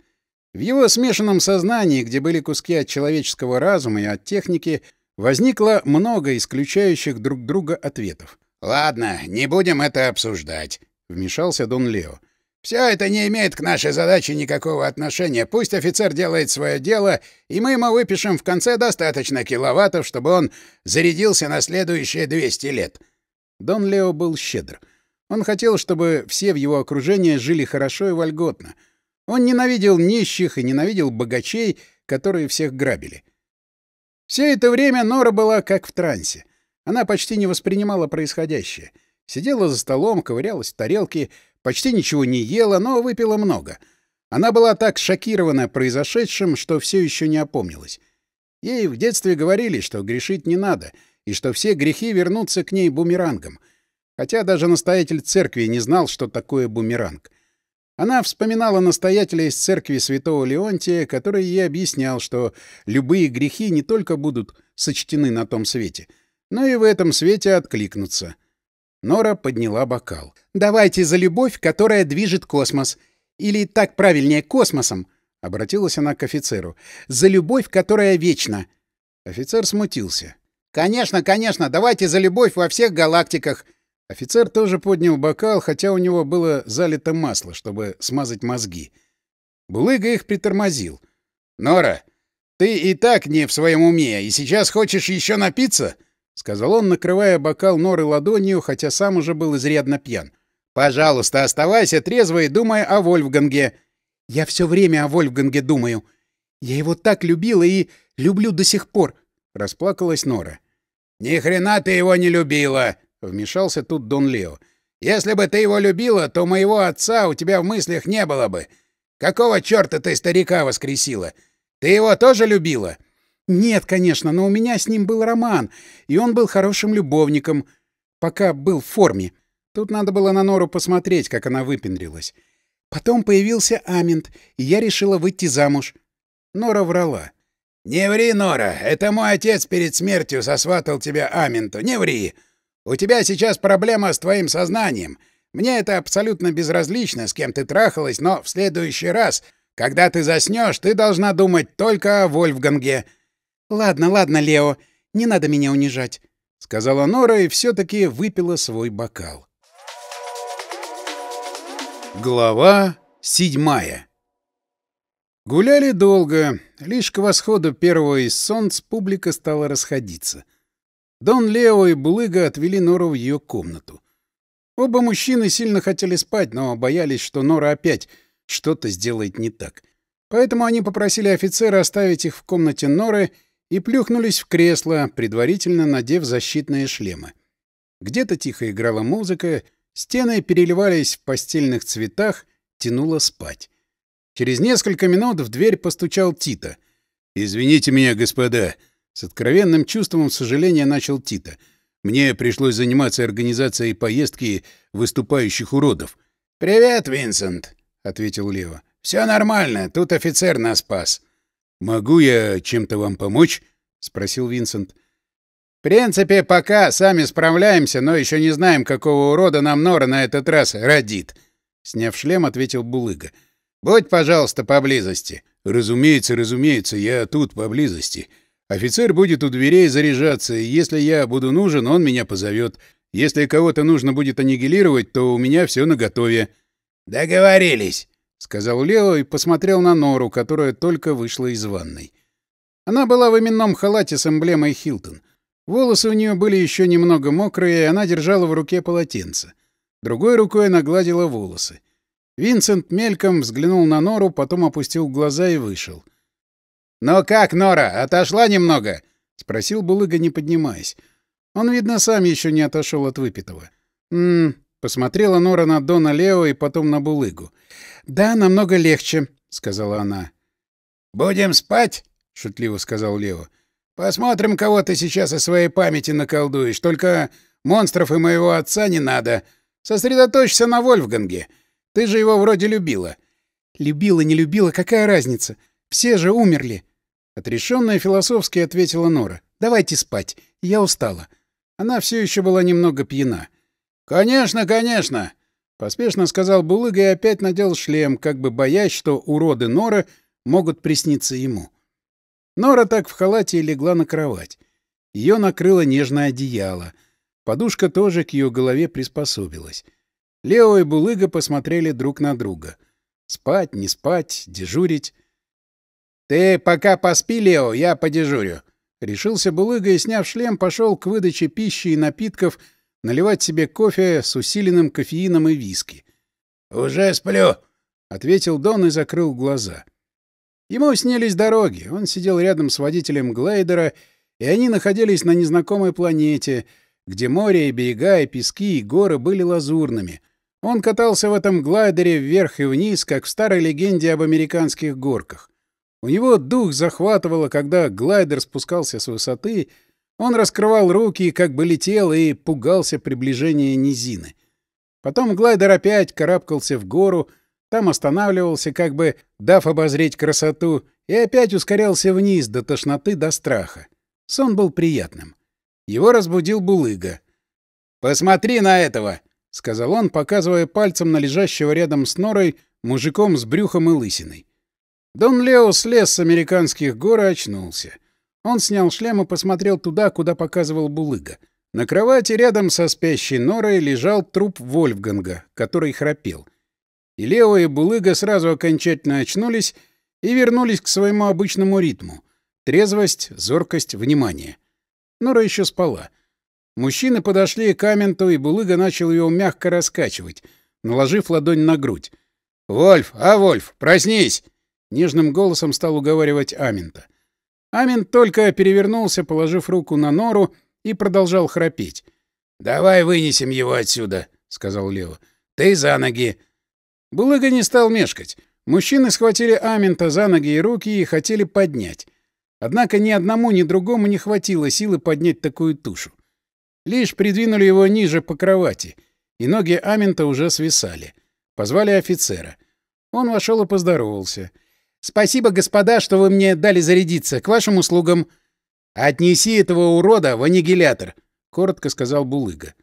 В его смешанном сознании, где были куски от человеческого разума и от техники, возникло много исключающих друг друга ответов. «Ладно, не будем это обсуждать», — вмешался Дон Лео. «Все это не имеет к нашей задаче никакого отношения. Пусть офицер делает свое дело, и мы ему выпишем в конце достаточно киловаттов, чтобы он зарядился на следующие 200 лет». Дон Лео был щедр. Он хотел, чтобы все в его окружении жили хорошо и вольготно — он ненавидел нищих и ненавидел богачей, которые всех грабили. Все это время Нора была как в трансе. Она почти не воспринимала происходящее. Сидела за столом, ковырялась в тарелке, почти ничего не ела, но выпила много. Она была так шокирована произошедшим, что все еще не опомнилась. Ей в детстве говорили, что грешить не надо, и что все грехи вернутся к ней бумерангом. Хотя даже настоятель церкви не знал, что такое бумеранг. Она вспоминала настоятеля из церкви святого Леонтия, который ей объяснял, что любые грехи не только будут сочтены на том свете, но и в этом свете откликнутся. Нора подняла бокал. «Давайте за любовь, которая движет космос. Или так правильнее, космосом», — обратилась она к офицеру. «За любовь, которая вечна». Офицер смутился. «Конечно, конечно, давайте за любовь во всех галактиках», Офицер тоже поднял бокал, хотя у него было залито масло, чтобы смазать мозги. Булыга их притормозил. «Нора, ты и так не в своем уме, и сейчас хочешь еще напиться?» — сказал он, накрывая бокал Норы ладонью, хотя сам уже был изрядно пьян. «Пожалуйста, оставайся трезвой, думая о Вольфганге». «Я все время о Вольфганге думаю. Я его так любила и люблю до сих пор», — расплакалась Нора. «Ни хрена ты его не любила!» — вмешался тут Дон Лео. «Если бы ты его любила, то моего отца у тебя в мыслях не было бы. Какого черта ты старика воскресила? Ты его тоже любила?» «Нет, конечно, но у меня с ним был роман, и он был хорошим любовником, пока был в форме. Тут надо было на Нору посмотреть, как она выпендрилась. Потом появился Амент, и я решила выйти замуж». Нора врала. «Не ври, Нора, это мой отец перед смертью сосватал тебя Аменту, не ври. У тебя сейчас проблема с твоим сознанием. Мне это абсолютно безразлично, с кем ты трахалась, но в следующий раз, когда ты заснешь, ты должна думать только о Вольфганге. — Ладно, ладно, Лео, не надо меня унижать, — сказала Нора и все-таки выпила свой бокал. Глава седьмая Гуляли долго. Лишь к восходу первого из солнц публика стала расходиться — Дон Лео и Булыга отвели Нору в ее комнату. Оба мужчины сильно хотели спать, но боялись, что Нора опять что-то сделает не так. Поэтому они попросили офицера оставить их в комнате Норы и плюхнулись в кресло, предварительно надев защитные шлемы. Где-то тихо играла музыка, стены переливались в постельных цветах, тянуло спать. Через несколько минут в дверь постучал Тита. «Извините меня, господа», — с откровенным чувством сожаления начал Тита. «Мне пришлось заниматься организацией поездки выступающих уродов». «Привет, Винсент», — ответил Лео. «Все нормально, тут офицер нас спас». «Могу я чем-то вам помочь?» — спросил Винсент. «В принципе, пока сами справляемся, но еще не знаем, какого урода нам Нора на этот раз родит», — сняв шлем, ответил Булыга. «Будь, пожалуйста, поблизости». «Разумеется, разумеется, я тут, поблизости. Офицер будет у дверей заряжаться, и если я буду нужен, он меня позовет. Если кого-то нужно будет аннигилировать, то у меня все наготове». «Договорились», — сказал Лео и посмотрел на Нору, которая только вышла из ванной. Она была в именном халате с эмблемой Хилтон. Волосы у нее были еще немного мокрые, и она держала в руке полотенце. Другой рукой она гладила волосы. Винсент мельком взглянул на Нору, потом опустил глаза и вышел. «Ну как, Нора, отошла немного?» — спросил Булыга, не поднимаясь. Он, видно, сам еще не отошел от выпитого. «М-м-м», посмотрела Нора на Дона Лео и потом на Булыгу. «Да, намного легче», — сказала она. «Будем спать?» — шутливо сказал Лео. «Посмотрим, кого ты сейчас о своей памяти наколдуешь. Только монстров и моего отца не надо. Сосредоточься на Вольфганге. Ты же его вроде любила». «Любила, не любила, какая разница? Все же умерли». Отрешенно и философски ответила Нора. «Давайте спать. Я устала». Она все еще была немного пьяна. «Конечно, конечно!» Поспешно сказал Булыга и опять надел шлем, как бы боясь, что уроды Нора могут присниться ему. Нора так в халате и легла на кровать. Ее накрыло нежное одеяло. Подушка тоже к ее голове приспособилась. Лео и Булыга посмотрели друг на друга. Спать, не спать, дежурить. «Ты пока поспи, Лео, я подежурю». Решился Булыга и, сняв шлем, пошел к выдаче пищи и напитков — наливать себе кофе с усиленным кофеином и виски. «Уже сплю», — ответил Дон и закрыл глаза. Ему снились дороги. Он сидел рядом с водителем глайдера, и они находились на незнакомой планете, где море и берега, и пески, и горы были лазурными. Он катался в этом глайдере вверх и вниз, как в старой легенде об американских горках. У него дух захватывало, когда глайдер спускался с высоты — он раскрывал руки, как бы летел, и пугался приближения низины. Потом глайдер опять карабкался в гору, там останавливался, как бы дав обозреть красоту, и опять ускорялся вниз до тошноты, до страха. Сон был приятным. Его разбудил Булыга. «Посмотри на этого!» — сказал он, показывая пальцем на лежащего рядом с норой мужиком с брюхом и лысиной. Дон Лео слез с американских гор и очнулся. Он снял шлем и посмотрел туда, куда показывал Булыга. На кровати рядом со спящей Норой лежал труп Вольфганга, который храпел. И Лео и Булыга сразу окончательно очнулись и вернулись к своему обычному ритму — трезвость, зоркость, внимание. Нора еще спала. Мужчины подошли к Аменту, и Булыга начал ее мягко раскачивать, наложив ладонь на грудь. «Вольф, а, Вольф, проснись!» — нежным голосом стал уговаривать Амента. Амин только перевернулся, положив руку на нору, и продолжал храпеть. «Давай вынесем его отсюда», — сказал Лео. «Ты за ноги». Булыга не стал мешкать. Мужчины схватили Аминта за ноги и руки и хотели поднять. Однако ни одному, ни другому не хватило силы поднять такую тушу. Лишь придвинули его ниже по кровати, и ноги Аминта уже свисали. Позвали офицера. Он вошел и поздоровался — Спасибо, господа, что вы мне дали зарядиться. К вашим услугам. Отнеси этого урода в аннигилятор, коротко сказал Булыга.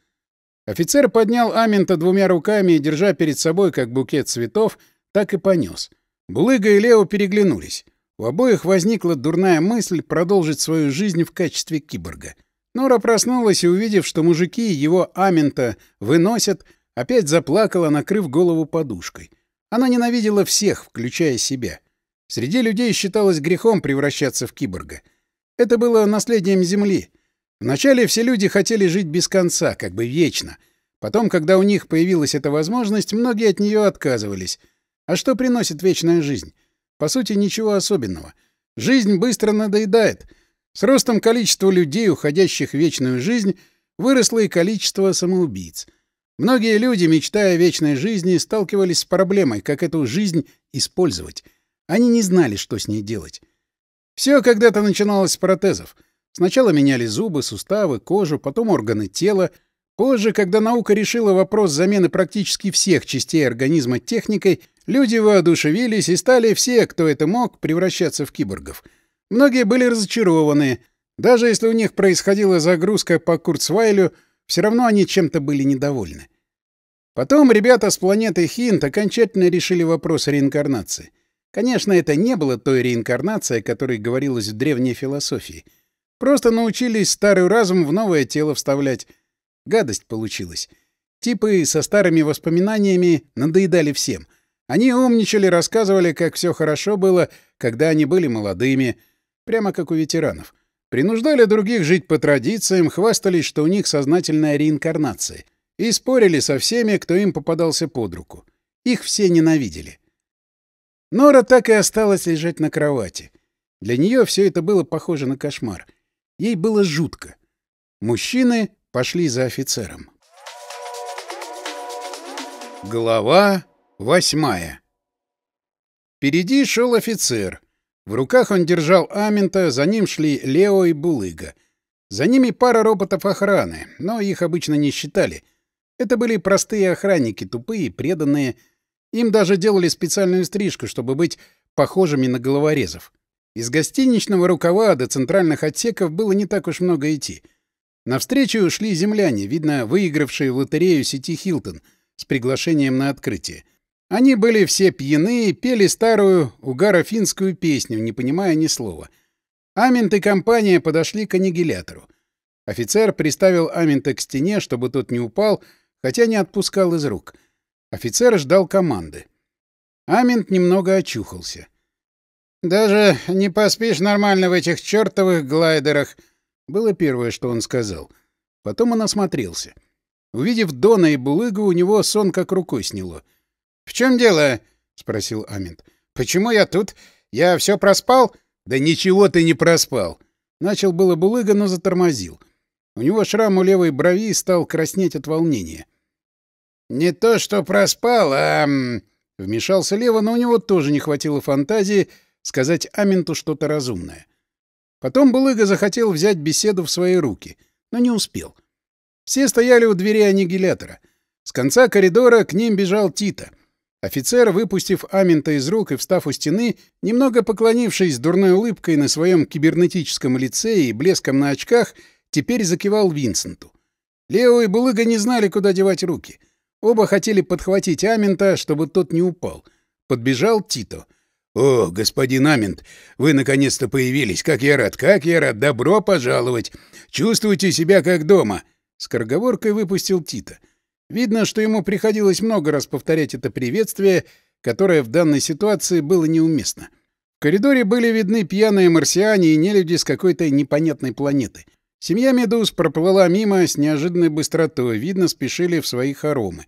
Офицер поднял Амента двумя руками и, держа перед собой как букет цветов, так и понес. Булыга и Лео переглянулись. У обоих возникла дурная мысль продолжить свою жизнь в качестве киборга. Нора проснулась и, увидев, что мужики его Амента выносят, опять заплакала, накрыв голову подушкой. Она ненавидела всех, включая себя. Среди людей считалось грехом превращаться в киборга. Это было наследием Земли. Вначале все люди хотели жить без конца, как бы вечно. Потом, когда у них появилась эта возможность, многие от нее отказывались. А что приносит вечная жизнь? По сути, ничего особенного. Жизнь быстро надоедает. С ростом количества людей, уходящих в вечную жизнь, выросло и количество самоубийц. Многие люди, мечтая о вечной жизни, сталкивались с проблемой, как эту жизнь использовать. Они не знали, что с ней делать. Все когда-то начиналось с протезов. Сначала меняли зубы, суставы, кожу, потом органы тела. Позже, когда наука решила вопрос замены практически всех частей организма техникой, люди воодушевились и стали все, кто это мог, превращаться в киборгов. Многие были разочарованы. Даже если у них происходила загрузка по Курцвайлю, все равно они чем-то были недовольны. Потом ребята с планеты Хинт окончательно решили вопрос реинкарнации. Конечно, это не было той реинкарнацией, о которой говорилось в древней философии. Просто научились старый разум в новое тело вставлять. Гадость получилась. Типы со старыми воспоминаниями надоедали всем. Они умничали, рассказывали, как все хорошо было, когда они были молодыми, прямо как у ветеранов. Принуждали других жить по традициям, хвастались, что у них сознательная реинкарнация. И спорили со всеми, кто им попадался под руку. Их все ненавидели. Нора так и осталась лежать на кровати. Для нее все это было похоже на кошмар. Ей было жутко. Мужчины пошли за офицером. Глава восьмая Впереди шел офицер. В руках он держал Амента, за ним шли Лео и Булыга. За ними пара роботов охраны, но их обычно не считали. Это были простые охранники, тупые, преданные. Им даже делали специальную стрижку, чтобы быть похожими на головорезов. Из гостиничного рукава до центральных отсеков было не так уж много идти. Навстречу шли земляне, видно, выигравшие в лотерею сети «Хилтон» с приглашением на открытие. Они были все пьяны и пели старую угаро-финскую песню, не понимая ни слова. Амент и компания подошли к аннигилятору. Офицер приставил Амента к стене, чтобы тот не упал, хотя не отпускал из рук. Офицер ждал команды. Амент немного очухался. «Даже не поспишь нормально в этих чертовых глайдерах», — было первое, что он сказал. Потом он осмотрелся. Увидев Дона и Булыгу, у него сон как рукой сняло. — В чем дело? — спросил Амент. — Почему я тут? Я все проспал? — Да ничего ты не проспал. Начал было Булыга, но затормозил. У него шрам у левой брови стал краснеть от волнения. — Не то, что проспал, а... Вмешался Лева, но у него тоже не хватило фантазии сказать Аменту что-то разумное. Потом Булыга захотел взять беседу в свои руки, но не успел. Все стояли у двери аннигилятора. С конца коридора к ним бежал Тита — Офицер, выпустив Амента из рук и встав у стены, немного поклонившись дурной улыбкой на своем кибернетическом лице и блеском на очках, теперь закивал Винсенту. Лео и Булыга не знали, куда девать руки. Оба хотели подхватить Амента, чтобы тот не упал. Подбежал Тито. «О, господин Амент, вы наконец-то появились. Как я рад, как я рад. Добро пожаловать. Чувствуйте себя как дома». Скороговоркой выпустил Тита. Видно, что ему приходилось много раз повторять это приветствие, которое в данной ситуации было неуместно. В коридоре были видны пьяные марсиане и нелюди с какой-то непонятной планеты. Семья Медуз проплыла мимо с неожиданной быстротой, видно, спешили в свои хоромы.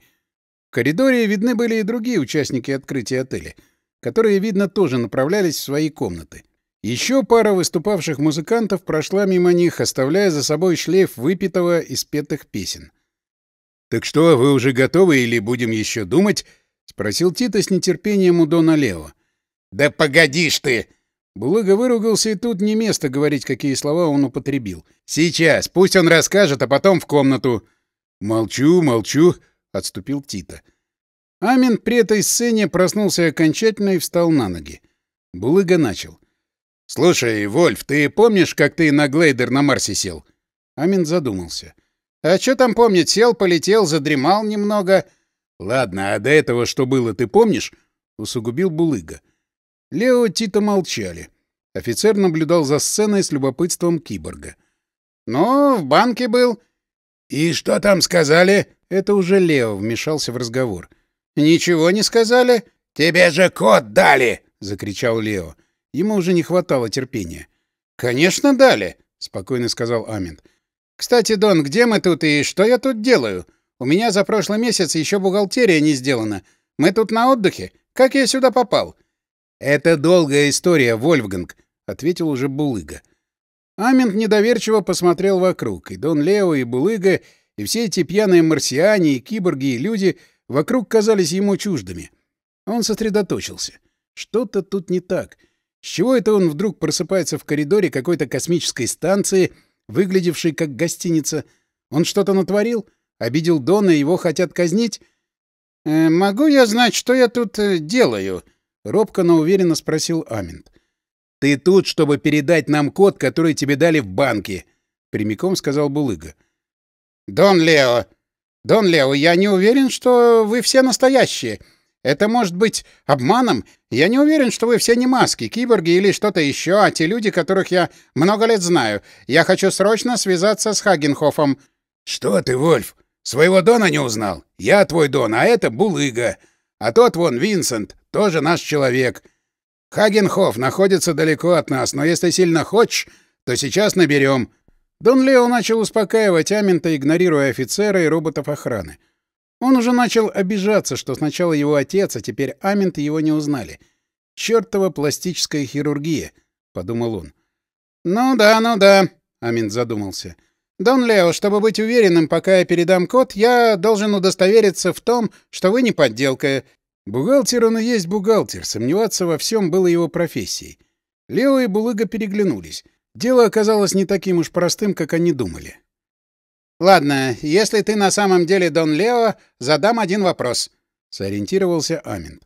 В коридоре видны были и другие участники открытия отеля, которые, видно, тоже направлялись в свои комнаты. Еще пара выступавших музыкантов прошла мимо них, оставляя за собой шлейф выпитого и спетых песен. «Так что, вы уже готовы или будем еще думать?» — спросил Тита с нетерпением у Дона Лео. «Да погодишь ты!» Булыга выругался, и тут не место говорить, какие слова он употребил. «Сейчас, пусть он расскажет, а потом в комнату». «Молчу, молчу», — отступил Тита. Амин при этой сцене проснулся окончательно и встал на ноги. Булыга начал. «Слушай, Вольф, ты помнишь, как ты на глейдер на Марсе сел?» Амин задумался. — а что там помнить? Сел, полетел, задремал немного. Ладно, а до этого что было, ты помнишь? Усугубил Булыга. Лео Тита молчали. Офицер наблюдал за сценой с любопытством киборга. «Ну, в банке был». «И что там сказали?» Это уже Лео вмешался в разговор. «Ничего не сказали?» «Тебе же код дали!» — закричал Лео. Ему уже не хватало терпения. «Конечно, дали!» — спокойно сказал Амент. «Кстати, Дон, где мы тут и что я тут делаю? У меня за прошлый месяц еще бухгалтерия не сделана. Мы тут на отдыхе. Как я сюда попал?» «Это долгая история, Вольфганг», — ответил уже Булыга. Амент недоверчиво посмотрел вокруг, и Дон Лео, и Булыга, и все эти пьяные марсиане, и киборги, и люди вокруг казались ему чуждыми. Он сосредоточился. Что-то тут не так. С чего это он вдруг просыпается в коридоре какой-то космической станции, выглядевшей как гостиница? Он что-то натворил? Обидел Дона, и его хотят казнить? «Э, «Могу я знать, что я тут э, делаю?» — робко, но уверенно спросил Амент. «Ты тут, чтобы передать нам код, который тебе дали в банке», — прямиком сказал Булыга. «Дон Лео! Дон Лео, я не уверен, что вы все настоящие. Это может быть обманом. Я не уверен, что вы все не маски, киборги или что-то еще, а те люди, которых я много лет знаю. Я хочу срочно связаться с Хагенхофом». «Что ты, Вольф? Своего Дона не узнал? Я твой Дон, а это Булыга. А тот вон Винсент, тоже наш человек. Хагенхоф находится далеко от нас, но если сильно хочешь, то сейчас наберем. Дон Лео начал успокаивать Амента, игнорируя офицера и роботов охраны. Он уже начал обижаться, что сначала его отец, а теперь Амент его не узнали. «Чёртова пластическая хирургия», — подумал он. «Ну да, ну да», — Амент задумался. «Дон Лео, чтобы быть уверенным, пока я передам код, я должен удостовериться в том, что вы не подделка. Бухгалтер он и есть бухгалтер, сомневаться во всем было его профессией. Лео и Булыга переглянулись. Дело оказалось не таким уж простым, как они думали. «Ладно, если ты на самом деле Дон Лео, задам один вопрос», — сориентировался Амин.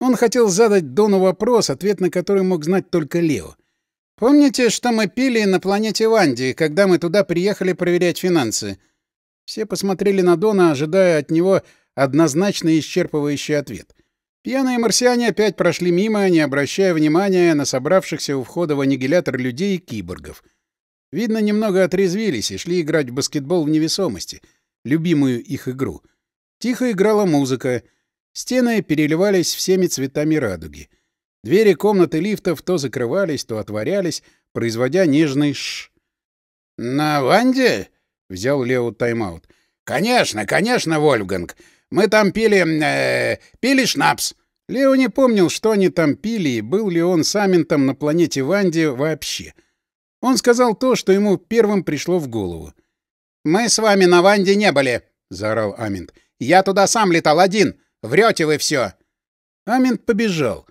Он хотел задать Дону вопрос, ответ на который мог знать только Лео. «Помните, что мы пили на планете Ванди, когда мы туда приехали проверять финансы?» Все посмотрели на Дона, ожидая от него однозначно исчерпывающий ответ. Пьяные марсиане опять прошли мимо, не обращая внимания на собравшихся у входа в аннигилятор людей и киборгов. Видно, немного отрезвились и шли играть в баскетбол в невесомости, любимую их игру. Тихо играла музыка. Стены переливались всеми цветами радуги. Двери комнаты лифтов то закрывались, то отворялись, производя нежный ш. «На Ванде?» — взял Лео тайм-аут. «Конечно, конечно, Вольфганг. Мы там пили... Э, пили шнапс». Лео не помнил, что они там пили, и был ли он с на планете Ванде вообще. Он сказал то, что ему первым пришло в голову. «Мы с вами на Ванде не были», — заорал Амент. «Я туда сам летал один. Врете вы все. Амент побежал.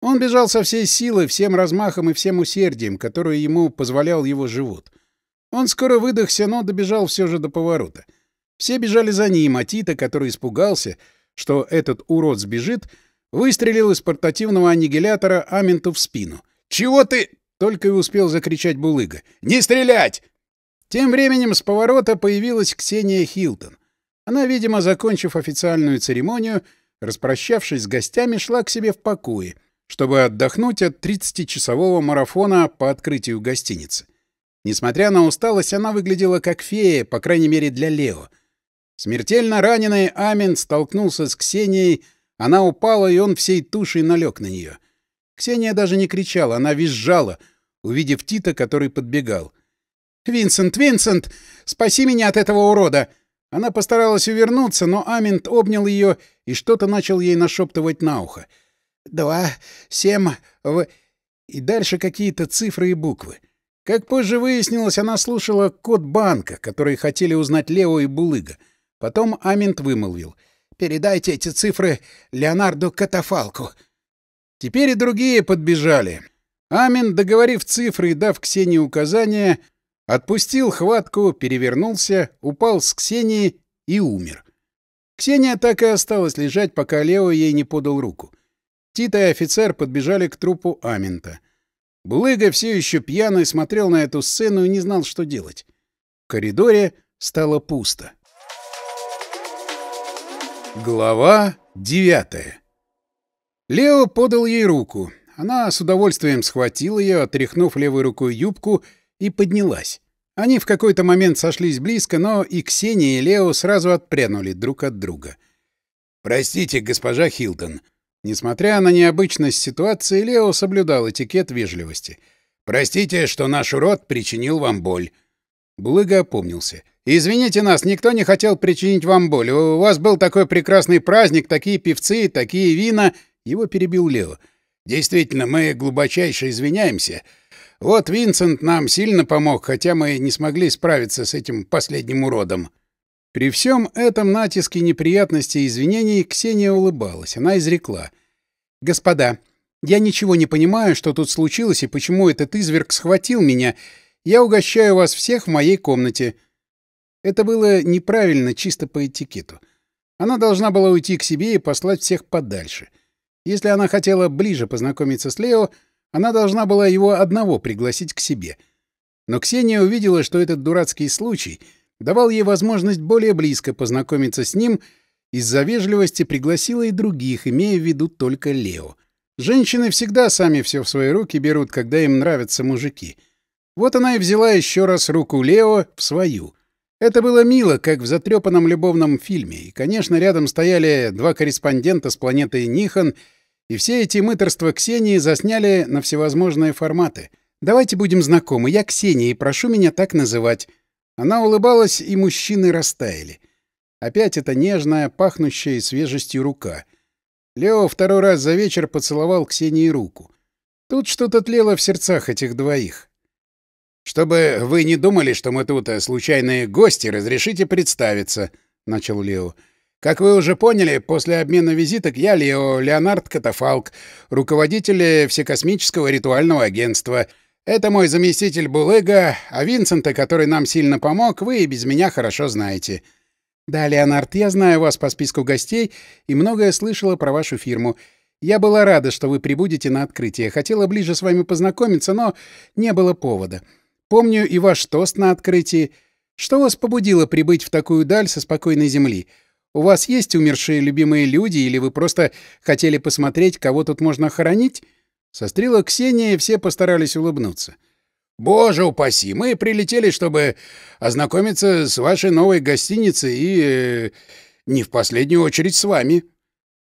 Он бежал со всей силой, всем размахом и всем усердием, которое ему позволял его живот. Он скоро выдохся, но добежал все же до поворота. Все бежали за ним, а Тита, который испугался, что этот урод сбежит, выстрелил из портативного аннигилятора Аменту в спину. «Чего ты...» — только и успел закричать Булыга. «Не стрелять!» Тем временем с поворота появилась Ксения Хилтон. Она, видимо, закончив официальную церемонию, распрощавшись с гостями, шла к себе в покое, чтобы отдохнуть от 30-часового марафона по открытию гостиницы. Несмотря на усталость, она выглядела как фея, по крайней мере для Лео — Смертельно раненый Амин столкнулся с Ксенией, она упала, и он всей тушей налег на нее. Ксения даже не кричала, она визжала, увидев Тита, который подбегал. «Винсент, Винсент, спаси меня от этого урода!» Она постаралась увернуться, но Аминт обнял ее и что-то начал ей нашептывать на ухо. «Два, семь, в...» И дальше какие-то цифры и буквы. Как позже выяснилось, она слушала код банка, который хотели узнать Лео и Булыга — Потом Аминт вымолвил. «Передайте эти цифры Леонарду Катафалку». Теперь и другие подбежали. Амин, договорив цифры и дав Ксении указания, отпустил хватку, перевернулся, упал с Ксенией и умер. Ксения так и осталась лежать, пока Лео ей не подал руку. Тита и офицер подбежали к трупу Аминта. Булыга все еще пьяный смотрел на эту сцену и не знал, что делать. В коридоре стало пусто. Глава девятая Лео подал ей руку. Она с удовольствием схватила ее, отряхнув левой рукой юбку, и поднялась. Они в какой-то момент сошлись близко, но и Ксения, и Лео сразу отпрянули друг от друга. «Простите, госпожа Хилтон». Несмотря на необычность ситуации, Лео соблюдал этикет вежливости. «Простите, что наш урод причинил вам боль». Булыга опомнился. «Извините нас, никто не хотел причинить вам боль. У вас был такой прекрасный праздник, такие певцы, такие вина...» Его перебил Лео. «Действительно, мы глубочайше извиняемся. Вот Винсент нам сильно помог, хотя мы не смогли справиться с этим последним уродом». При всем этом натиске неприятностей и извинений Ксения улыбалась. Она изрекла. «Господа, я ничего не понимаю, что тут случилось и почему этот изверг схватил меня. Я угощаю вас всех в моей комнате». Это было неправильно чисто по этикету. Она должна была уйти к себе и послать всех подальше. Если она хотела ближе познакомиться с Лео, она должна была его одного пригласить к себе. Но Ксения увидела, что этот дурацкий случай — давал ей возможность более близко познакомиться с ним, из-за вежливости пригласила и других, имея в виду только Лео. Женщины всегда сами все в свои руки берут, когда им нравятся мужики. Вот она и взяла еще раз руку Лео в свою. Это было мило, как в затрепанном любовном фильме. И, конечно, рядом стояли два корреспондента с планеты Нихан, и все эти мыторства Ксении засняли на всевозможные форматы. «Давайте будем знакомы. Я Ксения, и прошу меня так называть». Она улыбалась, и мужчины растаяли. Опять эта нежная, пахнущая свежестью рука. Лео второй раз за вечер поцеловал Ксении руку. Тут что-то тлело в сердцах этих двоих. «Чтобы вы не думали, что мы тут э, случайные гости, разрешите представиться», — начал Лео. «Как вы уже поняли, после обмена визиток я Лео Леонард Катафалк, руководитель Всекосмического ритуального агентства — это мой заместитель Булыга, а Винсента, который нам сильно помог, вы и без меня хорошо знаете. Да, Леонард, я знаю вас по списку гостей и многое слышала про вашу фирму. Я была рада, что вы прибудете на открытие. Хотела ближе с вами познакомиться, но не было повода. Помню и ваш тост на открытии. Что вас побудило прибыть в такую даль со спокойной земли? У вас есть умершие любимые люди, или вы просто хотели посмотреть, кого тут можно хоронить? Сострила Ксения, и все постарались улыбнуться. «Боже упаси! Мы прилетели, чтобы ознакомиться с вашей новой гостиницей и... Э, не в последнюю очередь с вами».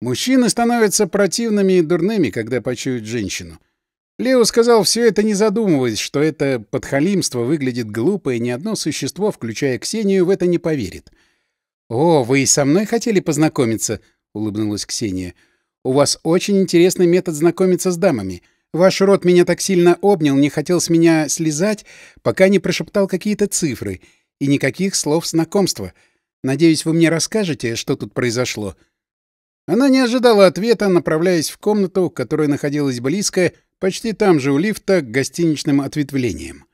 Мужчины становятся противными и дурными, когда почуют женщину. Лео сказал все это не задумываясь, что это подхалимство выглядит глупо, и ни одно существо, включая Ксению, в это не поверит. «О, вы и со мной хотели познакомиться?» — улыбнулась Ксения. — у вас очень интересный метод знакомиться с дамами. Ваш рот меня так сильно обнял, не хотел с меня слезать, пока не прошептал какие-то цифры и никаких слов знакомства. Надеюсь, вы мне расскажете, что тут произошло». Она не ожидала ответа, направляясь в комнату, которая находилась близко, почти там же у лифта, к гостиничным ответвлениям.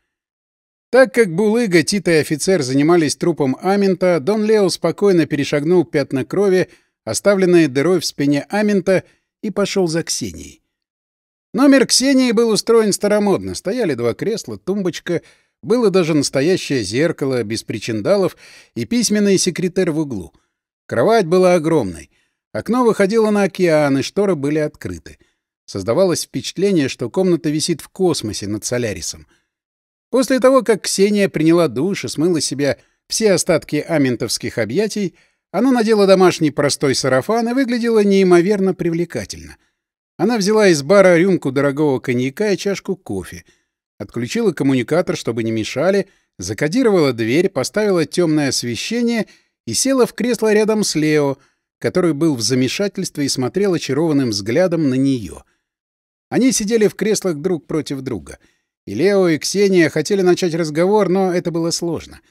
Так как Булыга, Тита и офицер занимались трупом Амента, Дон Лео спокойно перешагнул пятна крови, оставленные дырой в спине Амента, и пошел за Ксенией. Номер Ксении был устроен старомодно. Стояли два кресла, тумбочка, было даже настоящее зеркало, без причиндалов и письменный секретарь в углу. Кровать была огромной. Окно выходило на океан, и шторы были открыты. Создавалось впечатление, что комната висит в космосе над Солярисом. После того, как Ксения приняла душ и смыла себя все остатки аментовских объятий, она надела домашний простой сарафан и выглядела неимоверно привлекательно. Она взяла из бара рюмку дорогого коньяка и чашку кофе, отключила коммуникатор, чтобы не мешали, закодировала дверь, поставила темное освещение и села в кресло рядом с Лео, который был в замешательстве и смотрел очарованным взглядом на нее. Они сидели в креслах друг против друга. И Лео, и Ксения хотели начать разговор, но это было сложно —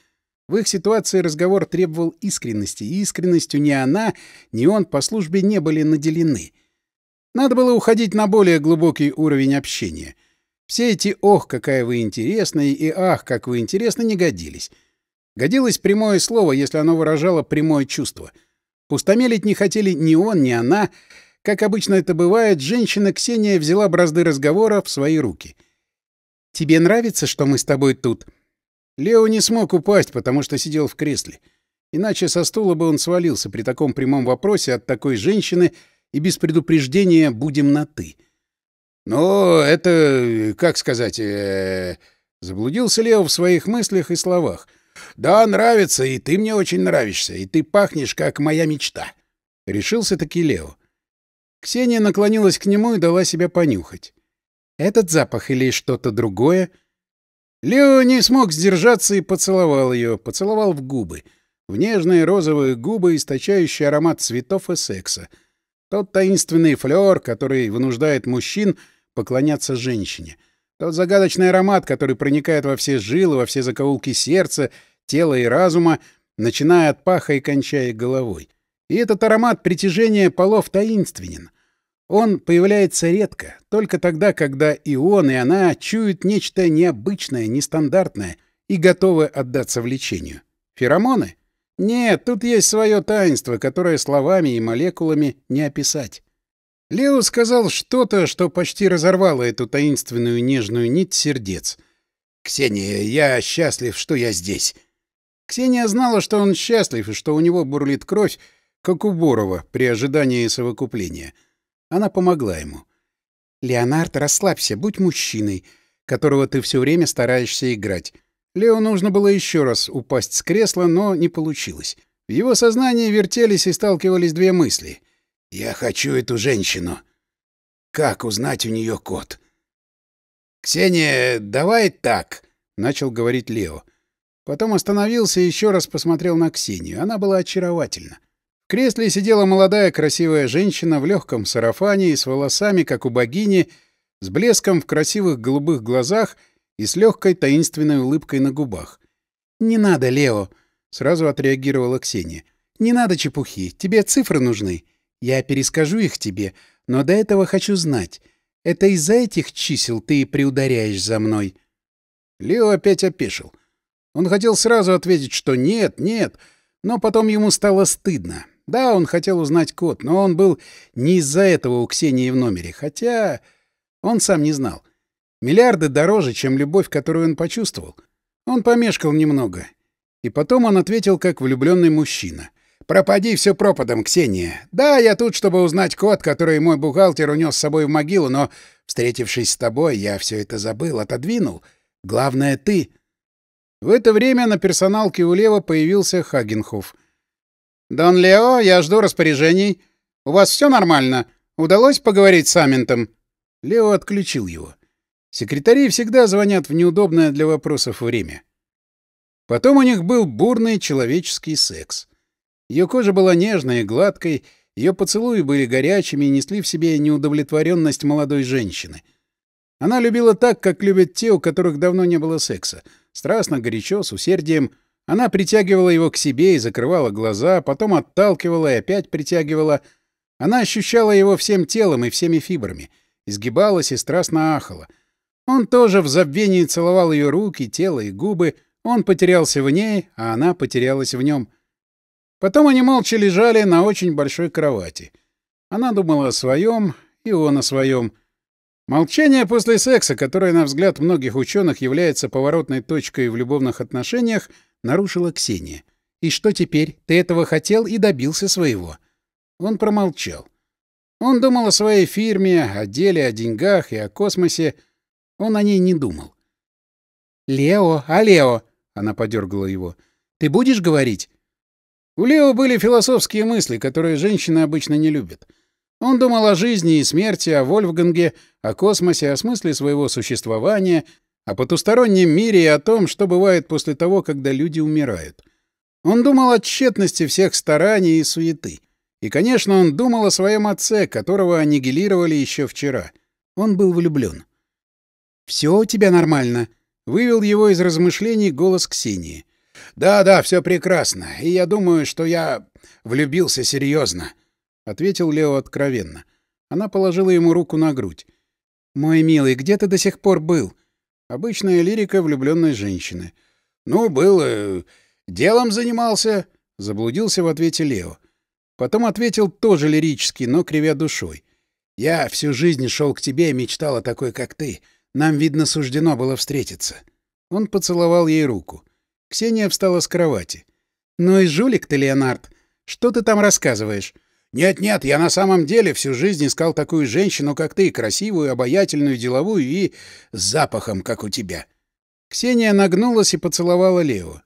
в их ситуации разговор требовал искренности, и искренностью ни она, ни он по службе не были наделены. Надо было уходить на более глубокий уровень общения. Все эти «ох, какая вы интересная» и «ах, как вы интересны» не годились. Годилось прямое слово, если оно выражало прямое чувство. Пустомелить не хотели ни он, ни она. Как обычно это бывает, женщина Ксения взяла бразды разговора в свои руки. «Тебе нравится, что мы с тобой тут?» Лео не смог упасть, потому что сидел в кресле. Иначе со стула бы он свалился при таком прямом вопросе от такой женщины и без предупреждения «будем на «ты». Но это, как сказать, э, заблудился Лео в своих мыслях и словах. «Да, нравится, и ты мне очень нравишься, и ты пахнешь, как моя мечта». Решился-таки Лео. Ксения наклонилась к нему и дала себя понюхать. «Этот запах или что-то другое?» Лео не смог сдержаться и поцеловал ее, поцеловал в губы. В нежные розовые губы, источающие аромат цветов и секса. Тот таинственный флёр, который вынуждает мужчин поклоняться женщине. Тот загадочный аромат, который проникает во все жилы, во все закоулки сердца, тела и разума, начиная от паха и кончая головой. И этот аромат притяжения полов таинственен. Он появляется редко, только тогда, когда и он, и она чуют нечто необычное, нестандартное и готовы отдаться влечению. Феромоны? Нет, тут есть свое таинство, которое словами и молекулами не описать. Лео сказал что-то, что почти разорвало эту таинственную нежную нить сердец. «Ксения, я счастлив, что я здесь». Ксения знала, что он счастлив и что у него бурлит кровь, как у Борова при ожидании совокупления — она помогла ему. «Леонард, расслабься, будь мужчиной, которого ты все время стараешься играть». Лео нужно было еще раз упасть с кресла, но не получилось. В его сознании вертелись и сталкивались две мысли. «Я хочу эту женщину. Как узнать у нее код?» «Ксения, давай так», — начал говорить Лео. Потом остановился и еще раз посмотрел на Ксению. Она была очаровательна. Кресле сидела молодая красивая женщина в легком сарафане и с волосами, как у богини, с блеском в красивых голубых глазах и с легкой таинственной улыбкой на губах. «Не надо, Лео!» — сразу отреагировала Ксения. «Не надо чепухи. Тебе цифры нужны. Я перескажу их тебе, но до этого хочу знать. Это из-за этих чисел ты приударяешь за мной?» Лео опять опешил. Он хотел сразу ответить, что нет, нет, но потом ему стало стыдно. Да, он хотел узнать код, но он был не из-за этого у Ксении в номере, хотя он сам не знал. Миллиарды дороже, чем любовь, которую он почувствовал. Он помешкал немного. И потом он ответил, как влюбленный мужчина. «Пропади все пропадом, Ксения. Да, я тут, чтобы узнать код, который мой бухгалтер унес с собой в могилу, но, встретившись с тобой, я все это забыл, отодвинул. Главное — ты». В это время на персоналке у Лева появился Хагенхоф — «Дон Лео, я жду распоряжений. У вас все нормально? Удалось поговорить с Аментом?» Лео отключил его. Секретари всегда звонят в неудобное для вопросов время. Потом у них был бурный человеческий секс. Ее кожа была нежной и гладкой, ее поцелуи были горячими и несли в себе неудовлетворенность молодой женщины. Она любила так, как любят те, у которых давно не было секса. Страстно, горячо, с усердием — она притягивала его к себе и закрывала глаза, потом отталкивала и опять притягивала. Она ощущала его всем телом и всеми фибрами, изгибалась и страстно ахала. Он тоже в забвении целовал ее руки, тело и губы. Он потерялся в ней, а она потерялась в нем. Потом они молча лежали на очень большой кровати. Она думала о своем, и он о своем. Молчание после секса, которое, на взгляд многих ученых, является поворотной точкой в любовных отношениях — нарушила Ксения. «И что теперь? Ты этого хотел и добился своего». Он промолчал. Он думал о своей фирме, о деле, о деньгах и о космосе. Он о ней не думал. «Лео, а Лео!» — она подергала его. «Ты будешь говорить?» У Лео были философские мысли, которые женщины обычно не любят. Он думал о жизни и смерти, о Вольфганге, о космосе, о смысле своего существования — о потустороннем мире и о том, что бывает после того, когда люди умирают. Он думал о тщетности всех стараний и суеты. И, конечно, он думал о своем отце, которого аннигилировали еще вчера. Он был влюблен. «Все у тебя нормально», — вывел его из размышлений голос Ксении. «Да, да, все прекрасно, и я думаю, что я влюбился серьезно», — ответил Лео откровенно. Она положила ему руку на грудь. «Мой милый, где ты до сих пор был? Обычная лирика влюбленной женщины. «Ну, был... Э, делом занимался», — заблудился в ответе Лео. Потом ответил тоже лирически, но кривя душой. «Я всю жизнь шел к тебе и мечтал о такой, как ты. Нам, видно, суждено было встретиться». Он поцеловал ей руку. Ксения встала с кровати. «Ну и жулик ты, Леонард. Что ты там рассказываешь?» «Нет-нет, я на самом деле всю жизнь искал такую женщину, как ты, красивую, обаятельную, деловую и с запахом, как у тебя». Ксения нагнулась и поцеловала Лео.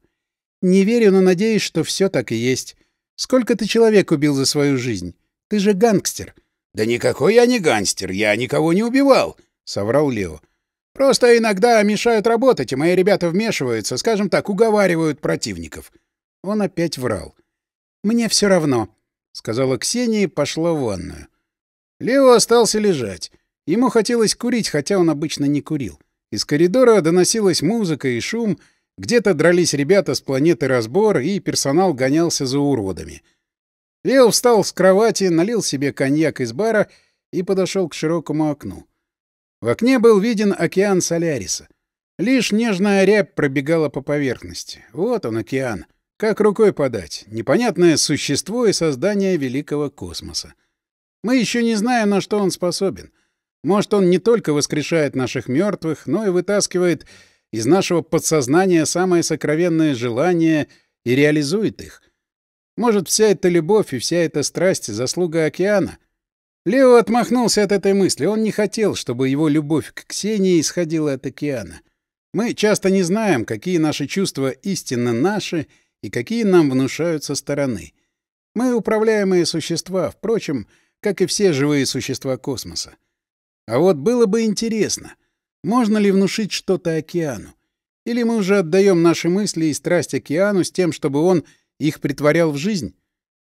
«Не верю, но надеюсь, что все так и есть. Сколько ты человек убил за свою жизнь? Ты же гангстер». «Да никакой я не гангстер, я никого не убивал», — соврал Лео. Просто иногда мешают работать, и мои ребята вмешиваются, скажем так, уговаривают противников. Он опять врал. «Мне все равно», — сказала Ксения и пошла в ванную. Лео остался лежать. Ему хотелось курить, хотя он обычно не курил. Из коридора доносилась музыка и шум, где-то дрались ребята с планеты Разбор, и персонал гонялся за уродами. Лео встал с кровати, налил себе коньяк из бара и подошел к широкому окну. В окне был виден океан Соляриса. Лишь нежная рябь пробегала по поверхности. Вот он, океан. Как рукой подать. Непонятное существо и создание великого космоса. Мы еще не знаем, на что он способен. Может, он не только воскрешает наших мертвых, но и вытаскивает из нашего подсознания самые сокровенные желания и реализует их. Может, вся эта любовь и вся эта страсть — заслуга океана? Лео отмахнулся от этой мысли. Он не хотел, чтобы его любовь к Ксении исходила от океана. Мы часто не знаем, какие наши чувства истинно наши и какие нам внушают со стороны. Мы управляемые существа, впрочем, — как и все живые существа космоса. А вот было бы интересно, можно ли внушить что-то океану? Или мы уже отдаем наши мысли и страсть океану с тем, чтобы он их притворял в жизнь?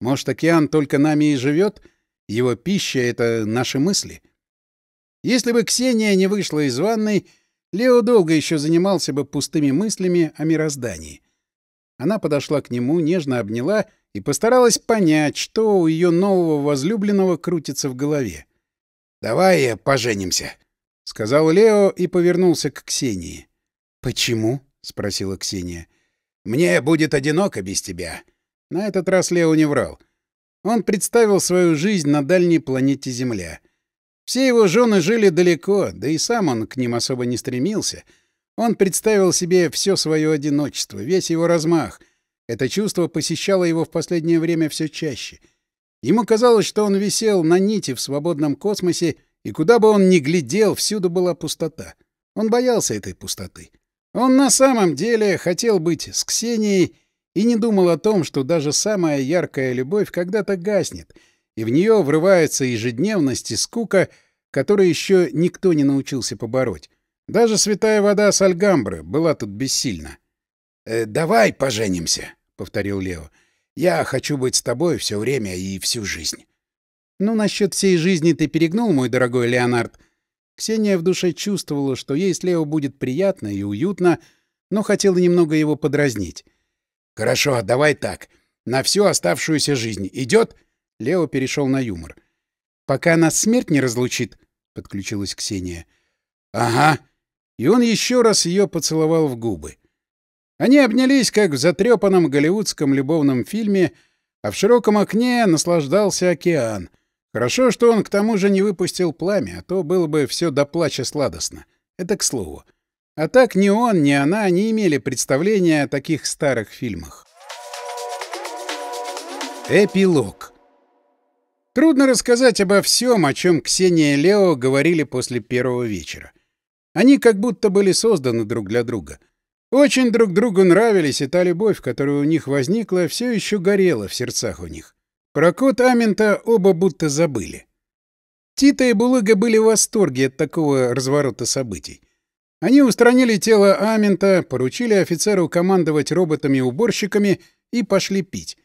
Может, океан только нами и живет? Его пища — это наши мысли? Если бы Ксения не вышла из ванной, Лео долго еще занимался бы пустыми мыслями о мироздании. Она подошла к нему, нежно обняла и постаралась понять, что у ее нового возлюбленного крутится в голове. «Давай поженимся», — сказал Лео и повернулся к Ксении. «Почему?» — спросила Ксения. «Мне будет одиноко без тебя». На этот раз Лео не врал. Он представил свою жизнь на дальней планете Земля. Все его жены жили далеко, да и сам он к ним особо не стремился. Он представил себе все свое одиночество, весь его размах, это чувство посещало его в последнее время все чаще. Ему казалось, что он висел на нити в свободном космосе, и куда бы он ни глядел, всюду была пустота. Он боялся этой пустоты. Он на самом деле хотел быть с Ксенией и не думал о том, что даже самая яркая любовь когда-то гаснет, и в нее врывается ежедневность и скука, которую еще никто не научился побороть. Даже святая вода Сальгамбры была тут бессильна. «Э, «Давай поженимся», повторил Лео. Я хочу быть с тобой все время и всю жизнь. Ну, насчет всей жизни ты перегнул, мой дорогой Леонард. Ксения в душе чувствовала, что ей с Лео будет приятно и уютно, но хотела немного его подразнить. Хорошо, давай так. На всю оставшуюся жизнь идет? Лео перешел на юмор. Пока нас смерть не разлучит, подключилась Ксения. Ага. И он еще раз ее поцеловал в губы. Они обнялись, как в затрепанном голливудском любовном фильме, а в широком окне наслаждался океан. Хорошо, что он к тому же не выпустил пламя, а то было бы все до плача сладостно. Это к слову. А так ни он, ни она не имели представления о таких старых фильмах. Эпилог Трудно рассказать обо всем, о чем Ксения и Лео говорили после первого вечера. Они как будто были созданы друг для друга — очень друг другу нравились, и та любовь, которая у них возникла, все еще горела в сердцах у них. Про кот Амента оба будто забыли. Тита и Булыга были в восторге от такого разворота событий. Они устранили тело Амента, поручили офицеру командовать роботами-уборщиками и пошли пить.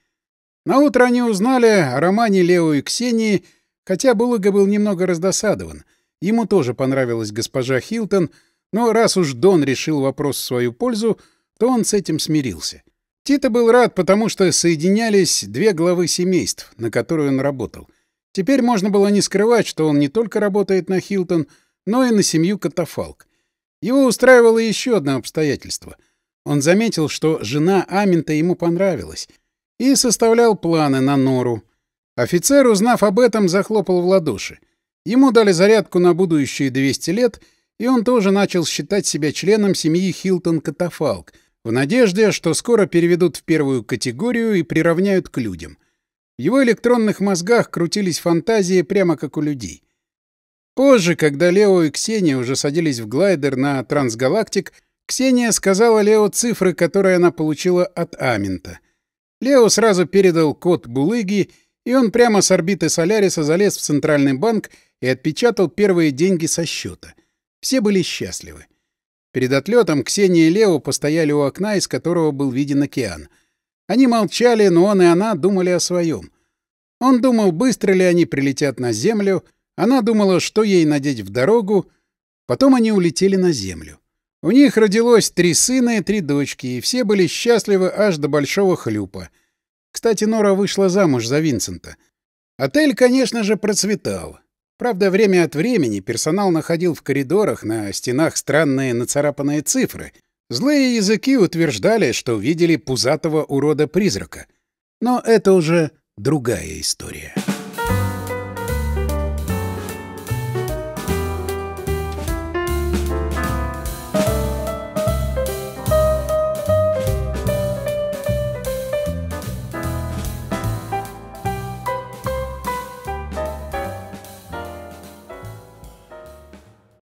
Наутро они узнали о романе Лео и Ксении, хотя Булыга был немного раздосадован. Ему тоже понравилась госпожа Хилтон — но раз уж Дон решил вопрос в свою пользу, то он с этим смирился. Тита был рад, потому что соединялись две главы семейств, на которые он работал. Теперь можно было не скрывать, что он не только работает на Хилтон, но и на семью Катафалк. Его устраивало еще одно обстоятельство. Он заметил, что жена Аминта ему понравилась, и составлял планы на Нору. Офицер, узнав об этом, захлопал в ладоши. Ему дали зарядку на будущие 200 лет — и он тоже начал считать себя членом семьи Хилтон-Катафалк, в надежде, что скоро переведут в первую категорию и приравняют к людям. В его электронных мозгах крутились фантазии прямо как у людей. Позже, когда Лео и Ксения уже садились в глайдер на Трансгалактик, Ксения сказала Лео цифры, которые она получила от Аминта. Лео сразу передал код Булыги, и он прямо с орбиты Соляриса залез в Центральный банк и отпечатал первые деньги со счета — Все были счастливы. Перед отлетом Ксения и Лео постояли у окна, из которого был виден океан. Они молчали, но он и она думали о своем. Он думал, быстро ли они прилетят на Землю, она думала, что ей надеть в дорогу. Потом они улетели на Землю. У них родилось три сына и три дочки, и все были счастливы аж до большого хлюпа. Кстати, Нора вышла замуж за Винсента. Отель, конечно же, процветал. Правда, время от времени персонал находил в коридорах на стенах странные нацарапанные цифры. Злые языки утверждали, что видели пузатого урода-призрака. Но это уже другая история.